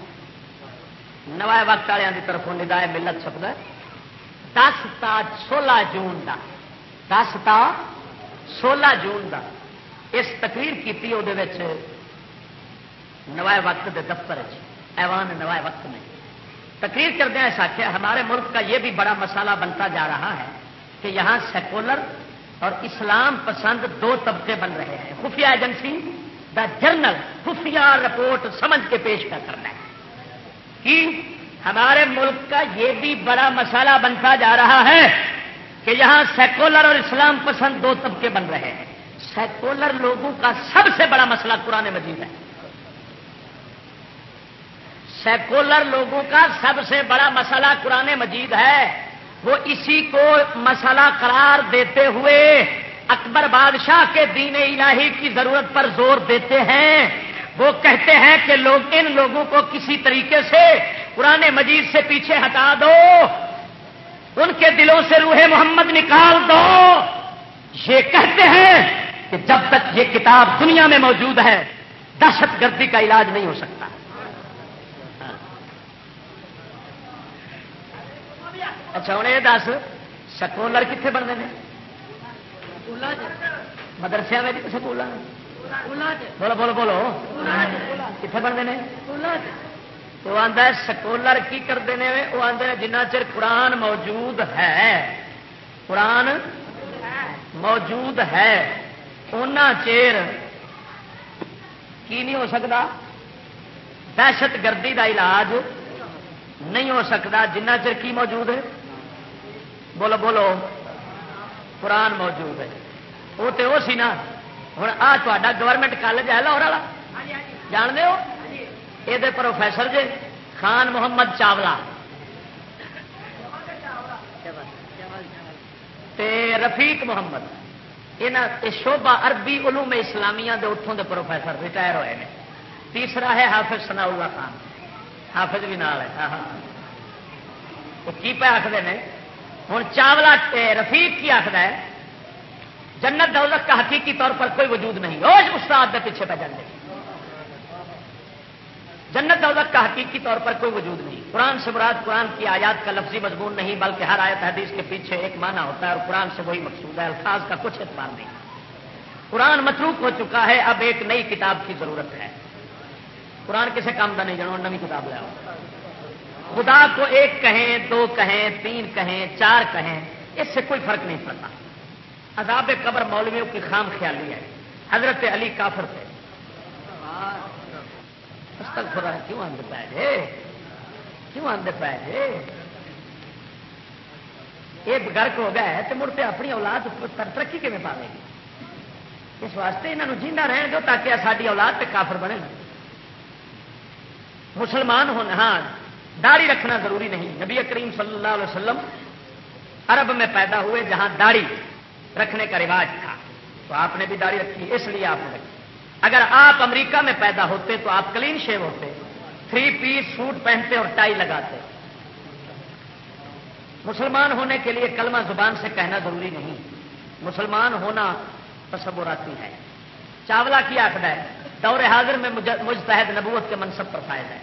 نوائے وقت والوں کی طرفوں ندائے ملت چھپتا دس تا سولہ جون کا دس تا سولہ جون کا اس تقریر کی وہ نوائے وقت کے دفتر ایوان نوائے وقت میں۔ تقریر کردہ ایسا آخیا ہمارے ملک کا یہ بھی بڑا مسئلہ بنتا جا رہا ہے کہ یہاں سیکولر اور اسلام پسند دو طبقے بن رہے ہیں۔ خفیہ ایجنسی، دا جرنل، خفیہ رپورٹ سمجھ کے پیش کر کرنا ہے کہ ہمارے ملک کا یہ بھی بڑا مسئلہ بنتا جا رہا ہے کہ یہاں سیکولر اور اسلام پسند دو طبقے بن رہے ہیں۔ سیکولر لوگوں کا سب سے بڑا مسئلہ قرآن مجید ہے۔ سیکولر لوگوں کا سب سے بڑا مسئلہ قرآن مجید ہے۔ وہ اسی کو مسئلہ قرار دیتے ہوئے اکبر بادشاہ کے دین الہی کی ضرورت پر زور دیتے ہیں۔ وہ کہتے ہیں کہ لوگ ان لوگوں کو کسی طریقے سے قرآن مجید سے پیچھے ہٹا دو۔ ان کے دلوں سے روح محمد نکال دو۔ یہ کہتے ہیں کہ جب تک یہ کتاب دنیا میں موجود ہے، دہشت گردی کا علاج نہیں ہو سکتا۔ اچھا ہوں یہ دس سکولر کتنے بنتے ہیں؟ مدرسے میں سکول بولو بولو بولو۔ کتنے بنتے ہیں؟ وہ آتا ہے سکولر کی کرتے ہیں؟ وہ آتے ہیں جنہ چر قرآن موجود ہے۔ قرآن موجود ہے۔ ان چیر کی نہیں ہو سکتا؟ دہشت گردی کا علاج نہیں ہو سکتا جنہ چر کی موجود ہے؟ بولو بولو قرآن موجود ہے۔ وہ تو وہ سی نا ہوں آ تا گورنمنٹ کالج ہے لاہور والا۔ جان دو یہ پروفیسر جے خان محمد چاولا۔ تے رفیق محمد۔ یہاں شوبا عربی علوم اسلامیہ دے اتوں دے پروفیسر ریٹائر ہوئے ہیں تیسرا ہے حافظ سنا خان۔ حافظ بھی نال ہے ہاں ہاں۔ وہ کی پہ آخر نے؟ ہوں چاولا رفیق کی آخر ہے، جنت دولت کا حقیقی طور پر کوئی وجود نہیں۔ روز استاد کے پیچھے پہ جانے جنت دولت کا حقیقی طور پر کوئی وجود نہیں۔ قرآن سے مراد قرآن کی آیات کا لفظی مضمون نہیں، بلکہ ہر آیت حدیث کے پیچھے ایک معنی ہوتا ہے اور قرآن سے وہی مقصود ہے، الفاظ کا کچھ اعتبار نہیں۔ قرآن متروک ہو چکا ہے، اب ایک نئی کتاب کی ضرورت ہے۔ قرآن کسی کام کا نہیں جانو نئی کتاب لے خدا کو ایک کہیں، دو کہیں، تین کہیں، چار کہیں، اس سے کوئی فرق نہیں پڑتا۔ عذاب قبر مولویوں کی خام خیالی ہے۔ حضرت علی کافر تھے۔ خدا کیوں آدھے پہ جے کیوں آدھے پہ جے یہ گرک ہو گیا ہے تو مڑ پہ اپنی اولاد ترقی کیون پا لے گی؟ اس واسطے یہاں جینا رہن دو تاکہ ساری اولاد پہ کافر بنے۔ مسلمان ہونا ہاں داڑھی رکھنا ضروری نہیں۔ نبی کریم صلی اللہ علیہ وسلم عرب میں پیدا ہوئے جہاں داڑھی رکھنے کا رواج تھا۔ تو آپ نے بھی داڑھی رکھی، اس لیے آپ نے رکھی۔ اگر آپ امریکہ میں پیدا ہوتے تو آپ کلین شیو ہوتے، تھری پیس سوٹ پہنتے اور ٹائی لگاتے۔ مسلمان ہونے کے لیے کلمہ زبان سے کہنا ضروری نہیں۔ مسلمان ہونا تصوراتی ہے۔ چاولا کی آخر ہے، دور حاضر میں مجتحد نبوت کے منصب پر فائد ہے۔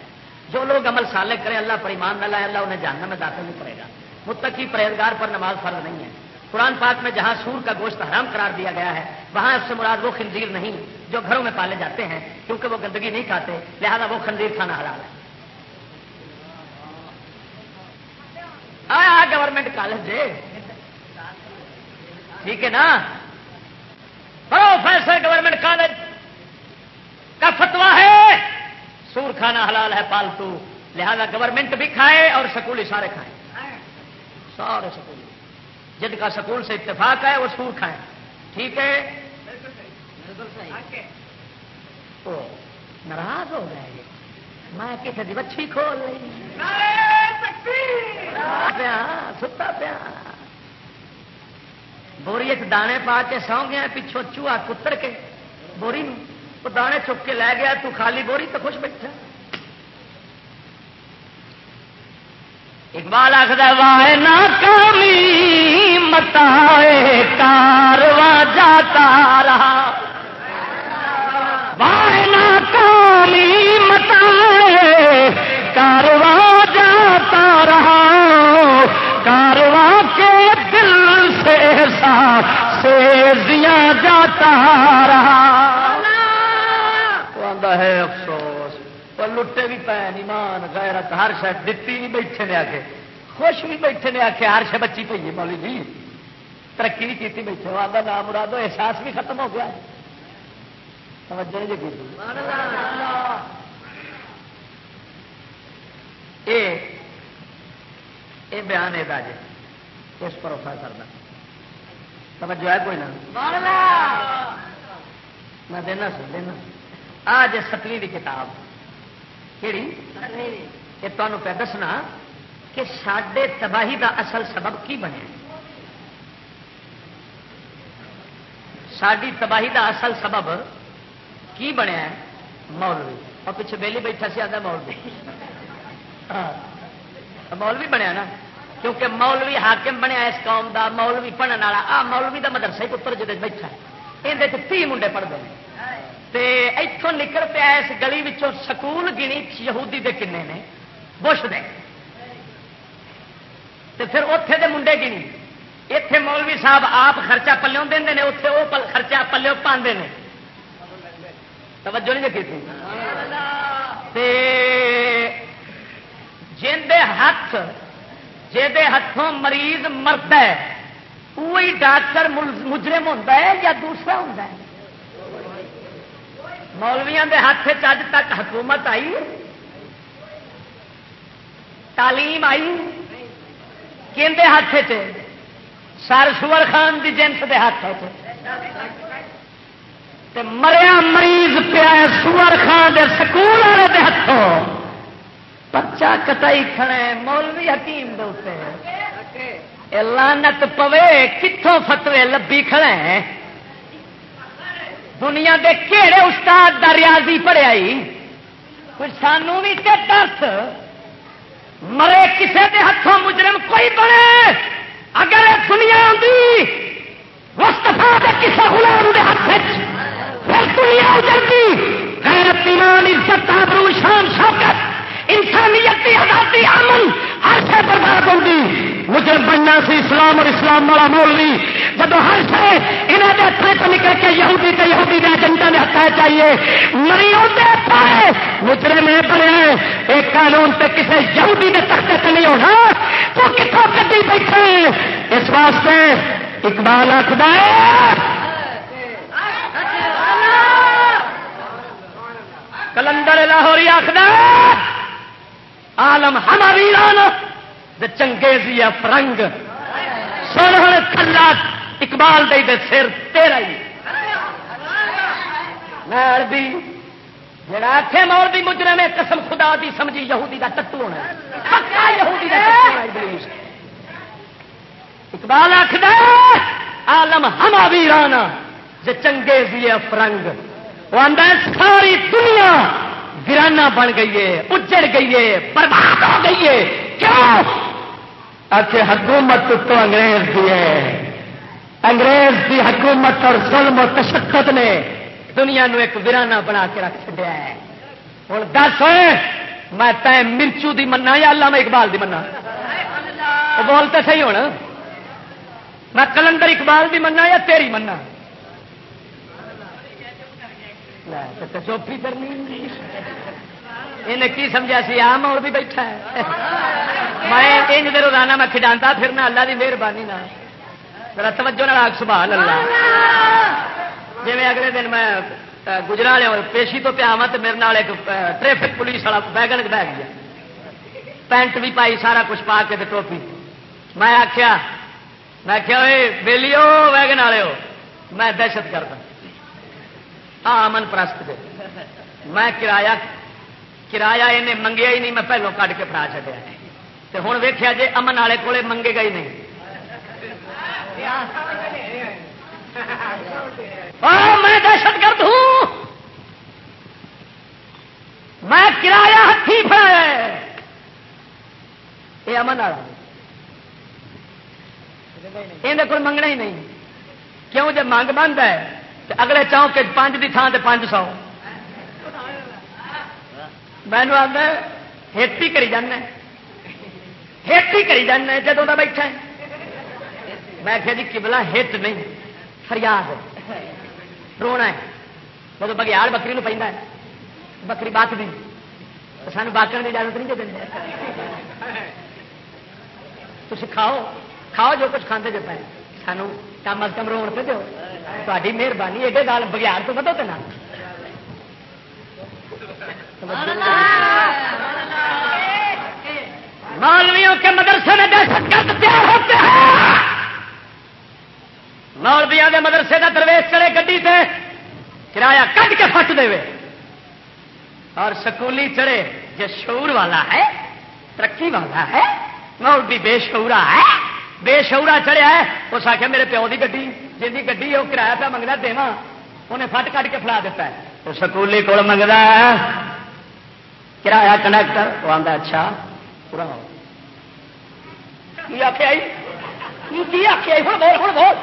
جو لوگ عمل سالے کریں اللہ پر ایمان نہ لائے، اللہ انہیں جاننا میں داخل نہیں کرے گا۔ متقی پرہیزگار پر نماز فرض نہیں ہے۔ قرآن پاک میں جہاں سور کا گوشت حرام قرار دیا گیا ہے، وہاں اس سے مراد وہ خنزیر نہیں جو گھروں میں پالے جاتے ہیں، کیونکہ وہ گندگی نہیں کھاتے، لہذا وہ خنزیر کھانا حلال ہے۔ آیا گورنمنٹ کالج ٹھیک ہے نا؟ پروفیسر گورنمنٹ کالج کا فتوا ہے۔ سور کھانا حلال ہے، پالتو۔ لہذا گورنمنٹ بھی کھائے اور سکولی سارے کھائے۔ سارے سکولی جن کا سکول سے اتفاق ہے، وہ سور کھائے۔ ٹھیک ہے؟ ناراض ہو گئے۔ میں کسی بچی کھول رہی پیا، ستا پیا۔ بوری ایک دانے پا کے سو گیا، پچھو چوہا کتر کے۔ بوری میں وہ دانے چک کے لے گیا، تو خالی بوری تو خوش بیٹھا۔ اقبال آخر واہ ناکامی متا کارواں جاتا رہا۔ واہ ناکامی متا کارواں جاتا رہا۔ کارواں کے دل سے ساتھ سے دیا جاتا رہا۔ ہے افسوس۔ پر لٹے بھی پے ایمان غیرت ہر شاید دتی بھی بیٹھے نے آ کے خوش بھی بیٹھے نے آ کے ہر شہ بچی پی ہے مولی جی۔ ترقی نہیں کی بیٹھے آدھا نام مراد احساس بھی ختم ہو گیا توجہ جی اے بیان ہے جی اس پروفیسر کا توجہ ہے کوئی نہ؟ میں دینا سر دینا آج ستویں کی کتاب۔ کہڑی یہ تمہوں پہ دسنا کہ سڈے تباہی دا اصل سبب کی بنے۔ ساری تباہی دا اصل سبب کی بنیا مولوی۔ اور پیچھے بیلی بیٹھا سی آتا مولوی۔ مولوی بنیا نا۔ کیونکہ مولوی حاکم بنیا اس قوم دا مولوی پڑھنے والا۔ آ مولوی دا مدرسہ پتر جی بیٹھا یہ تی منڈے پڑھتے ہیں۔ اتوں نکل پیا اس گلی سکول گنی یہودی دے کنے نے، بش دے۔ پھر اتے دے منڈے گنی۔ اتے مولوی صاحب آپ خرچہ پلوں دے اتے وہ خرچہ پلو پاندے نے۔ توجہ نہیں دیکھی جی ہاتھ جہد ہاتھوں مریض مرد ہے وہی ڈاکٹر مجرم ہوتا ہے یا دوسرا ہوتا ہے؟ مولویا کے ہاتھ اج تک حکومت آئی؟ تعلیم آئی؟ کہ ہاتھ سر سور خان کی جنس کے ہاتھ مریا مریض پیا سور خان کے سکول والے ہاتھوں پچا کٹائی کھڑے مولوی حکیم دے لانت پوے کتوں فتوے لبی کھڑے دنیا دے کہڑے استاد دا ریاضی پڑھیا سانو بھی تے درس مرے کسے دے ہاتھوں مجرم کوئی بنے؟ اگر دنیا آتی مستفا کسی غلام دے ہاتھ پھر دنیا اجڑتی غیرت، ایمان، عزت، آبرو، شان، شوکت، انسانیت کی آزادی، امن ہر سے برباد ہوگی مجھے بننا سی اسلام اور اسلام والا مولوی جب ہر سے انہوں نے ہاتھ تو نکل کے یہودی تو یہودی کے ایجنٹا نے ہاتھ چاہیے۔ نہیں ہوتے پائے۔ مجرے میں بنے ایک قانون سے کسی یہودی نے تختے سے نہیں ہونا۔ تو کتوں کٹی بیٹھے اس واسطے اقبال آخر کلندر لاہوری آخر آلم ہم ویران چنگیزی فرنگ سن ہوں کلا اقبال دے دے سر تیرا ہی۔ بھی جڑا آخے مول بھی مجرم ہے، قسم خدا دی سمجھی یہودی دا ٹٹو ہونا پکا یہودی دا ابلیس۔ اقبال آخر آلم ہم ویران جے چنگیزی فرنگ وہ ساری دنیا گرانا بن گئی ہے اجڑ گئی ہے برباد ہو گئی ہے۔ کیوں؟ آخر حکومت تو انگریز دی ہے۔ انگریز دی حکومت اور ظلم و تشدد نے دنیا نو ایک ویرانہ بنا کے رکھ چڑیا ہے۔ ہوں دس میں تے مرچو دی منا یا اللہ میں اقبال دی منا بولتے صحیح ہونا میں کلندر اقبال دی منا یا تیری منا چوپی کرنی انہیں کی سمجھا سی؟ آم اور بھی بیٹھا ہے. میں انج دے روزانہ میں کھڈانتا پھرنا اللہ کی مہربانی ذرا توجہ نہ سبحان اللہ. جی اگلے دن میں گجرا لیا پیشی تو پیا تو میرے نال ایک ٹریفک پولیس والا بیگن بہ گیا. پینٹ بھی پائی، سارا کچھ پا کے ٹوپی. میں آخیا میں آخیا ویلی ویگن والے ہو. میں دہشت گرد ہاں. امن پرست دے۔ میں کرایہ کرایہ انہیں منگیا ہی نہیں میں پہلو کٹ کے فرا چڑیا تو ہوں ویخیا جی امن والے کول منگے گا ہی نہیں۔ میں دہشت گرد ہوں۔ میں کرایہ ہاتھی پڑا یہ امن والا۔ یہ منگنا ہی نہیں۔ کیوں؟ جب منگ بند ہے۔ اگلے چونک پانچ کی تھان سے پانچ سو۔ میں آتا ہٹ ہی کری جانا ہٹ ہی کری جانا جدوں کا بیٹھا میں آخیا جی کبلا ہٹ نہیں، فریاد رونا ہے۔ جب بگیال بکری پہ بکری بات دی سان باقی کی اجازت نہیں دیں تھی کھاؤ کھاؤ جو کچھ کھانے جو پہ سانو کم از کم رو دو تاری مہربانی ایڈے گال بگیار تو بدو تو مولویوں کے مدرسے میں دہشت گرد تیار ہوتے ہیں مولویا کے مدرسے کا درویش چڑے گڈی سے کرایہ کٹ کے فٹ دے اور سکولی چڑھے جو شعور والا ہے ترقی والا ہے مولوی بے شعورا ہے بے شعورا چڑھیا ہے اس آخیا میرے پیو کی گی جن کی گی وہ کرایہ پہ منگنا دوا انہیں فٹ کٹ کے فلا دیتا ہے۔ تو سکولی کو منگتا ہے۔ کرایہ کنڈکٹر؟ وہ آتا اچھا پورا ہو۔ آخیا آخیا ہوں بول ہوں بول۔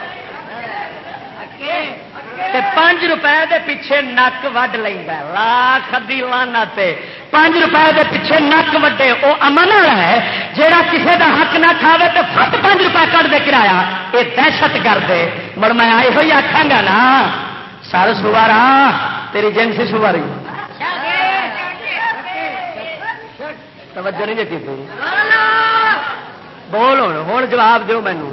پانچ روپے دے پیچھے نک وڈ لینا لاکھ دی لانا پانچ روپے دے پیچھے نک وڈے وہ امن والا ہے۔ جہاں کسی دا حق نہ کھاوے تو فٹ پانچ روپے کٹ دے کرایا یہ دہشت گرد مڑ میں آئی ہوئی آخا گا نا، سر سوارا، تیری جنسی سواری۔ توجہ نہیں دیتی تھی بول ہوں ہوں جواب دو مینو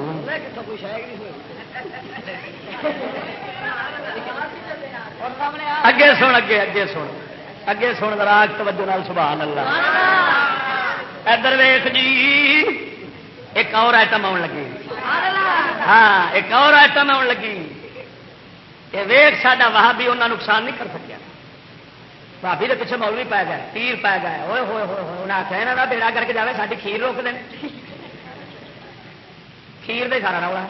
اگے سن، اگے اگے سن۔ اگے سن راگ توجہ نال، سبحان اللہ۔ ادھر ویخ جی ایک اور آئٹم آن لگی۔ ہاں ایک اور آئٹم آن لگی۔ یہ ویخ ساڈا واہ بھی انہیں نقصان نہیں کر سکیا۔ بھابی کے پیچھے مولوی پی گئے تیر پی گئے ہوئے ہوئے ہوئے انہیں آخیا یہاں کا بیڑا کر کے جائے ساری کھیر روک دیں کھیر دے سارا رولا۔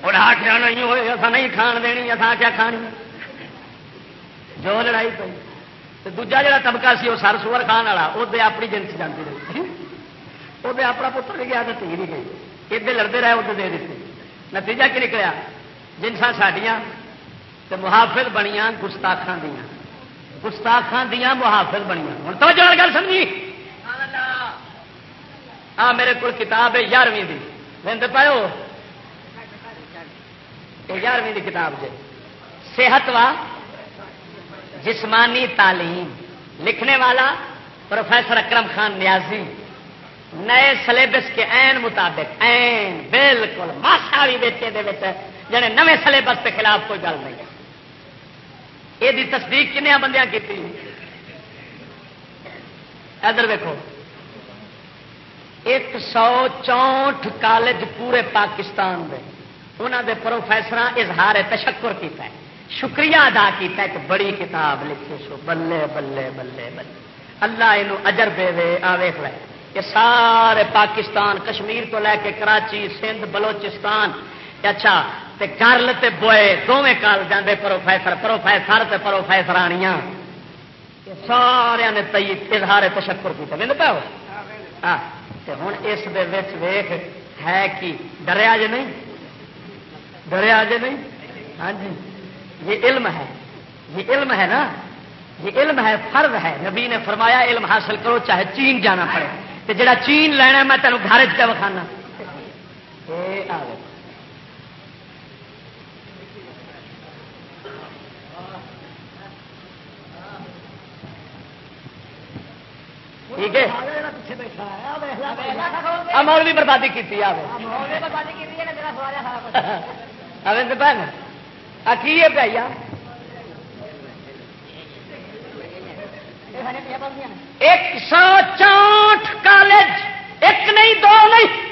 اور آخیا نہیں ہوئے اصا نہیں کھان دینی اصا کیا کھانی جو لڑائی پی دوجا جا طبقہ سی وہ سر سور خان والا وہ اپنی جنس جانتی رہی وہ اپنا پتر بھی گیا تو تھی نہیں گئی ادھر لڑتے رہے ادھر دے دیتے نتیجہ کی نکلیا جنسا سڈیا محافظ بنیا گستاخان دیا گستاخان دیا محافظ بنیا ہوں تو جو گل سمجھی آ میرے کو کتاب ہے یارویں کی لے پاؤ یارویں کی کتاب جی صحت وا جسمانی تعلیم۔ لکھنے والا پروفیسر اکرم خان نیازی۔ نئے سلیبس کے این مطابق این بالکل۔ ماسا بھی بیچے دے جنے نئے سلیبس کے خلاف کوئی گل نہیں۔ یہ تصدیق کنیا بندیاں کی ادھر دیکھو ایک سو چونٹ کالج پورے پاکستان دے۔ انہوں دے پروفیسر اظہار تشکر کیتا ہے، شکریہ ادا کیتا ہے کہ بڑی کتاب لکھی سو بلے بلے بلے بلے۔ اللہ یہ اجر دے دے آویخ لے۔ یہ سارے پاکستان، کشمیر تو لے کے کراچی، سندھ، بلوچستان۔ اچھا تے کرل تے بوئے دونیں کال جاندے پروفیسر پروفیسر تے پروفیسرانیاں۔ سارے نے تئی اظہار تشکر کیتا۔ میں پاؤ؟ ہاں ہوں اس ویخ ہے کہ ڈریا جی نہیں؟ ڈریا جی نہیں؟ ہاں جی۔ یہ علم ہے۔ یہ علم ہے نا؟ یہ علم ہے فرض ہے۔ نبی نے فرمایا علم حاصل کرو چاہے چین جانا پڑے۔ تو جڑا چین لینا میں تینوں گھر چکھانا ٹھیک ہے۔ مولوی بربادی کی پہ ایک سو چونٹ کالج ایک نہیں دو نہیں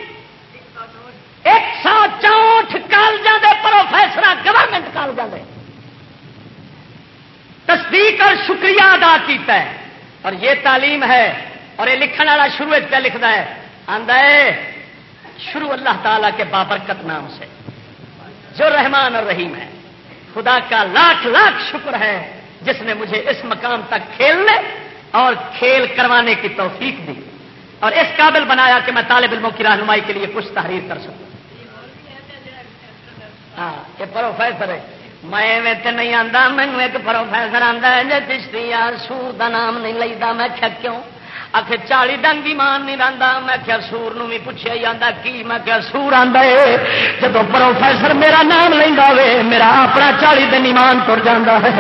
ایک سو چونٹ کالجوں کے پروفیسر گورنمنٹ کالجوں کے تصدیق اور شکریہ ادا کیتا ہے اور یہ تعلیم ہے اور یہ لکھن والا شروع کیا لکھتا ہے آدھا ہے شروع اللہ تعالی کے بابرکت نام سے جو رحمان اور رحیم ہے۔ خدا کا لاکھ لاکھ شکر ہے جس نے مجھے اس مقام تک کھیلنے اور کھیل کروانے کی توفیق دی۔ اور اس قابل بنایا کہ میں طالب علموں کی رہنمائی کے لیے کچھ تحریر کر سکوں۔ ہاں یہ پروفیسر ہے۔ میں نہیں آتا مینو ایک پروفیسر آتا ہے جی چشتی سور کا نام نہیں لیتا میں کیا کیوں؟ آخ چالی ڈنگ ایمان نہیں رہتا میں کیا سور بھی پوچھا ہی کی؟ میں کیا سور آتا ہے جب پروفیسر میرا نام لینا میرا اپنا چالی دن ایمان تر جا ہے۔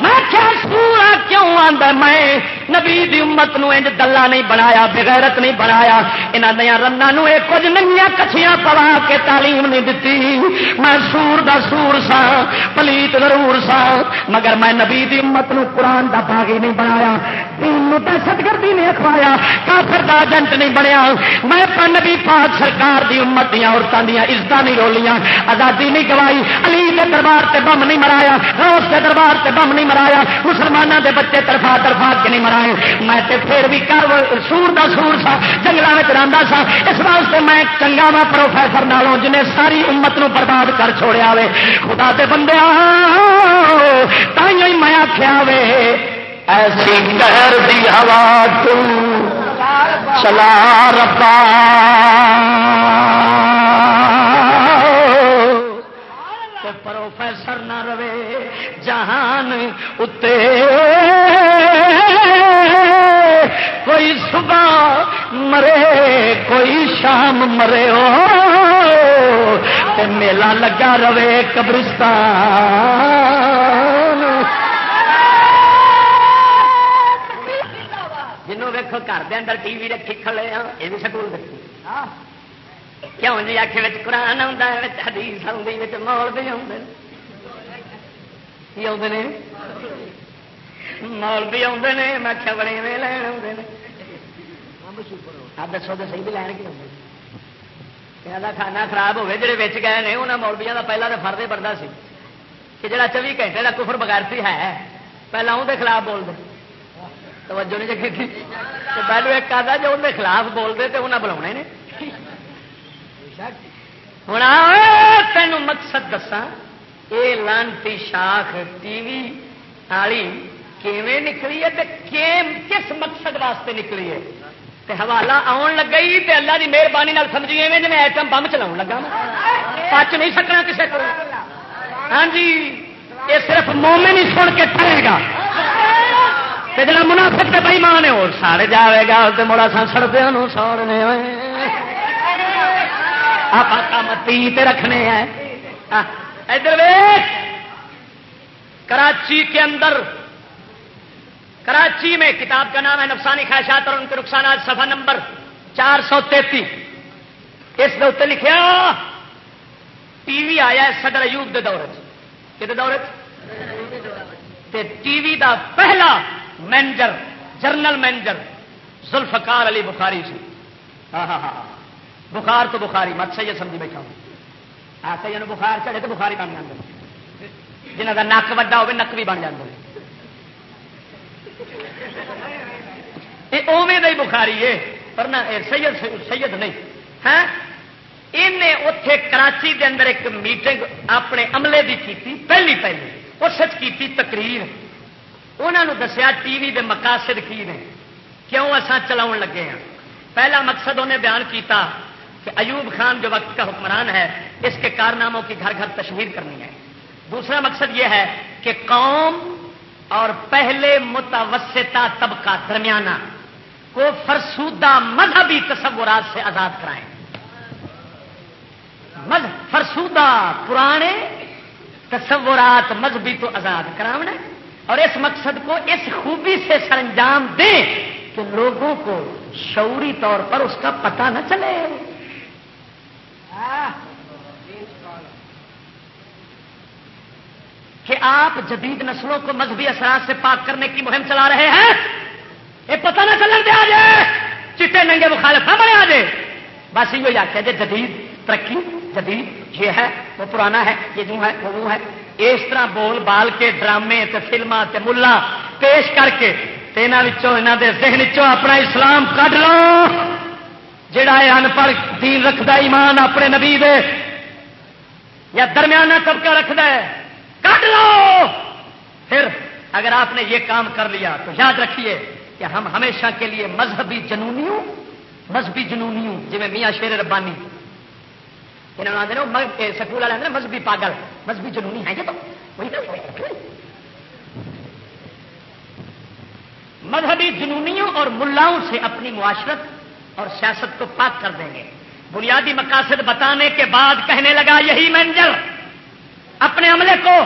میں کیا سورا کیوں آدھا میں نبی دی امت نو انج دلہ نہیں بنایا، بغیرت نہیں بنایا۔ یہاں دیا رنگ کچھ ننگیا کچھیاں پوا کے تعلیم نہیں دیتی میں سور دا سور سا، پلیت ضرور سا، مگر میں نبی دی امت نو قرآن دا باغی نہیں بنایا۔ دہشت گردی نہیں اخوایا کافر دا ایجنٹ نہیں بنیا۔ میں نبی پاک سرکار دی امت دیا عورتوں دیا عزت نہیں رولیاں آزادی نہیں گوائی۔ علی کے دربار سے بم نہیں مرایا۔ روز کے دربار سے بم نہیں مرایا مسلمانوں کے بچے طرفا طرفا کے نہیں مرائے میں تے پھر بھی کر سور دا سور سا جنگل میں رہا سا۔ اس واسطے میں چنگا وا پروفیسر نالوں جنہیں ساری امت نو برباد کر چھوڑیا وے۔ خدا تے بندے تھی میں آخیا وے، ایسی گھر دی ہوا چلا ربا۔ اتے کوئی صبح مرے، کوئی شام مرے ہو میلہ لگا رہے قبرستان۔ جنوں ویکو گھر دے اندر ٹی وی رکھی کھڑے ہاں یہ بھی سکول رکھی۔ کیوں جی آخ قرآن آتا ہے حدیث آئی مول بھی آتے کی آتے مول بھی آتے ہیں میں کیا بڑے میں لین آتے ہیں دسو تو صحیح بھی لین کے آتے کھانا خراب ہوئے جڑے وچ گئے نے انہوں مولبیا کا پہلا تو فرد پڑتا سی کہ جڑا چوبی گھنٹے کا کفر بغیرتی ہے پہلا اندر خلاف بول دے توجہ نہیں جگہ پہلو ایک آدھا جو اندر خلاف بولتے تو انہیں بلا نے ہوں تینوں مقصد دسا یہ لانتی شاخ ٹی وی والی کیویں نکلی ہے تے کیم کس مقصد واسطے نکلی ہے تے حوالہ آن لگا ہی تے اللہ دی مہربانی سمجھی ایویں جی ایٹم بم چلاؤ لگا پچ نہیں سکنا کسی کو ہاں جی یہ صرف مومن ہی سن کے ٹرے گا جا منافق تے بئی ماں نے اور ساڑے جاوے گا تے مڑا سا سڑدے سوڑنے آپ کام تی رکھنے ہیں ادھر کراچی کے اندر، کراچی میں کتاب کا نام ہے نفسانی خواہشات اور ان کے نقصانات صفحہ نمبر چار سو تینتیس۔ اس دے لکھا ٹی وی آیا ہے صدر ایوب دے دور کہ دور ٹی وی دا پہلا manager general manager Zulfiqar Ali Bukhari سی ہاں ہاں ہاں۔ بخار تو بخاری، مت سید سمجھی بیٹھا ہوں۔ ہاں بخار چڑھے تو بخاری بن جاتے جنہ کا نک وا ہو نک بھی بن جاتے اوے ہی بخاری ہے پر نہ سید سید نہیں۔ ہاں؟ ہے اتے کراچی دے اندر ایک میٹنگ اپنے عملے کی کی پہلی پہلی۔ اس کی تقریر۔ انہوں دسیا، ٹی وی دے مقاصد کی نے؟ کیوں اصا چلا لگے ہیں پہلا مقصد انہیں بیان کیتا کہ ایوب خان جو وقت کا حکمران ہے اس کے کارناموں کی گھر گھر تشہیر کرنی ہے۔ دوسرا مقصد یہ ہے کہ قوم اور پہلے متوسطہ طبقہ درمیانہ کو فرسودہ مذہبی تصورات سے آزاد کرائیں۔ فرسودہ پرانے تصورات مذہبی تو آزاد کراؤنا اور اس مقصد کو اس خوبی سے سر انجام دیں کہ لوگوں کو شعوری طور پر اس کا پتہ نہ چلے۔ کہ آپ جدید نسلوں کو مذہبی اثرات سے پاک کرنے کی مہم چلا رہے ہیں؟ یہ پتہ نہ چلن دیا جائے چٹے ننگے مخالف نہ بنے آ جائے بس یہ آخیا جی جدید ترقی، جدید یہ ہے، وہ پرانا ہے، یہ جو ہے، وہ ہے۔ اس طرح بول بال کے ڈرامے تے فلما تے ملا پیش کر کے یہاں دے ذہن چو اپنا اسلام کھ لو۔ جڑا ہے ان پڑھ دین رکھتا ایمان اپنے نبی دے۔ یا درمیانہ طبقہ رکھتا ہے۔ کٹ لو! پھر اگر آپ نے یہ کام کر لیا تو یاد رکھیے کہ ہم ہمیشہ کے لیے مذہبی جنونیوں مذہبی جنونیوں جی میاں شیر ربانی سکول والے مذہبی پاگل، مذہبی جنونی ہے تو۔ مذہبی جنونیوں اور ملاؤں سے اپنی معاشرت اور سیاست کو پاک کر دیں گے۔ بنیادی مقاصد بتانے کے بعد کہنے لگا یہی مینجر اپنے عملے کو۔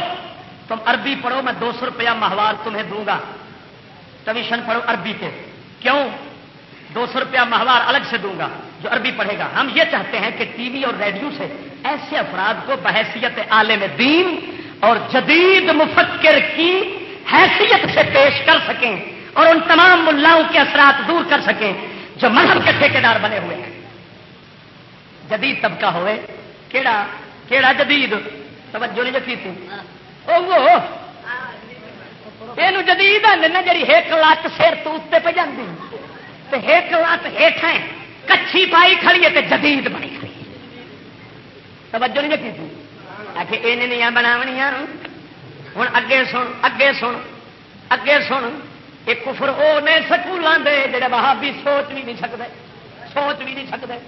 تم عربی پڑھو، میں دو سو روپیہ ماہوار تمہیں دوں گا۔ کمیشن پڑھو عربی کے کیوں؟ دو سو روپیہ ماہوار الگ سے دوں گا جو عربی پڑھے گا۔ ہم یہ چاہتے ہیں کہ ٹی وی اور ریڈیو سے ایسے افراد کو بحیثیت عالم دین اور جدید مفکر کی حیثیت سے پیش کر سکیں اور ان تمام ملاؤں کے اثرات دور کر سکیں جو مذہب کے ٹھیکیدار بنے ہوئے ہیں۔ جدید طبقہ ہوئے۔ کیڑا؟ کیڑا جدید؟ توجہ نہیں جتی تھی یہ جدید جی ایک لت سر تو اتنے پہ جاتی ایک لت ہیٹ کچھی پائی کھڑی ہے جدید بنی کھڑی توجہ نہیں رکھی تھی آخر یہ بناونیا ہوں اگے سن اگے سن اگے سن۔ ایک کفر وہ نے سکولوں دے جڑے بہابی سوچ بھی نہیں سکتے سوچ بھی نہیں سکتے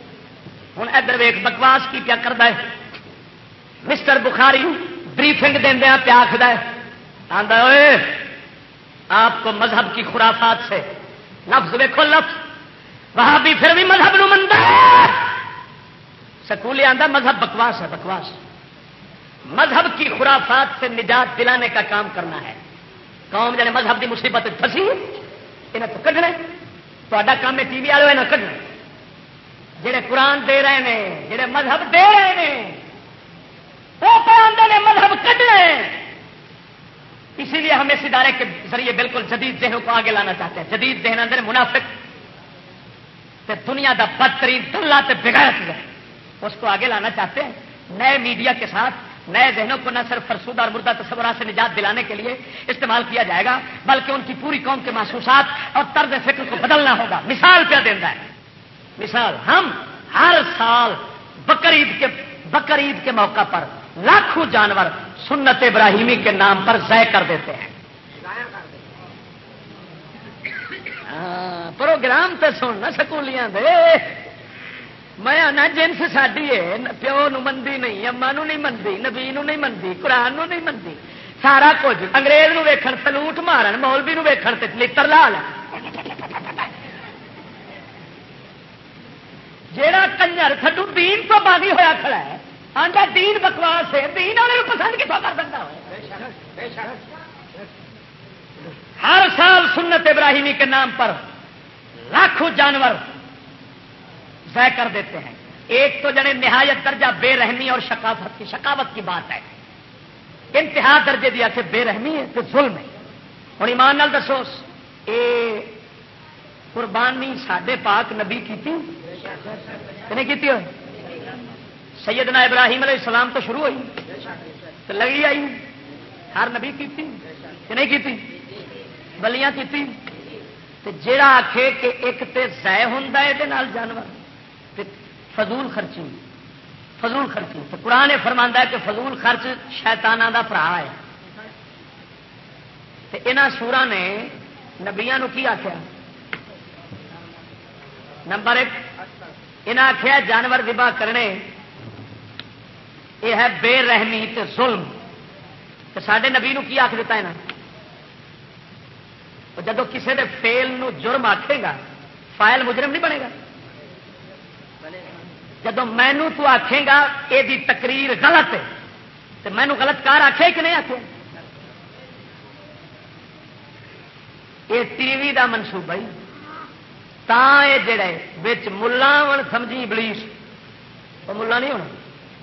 ہوں ادھر ویک بکواس کی پیا کرتا ہے۔ مسٹر بخاری بریفنگ دیا پیا آخر آدھا آپ کو مذہب کی خرافات سے لفظ ویکو لفظ وہاں بھی پھر بھی مذہب نو منتا سکول آتا مذہب بکواس ہے، بکواس۔ مذہب کی خرافات سے نجات دلانے کا کام کرنا ہے۔ قوم جانے مذہب کی مصیبت پھسی انہیں تو کھنے تا کام ہے، ٹی وی والے نہ جہے قرآن دے رہے ہیں جہے مذہب دے رہے ہیں وہ پہ مذہب کھڈنے اسی لیے ہم اس ادارے کے ذریعے بالکل جدید ذہنوں کو آگے لانا چاہتے ہیں۔ جدید ذہن اندر منافق تے دنیا دا بدترین دلہ تے بغیر اس کو آگے لانا چاہتے ہیں۔ نئے میڈیا کے ساتھ نئے ذہنوں کو نہ صرف فرسودہ اور مردہ تصورات سے نجات دلانے کے لیے استعمال کیا جائے گا، بلکہ ان کی پوری قوم کے محسوسات اور طرز فکر کو بدلنا ہوگا۔ مثال کیا دینا ہے؟ مثال، ہم ہر سال بکر عید کے بکر عید کے موقع پر لاکھوں جانور سنت ابراہیمی کے نام پر ضائع کر دیتے ہیں۔ ہاں، پروگرام تو سننا سکولیاں دے۔ میں آنا جنس ساری ہے پیو نو نہیں اما نو نہیں منتی نبی نو نہیں منتی قرآن نو نہیں منتی سارا کچھ انگریز نو ویکھن، سلوٹ مارن، مولوی نو ویکھن تے لڑ لا لے جیڑا کنجر تھڈو دین تو باغی ہویا کھڑا ہے آندا دین بکواس ہے، دین والے پسند کتوں کر دینا ہر سال سنت ابراہیمی کے نام پر لاکھوں جانور ضائع کر دیتے ہیں۔ ایک تو جڑے نہایت درجہ بے رحمی اور شکافت کی، شکاوت کی بات ہے۔ انتہا درجے دیا کہ بے رحمی ہے تو ظلم ہے۔ ہوں ایمان نال دسو اے قربانی سڈے پاک نبی کی نہیں کی ہوئی سیدنا ابراہیم علیہ السلام تو شروع ہوئی، تو لگی آئی، ہر نبی کی کہ نہیں کی بلیاں کی جڑا آخے کہ ایک تے ضائع ہوں یہ جانور فضول خرچی فضول خرچی۔ تو قرآن فرما ہے کہ فضول خرچ شیتانا کا برا ہے۔ یہاں سورا نے نبیا کی آخیا نمبر ایک انہیں آخیا جانور دبا کرنے یہ ہے بے رحمی تے ظلم۔ تو سڈے نبی کی آخ دیتا ہے جب کسی نے فیل نو جرم آخے گا، فائل مجرم نہیں بنے گا۔ جب مینو تو آخے گا یہ تقریر غلط ہے تو مینو غلط کار آخے کہ نہیں آخے یہ ٹی وی کا منصوبہ ہی۔ تا یہ جڑے بچ ملا سمجھی بلیس وہ ملا نہیں ہونا۔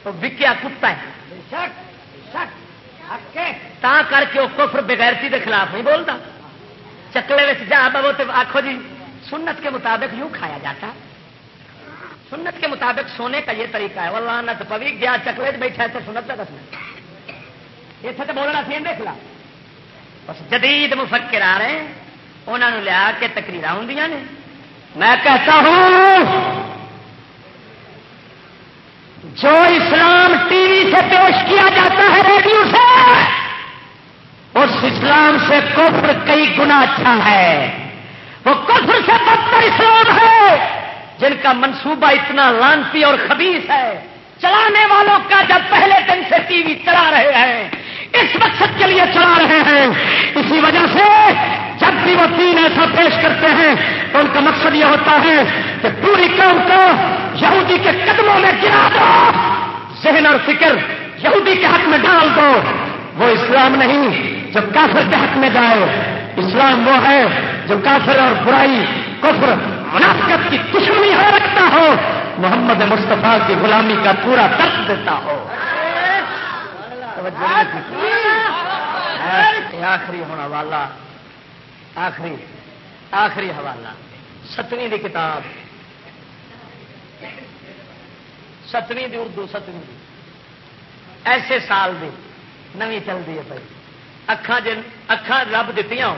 وہ وکیا کتا ہے۔ تا کر کے وہ کفر بغیرتی کے خلاف نہیں بولتا۔ چکلے جا بو تو آخو جی سنت کے مطابق یوں کھایا جاتا۔ سنت کے مطابق سونے کا یہ طریقہ ہے۔ اللہ نت پوی گیا چکلے بیٹھا ہے تو سنت کا دسنا اتنے تو بولنا سی دیکھ لا بس جدید مفکر آ رہے ہیں۔ انہوں نے لیا کے تقریر ہوں نے۔ میں کہتا ہوں جو اسلام ٹی وی سے پیش کیا جاتا ہے ریڈیو سے، اس اسلام سے کفر کئی گنا اچھا ہے۔ وہ کفر سے بدتر اسلام ہے، جن کا منصوبہ اتنا لانتی اور خبیص ہے۔ چلانے والوں کا جب پہلے دن سے ٹی وی چلا رہے ہیں اس مقصد کے لیے چلا رہے ہیں۔ اسی وجہ سے جب بھی وہ تین ایسا پیش کرتے ہیں، تو ان کا مقصد یہ ہوتا ہے کہ پوری قوم کو یہودی کے قدموں میں گرا دو، ذہن اور فکر یہودی کے حق میں ڈال دو۔ وہ اسلام نہیں جو کافر کے حق میں جائے۔ اسلام وہ ہے جو کافر اور برائی، کفر، منافقت کی دشمنی ہو رکھتا ہو۔ محمد مصطفیٰ کی غلامی کا پورا درد دیتا ہو۔ آخری ہونا والا آخری آخری حوالہ۔ ستویں دی کتاب۔ ستویں دی اردو، ستویں دی۔ ایسے سال دی نویں چلتی ہے بھائی۔ اکھان جن اکھان رب دیتی ہو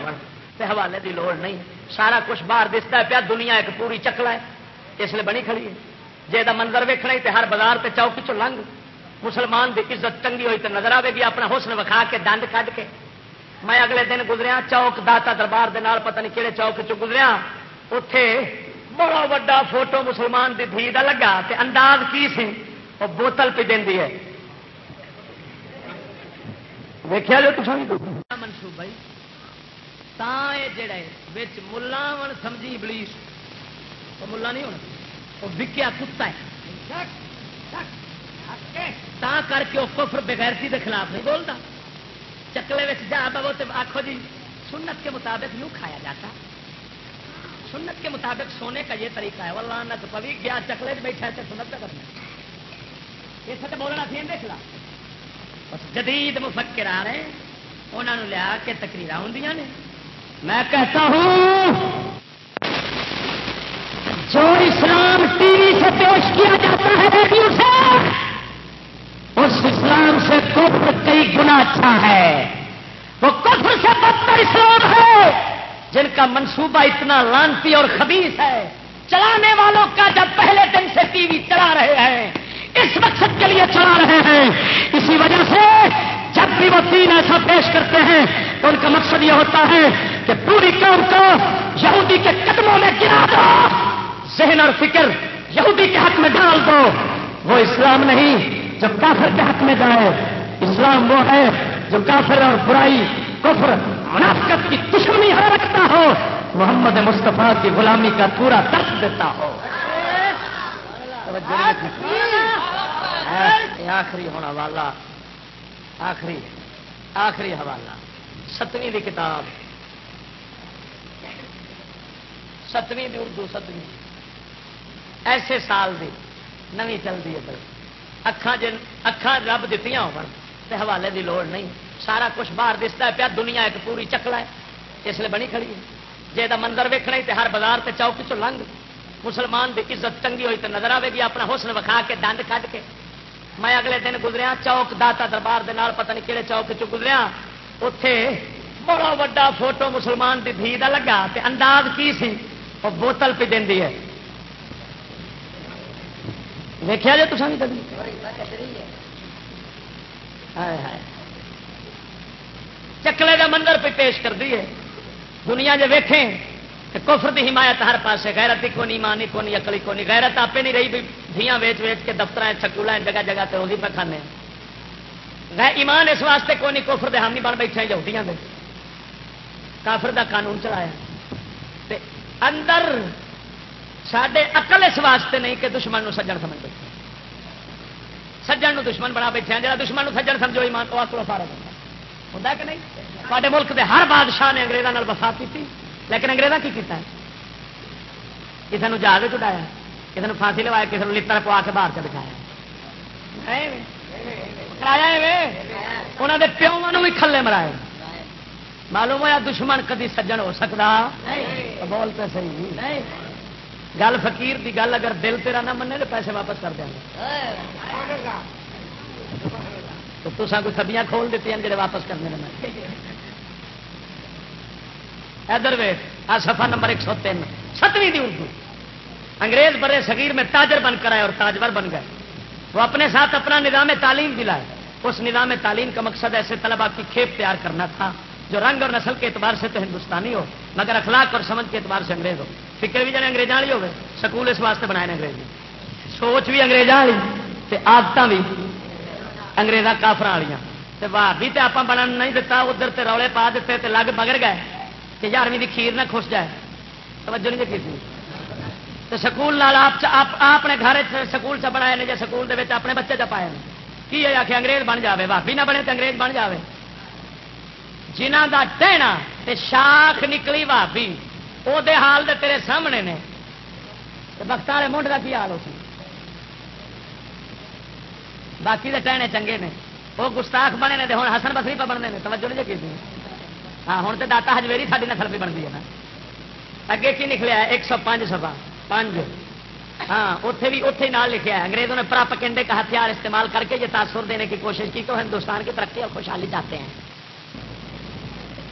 حوالے دی لوڑ نہیں۔ سارا کچھ باہر دستا ہے پیا، دنیا ایک پوری چکلا ہے۔ اس لیے بنی کھڑی ہے۔ جی منظر ویکنا ہی ہر بازار تے چوک چ لنگ۔ مسلمان دی عزت چنگی ہوئی تو نظر آئے گی، اپنا حسن وکھا کے ڈنڈ کھ کے۔ میں اگلے دن گزریا، چوک داتا دربار دے نال، پتہ نہیں کہڑے چوک چ گزریا۔ اتے بڑا وا فوٹو مسلمان دی دھی دا لگا تے انداز کی سی؟ وہ بوتل پی دینی ہے۔ دیکھا جو منصوبہ جڑا بچ ملا سمجھی بلیس وہ ملا نہیں ہونا، وہ وکیا کتا ہے۔ تا کر کے وہ کفر بغیرتی کے خلاف نہیں بولتا۔ چکلے میں جا بو تو آخو جی سنت کے مطابق یوں کھایا جاتا۔ سنت کے مطابق سونے کا یہ طریقہ ہے اللہ نت پوی گیا چکلے بیٹھا ہے سنت کا کرنا یہ سب بولنا سی دیکھ لا بس جدید مفکر آ رہے ہیں انہوں نے لیا کے تقریر ہوں نے۔ میں کہتا ہوں، جو اسلام ٹی وی سے پیش کیا جاتا ہے ریڈیو سے اس اسلام سے کفر کئی گنا اچھا ہے۔ وہ کفر سے بدتر اسلام ہے، جن کا منصوبہ اتنا لانتی اور خبیص ہے۔ چلانے والوں کا جب پہلے دن سے ٹی وی چلا رہے ہیں، اس مقصد کے لیے چلا رہے ہیں۔ اسی وجہ سے جب بھی وہ دین ایسا پیش کرتے ہیں، تو ان کا مقصد یہ ہوتا ہے کہ پوری قوم کو یہودی کے قدموں میں گرا دو، ذہن اور فکر یہودی کے حق میں ڈال دو۔ وہ اسلام نہیں جو کافر کے حق میں جائے، اسلام وہ ہے جو کافر اور برائی، کفر، منافقت کی دشمنی ہر رکھتا ہو، محمد مصطفیٰ کی غلامی کا پورا درد دیتا ہو۔ آخری ہونا والا۔ آخری آخری حوالہ۔ ستویں دی کتاب۔ ستویں دی اردو ستویں۔ ایسے سال دی، نویں چلتی ہے اکھان جن اکھان رب دیتی ہو حوالے دی لوڑ نہیں۔ سارا کچھ باہر دستا ہے پیا، دنیا ایک پوری چکلا ہے۔ اس لیے بنی کھڑی ہے۔ جی منظر ویکنا ہی ہر بازار تے چوک چ لنگ۔ مسلمان دی عزت چنگی ہوئی تو نظر آئے گی، اپنا حسن وکھا کے ڈنڈ کھڈ کے۔ میں اگلے دن گزریا چوک داتا دربار دے نال، پتہ نہیں کہڑے چوک چ گزریا اتے بڑا وا فوٹو مسلمان دی دھی دا لگا تے انداز کی سی؟ وہ بوتل پہ دینی ہے۔ دیکھا جی تصا بھی کبھی چکلے کا مندر پہ پیش کر دی ہے دنیا جی ویکھیں کفر دی حمایت ہر پاسے، غیرت ہی کونی ماں نہیں کونی اکلی کونی۔ غیرت آپ نہیں رہی بھی دھیاں ویچ ویچ کے دفتر سکول جگہ جگہ تے پہ کھانے۔ ایمان اس واسطے کونی کفر دے ہم نہیں بن بیٹھے جہودیاں دے۔ کافر دا قانون چلایا تے اندر سڈے اقل اس واسطے نہیں کہ دشمن نو سجن سمجھ بیٹھے۔ سجن نو دشمن بنا بیٹھے جا دشمن نو سجن سمجھو ایمان تو آسرو سارا ہوتا کہ نہیں؟ سارے ملک دے ہر بادشاہ نے انگریزوں وفا کی لیکن انگریزا کی کیتا ہے؟ کسی نے جہاز چڑھایا کسی نے پھانسی لوایا کسی نے لڑ پوا کے باہر چ بٹھایا انہوں نے پیوں بھی کھلے مرائے معلوم ہوا دشمن کدی سجن ہو سکتا بولتے صحیح۔ گل فقیر دی گل اگر دل تیرا نہ منے تو پیسے واپس کر دیں تو تصا کوئی سبیاں کھول دیتی ہیں جڑے واپس کرنے میں۔ ادھر ویس آ سفا نمبر ایک سو تین، ستویں دی اردو۔ انگریز برے صغیر میں تاجر بن کر آئے اور تاجور بن گئے۔ وہ اپنے ساتھ اپنا نظام تعلیم دلائے اس نظام تعلیم کا مقصد ایسے طلبا کی کھیپ تیار کرنا تھا۔ جو رنگ اور نسل کے اعتبار سے تو ہندوستانی ہو، مگر اخلاق اور سمجھ کے اعتبار سے انگریز ہو۔ فکر بھی جانے انگریزوں والی ہوگی سکول اس واسطے بنائے انگریز سوچ بھی انگریزوں والی آدت بھی اگریزاں کافر والی بھابی تو آپ بنن نہیں دتا، ادھر تے رولے پا دیتے تے لگ مگر گئے کہ یارویں کی کھیر نہ خوش جائے۔ توجہ نہیں کی تو سکول آپ نے گھر سکول چ بنائے جی سکول دے اپنے بچے چ پائے کی آ کے انگریز بن جائے بھابی نہ بنے تو انگریز بن جائے جنہ کا ٹہنا شاخ نکلی بھابی وہ حال دے تیرے سامنے نے۔ بخت والے منڈ کا کی حال ہو باقی دے ٹہنے چنگے نے۔ وہ گستاخ بنے نے ہوں ہسن بسری پہ بنتے ہیں توجہ نہیں کی ہاں ہوں تو داتا ہجویری ساری نسل بھی بنتی ہے نا۔ اگے کی نکلیا ایک سو پانچ سفا پانچ۔ ہاں اتے بھی اتے نال لکھا ہے۔ انگریزوں نے پراپ کنڈے کا ہتھیار استعمال کر کے یہ تاثر دینے کی کوشش کی تو ہندوستان کی ترقی اور خوشحالی چاہتے ہیں۔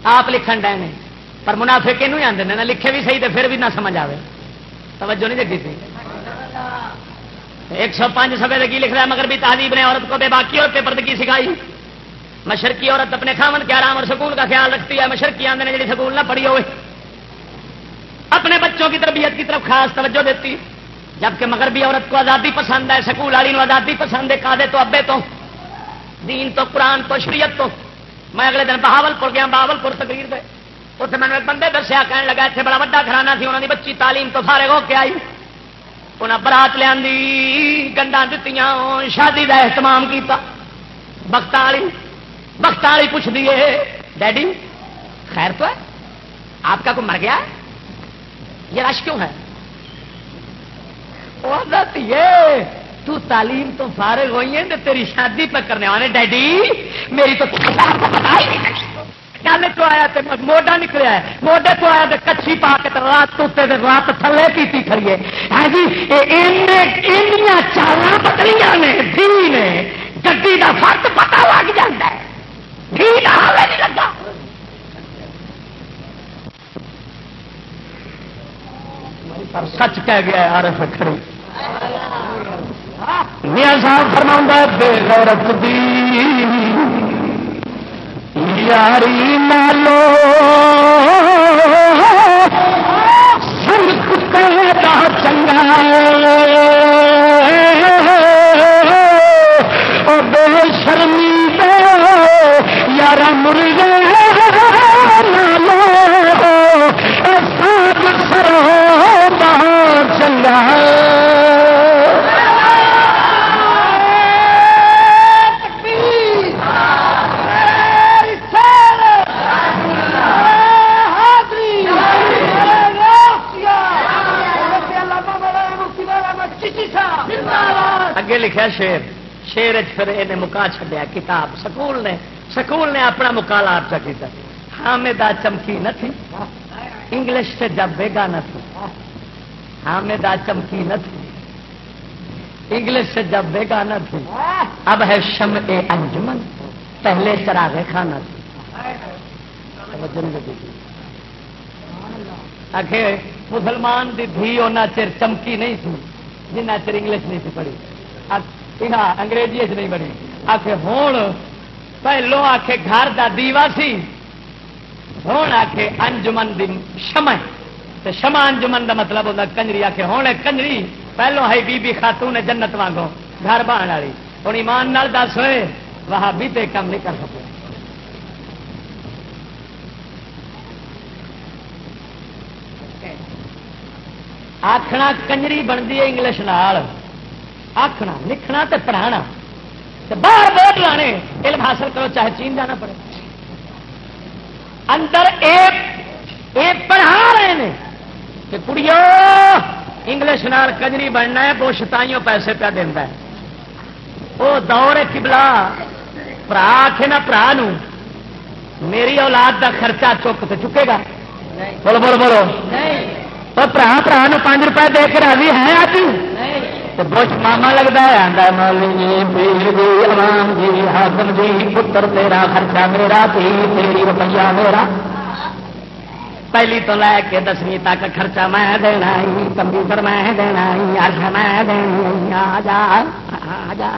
آپ لکھن ڈے نے۔ پر منافع کہ آتے ہیں نہ لکھے بھی صحیح تو پھر بھی نہ سمجھ آئے توجہ نہیں دیکھی تھی۔ ایک سو پانچ سفے کی لکھ رہا ہے مگر بھی تہذیب نے عورت کو بے باقی اور پردگی سکھائی۔ مشرقی عورت اپنے خامن کے آرام اور سکول کا خیال رکھتی ہے۔ مشرقی آندے نے جی سکول نہ پڑھی ہوئے۔ اپنے بچوں کی تربیت کی طرف خاص توجہ دیتی۔ جبکہ مگر بھی عورت کو آزادی پسند ہے، سکول والی آزادی پسند ہے کادے تو ابے تو۔ دین تو، قرآن تو، شریعت تو۔ میں اگلے دن بہاول پور گیا بہاول پور تقریر دے۔ اتنے میں ایک بندے دسیا کہنے لگا اتنے بڑا وا گھرانا تھی انہوں نے بچی تعلیم تو فارغ ہو کے آئی۔ انہیں برات لیا گنڈا دیتی شادی کا اہتمام کیا بخت والی بخت والی پوچھ دیے ڈیڈی، خیر تو ہے؟ آپ کا کوئی مر گیا یہ رش کیوں ہے؟ تو تعلیم تو فارغ ہوئی ہے تیری شادی پہ کرنے والے ڈیڈی، میری تو گل تو آیا موڈا نکلیا ہے؟ موڈے تو آیا تو کچھی پا کے رات تو رات تھلے پیتی کھڑیے ہاں جی چالا بدلی نے، دھی نے۔ گی کا فرق پتا لگ جا دھی نہیں لگا۔ پر سچ کہہ گیا یار فکری میاں صاحب فرما بے غیرت دی۔ یاری نالو سنگ کتے دا چنگا۔ لکھا شیر۔ شیر پھر یہ مکا چڈیا کتاب۔ سکول نے سکول نے اپنا مکالا آپ کیا حامدہ چمکی نہ تھی۔ انگلش سے جب بیگا نہ تھی۔ حامدہ چمکی نہ تھی۔ انگلش سے جب بیگا نہ تھی۔ اب ہے شم اے انجمن۔ پہلے چراغے کھانا تھی۔ آخر مسلمان دی دھی اونا چر چمکی نہیں تھی، جنہ چر انگلش نہیں تھی پڑھی۔ انگریزی چ نہیں بڑی آخ ہوں پہلو آخ گھر دا دیوا سی ہوں آخ انجمن دی شمع تے شمع انجمن دا مطلب ہوتا کنجری آخ ہوں کنجری پہلو ہے بی بی خاتون جنت وانگو گھر بان والی ہوں ایمان نال دس ہوئے وہاں بھی تے کم نہیں کر سکے آخنا کنجری بنتی ہے انگلش نال آخنا لکھنا تے پڑھانا۔ تے باہر بورڈ لانے علم حاصل کرو چاہے چین جانا پڑے۔ اندر ایک ایک پڑھا رہے ہیں کہ کڑیو انگلش نال کنجری بننا ہے وہ شتائیوں پیسے پہ دینا ہے۔ وہ دور کبلا برا آخے نا برا میری اولاد دا خرچہ چک تو چکے گا۔ بولو بولو بولو۔ تو برا برا پانچ روپئے دے کے راضی ہے آج؟ بوش ماما لگتا ہے آدھا مولی جی پیر جی عوام جی حاکم جی پتر تیرا خرچہ میرا تھی تیری روپیہ میرا پہلی تو لے کے دسویں تک خرچہ میں دینا کمپیوٹر میں دینا ارش میں دینی آ جا آ جا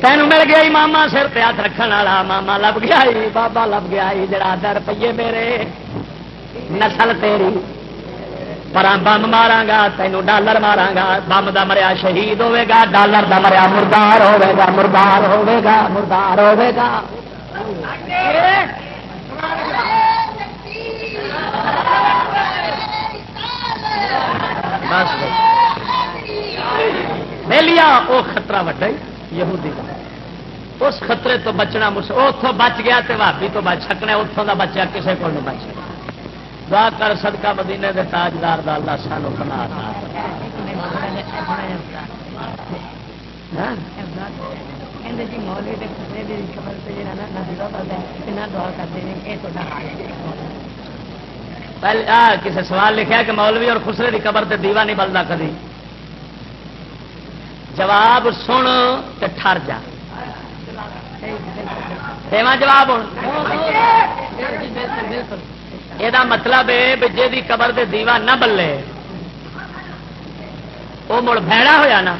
تین مل گیا ماما سر پہ ہاتھ رکھنے والا ماما لب گیا بابا لب گیا جڑا در روپیے میرے نسل تیری پر بم مارا گا تینوں ڈالر مارا گا بم دا مریا شہید ہوے گا ڈالر دا مریا مردار ہوے گا مردار ہوے گا مردار ہوے گا لیا وہ خطرہ وڈا یہودی کا اس خطرے تو بچنا مس اتوں بچ گیا تو بھابی تو بچ سکنا اتوں کا بچہ کسی کو نہیں بچ سکتا دعا کر صدقہ مدینے دے تاجدار دا اللہ سانو بنا کسی سوال لکھا کہ مولوی اور خسرے کی قبر تے دیوا نہیں بلتا کدی؟ جواب سن تے ٹھر جا۔ جواب یہ مطلب ہے جی قبر دے دیوا نہ بلے وہ مڑ بھڑا ہوا نا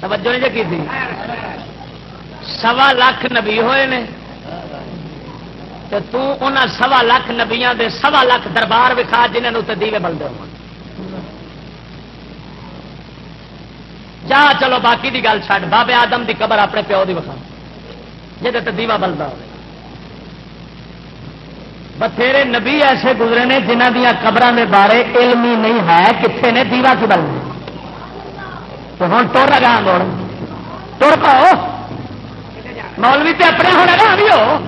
توجہ نہیں جی کی سوا لاکھ نبی ہوئے نے تو انہاں سوا لاکھ نبیا دے سوا لاکھ دربار وکھا جنہوں تے دیوے بلتے ہو جا چلو باقی دی گل چھڈ بابے آدم دی قبر اپنے پیو دی وکھا جہد دیوا بلتا ہو بتھیرے نبی ایسے گزرے نے جنہ دیا قبر کے بارے علم ہی نہیں ہے کتنے نے دیوا کی بل تو ہوں ٹور لگا موڑ ٹور پاؤ مولوی تے اپنے ہو لگا بھی ہو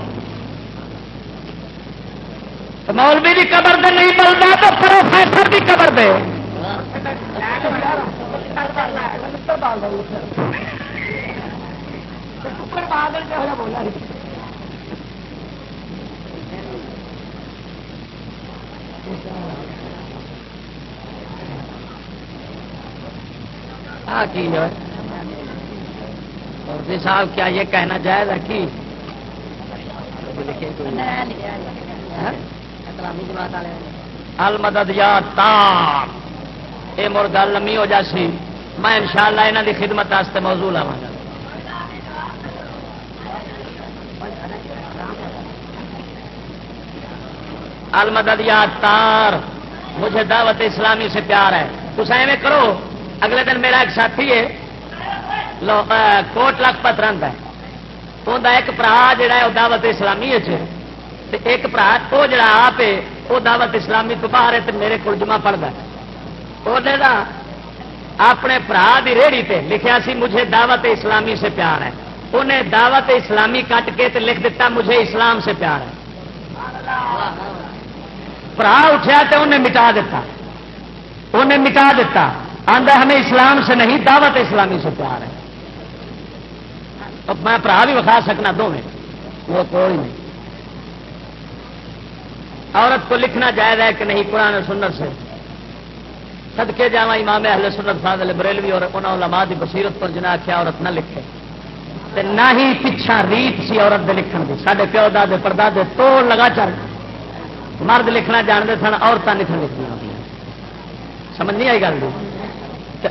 مولوی کی قبر دے نہیں بلتا تو پروفیسر کی قبر دے بولا جی صاحب کیا یہ کہنا جائز ہے کہ المدد یا تار یہ مر گل ہو جاسی۔ میں ان شاء اللہ یہاں کی خدمت موضوع لوا گا۔ المدد یا تار. مجھے دعوت اسلامی سے پیار ہے. کچھ ایویں کرو، اگلے دن میرا ایک ساتھی ہے کوٹ لکھپت رنگ ہے۔ انہیں ایک برا جا دعوت اسلامی جی۔ ایک برا وہ جڑا آپ ہے، وہ دعوت اسلامی تو باہر ہے میرے کو جمع پڑتا وہ اپنے برا کی ریڑھی پہ لکھا سی، مجھے دعوت اسلامی سے پیار ہے۔ انہیں دعوت اسلامی کٹ کے لکھ دیتا مجھے اسلام سے پیار ہے۔ برا اٹھا تو انہیں مٹا دیتا۔ انہیں مٹا دیتا۔ آدھا ہمیں اسلام سے نہیں، دعوت اسلامی سے پیار ہے۔ میں برا بھی وکھا سکنا دونوں۔ وہ کوئی نہیں۔ عورت کو لکھنا جائز ہے کہ نہیں، قرآن سنت سے۔ سدکے جا امام اہل سنت فاضل بریلوی اور انہوں علماء دی بصیرت پر جنا کیا عورت نہ لکھے۔ تے نہ ہی پچھا ریت سی عورت دے لکھن دی۔ سارے پیو دے پردادے توڑ لگا چل مرد لکھنا جانتے سن عورتیں لکھن لکھی سمجھ نہیں آئی گل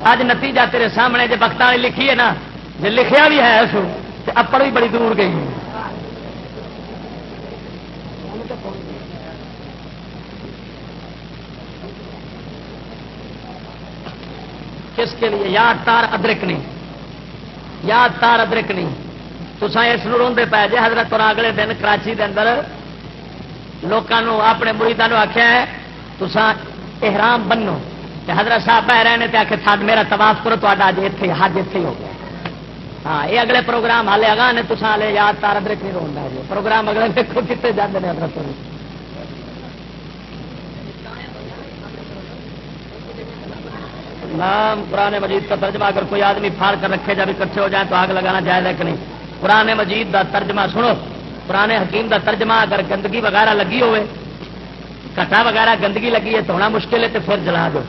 اج نتیجہ تیرے سامنے جی وقت والی لکھی ہے نا جی لکھیا بھی ہے سو اپڑ بھی بڑی دور گئی۔ کس کے لیے؟ یاد تار ادرک نہیں۔ یاد تار ادرک نہیں۔ تو اس روندے پی جی حضرت اور اگلے دن، کراچی دے اندر لوگوں اپنے مریدان آخیا ہے تو احرام بنو حضرت صاحب بہ رہے ہیں آخر تھا میرا تباف کرو تو اج اتنے حج اتے ہو گیا۔ ہاں یہ اگلے پروگرام ہالے اگا نے تو ہالے یاد تار ادرک نہیں روندا جی پروگرام اگلے دیکھو کتنے جاتے ہیں حضرت نام پرانے مجید کا ترجمہ اگر کوئی آدمی پھاڑ کر رکھے جب اکٹھے ہو جائیں تو آگ لگانا جائز ہے کہ نہیں؟ پرانے مجید دا ترجمہ سنو۔ پرانے حکیم دا ترجمہ اگر گندگی وغیرہ لگی ہوئے کٹا وغیرہ گندگی لگی ہے تو ہونا مشکل ہے تو پھر جلا دو۔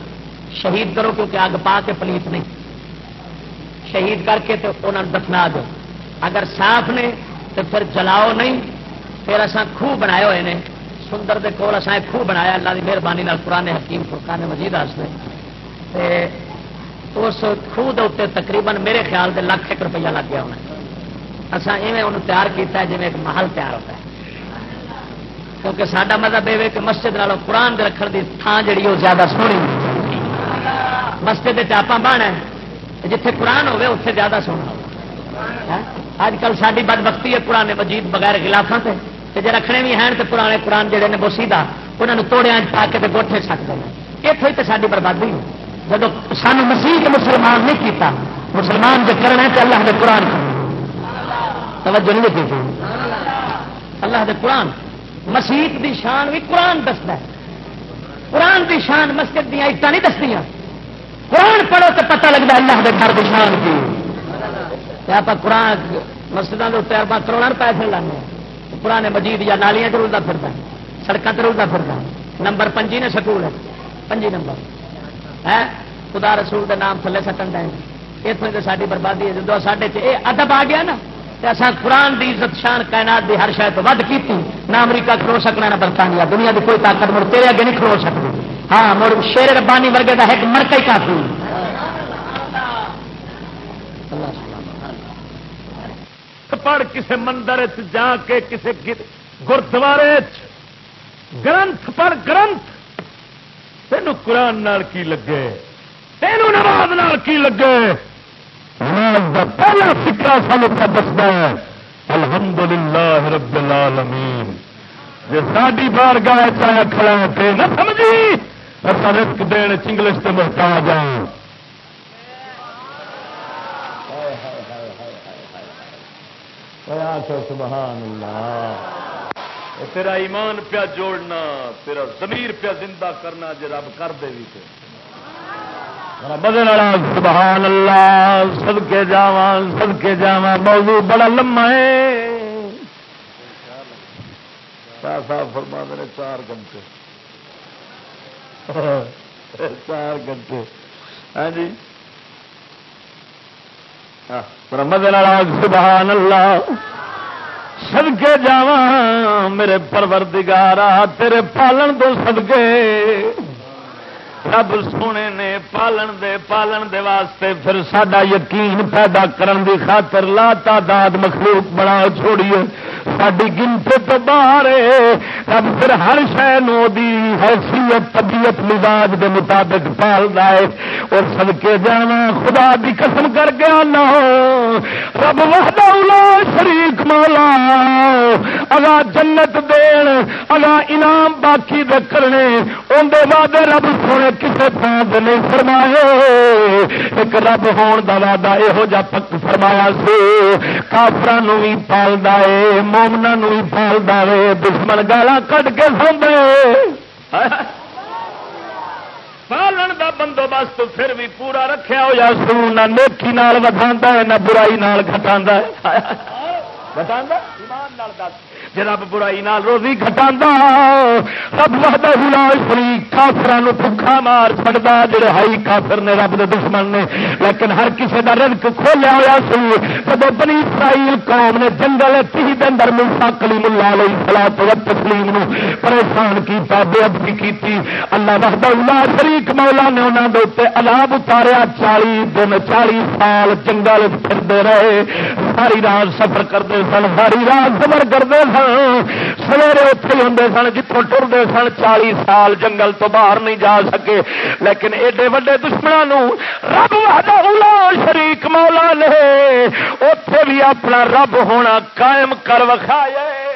شہید کرو کیونکہ آگ پا کے پلیت نہیں۔ شہید کر کے تو انہوں دفنا دو۔ اگر صاف نے تو پھر جلاؤ نہیں، پھر اصا خوہ بنائے ہوئے ہیں سندر دے کول اصا خوہ بنایا، اللہ کی مہربانی پرانے حکیم فرقان مجید واسطے اس خوہ اتنے تقریباً میرے خیال سے لاکھ ایک روپیہ لگ گیا ہونا۔ اصا ایویں تیار کیا جی ایک محل تیار ہوتا ہے۔ کیونکہ سڈا مطلب یہ کہ مسجد والوں قرآن رکھنے کی تھان جی وہ زیادہ سونی مسجد چاپا بہن ہے جتھے قرآن ہوے اتنے زیادہ سونا ہاں؟ اج کل ساری بد بختی ہے پرانے مجید بغیر خلافوں سے جی رکھنے بھی ہیں تو پرانے قرآن جہے نے بوسیدہ انہوں نے توڑیا پا کے گوٹے سکتے ہیں اتوں ہی تو ساری بربادی ہو جب سان مسیح مسلمان نہیں کیتا، مسلمان جو کرنا ہے تو اللہ نے قرآن کرنا توجہ نہیں دیتی اللہ دے قرآن، مسیح دی شان بھی قرآن دستا ہے۔ قرآن دی شان مسجد دیا اٹا نہیں دستی قرآن پڑھو تو پتہ لگتا اللہ دے گھر کی شان کی۔ آپ قرآن مسجدوں کے اتنے آپ کروڑا پیسے لانے پرانے مجید یا نالیاں رلتا پھرتا سڑکوں سے رلتا پھرتا نمبر پنجی نے سکول ہے۔ پنجی نمبر۔ ہے؟ خدا رسول کے نام تھلے سٹن دیں اتنے تو ساری بربادی ہے۔ جب ساڈے ادب آ گیا نا قرآن دی عزت شان کائنات دی ہر شاید ود کی نہ امریکہ کھلو سکنا، نہ برطانیہ۔ دنیا کی کوئی طاقت مڑ تیرے اگے نہیں کھلو سکتی ہاں مڑ شیر ربانی ورگے کا ایک مرکا ہی کافی۔ پڑھ کسی مندر جا کے کسی گردوارے گرنتھ پر گرنتھ۔ تینوں قرآن کی لگے؟ تینوں نماز کی لگے؟ پہلا فکرا سانو کا دستا ہے الحمد للہ رب العالمین۔ جی ساری بار گائے چایا کھڑا ہے نہ سمجھی؟ اصل رسک دین چنگلش سے محتاج ہوں سبحان اللہ تیرا ایمان پیا جوڑنا، تیرا ضمیر پیا زندہ کرنا جی رب کر دے بھی بدل سبحان اللہ سب کے جاوا سب کے جاوا موضوع بڑا لما ہے۔ صاحب فرما دے چار گھنٹے۔ چار گھنٹے۔ ہاں جی۔ ہاں، مدن سبحان اللہ سد کے جاوا میرے پروردگارا تیرے پالن دو سدگے رب سونے نے پالن دے پالن دے واسطے پھر سڈا یقین پیدا کرن دی خاطر لا تعداد مخلوق بنا چھوڑیے ساری گنتے تو باہر رب پھر ہر شہ حیثیت طبیعت مزاج کے مطابق پالتا ہے اور سب کے جانا خدا دی قسم کر کے آنا رب وحدہ شریک مولا اگا جنت دین اگا انعام باقی دے کرنے اندر وعدے رب سونے کسے تھان نہیں فرمائے ایک رب ہون دا وعدہ یہو جا پک فرمایا سی کافران بھی پالتا ہے مومنا بھی پالتا ہے دشمن گالا کٹ کے سوندے پالن دا بندوبست پھر بھی پورا رکھیا ہوا سو نہ نیکی نال ودا ہے، نہ برائی نال گٹا گٹا ایمان نال دس۔ رب برائی نال روزی گٹا رب وحدہ ہلال فری کافران بھوکا مار چڑتا جڑے ہائی کافر نے رب دے دشمن نے۔ لیکن ہر کسی کا رنک کھولیا ہوا سی جب بنی اسرائیل قوم نے جنگل تی اندر ملسا کلی ملا لی سلا تو تسلیم پریشان کیتا، بے ادبی کی اللہ وحدہ ہلال شریک مولا نے انہوں نے اتنے الاب اتاریا، چالی دن، چالی سال جنگل پھرتے رہے۔ ساری رات سفر کرتے سن، ساری رات سفر کرتے سن۔ سویرے اتنے ہوں سن جتوں ٹرتے سن، چالی سال جنگل تو باہر نہیں جا سکے۔ لیکن ایڈے وڈے دشمنوں رب شریک مولا نے اتے بھی اپنا رب ہونا قائم کر وکھایا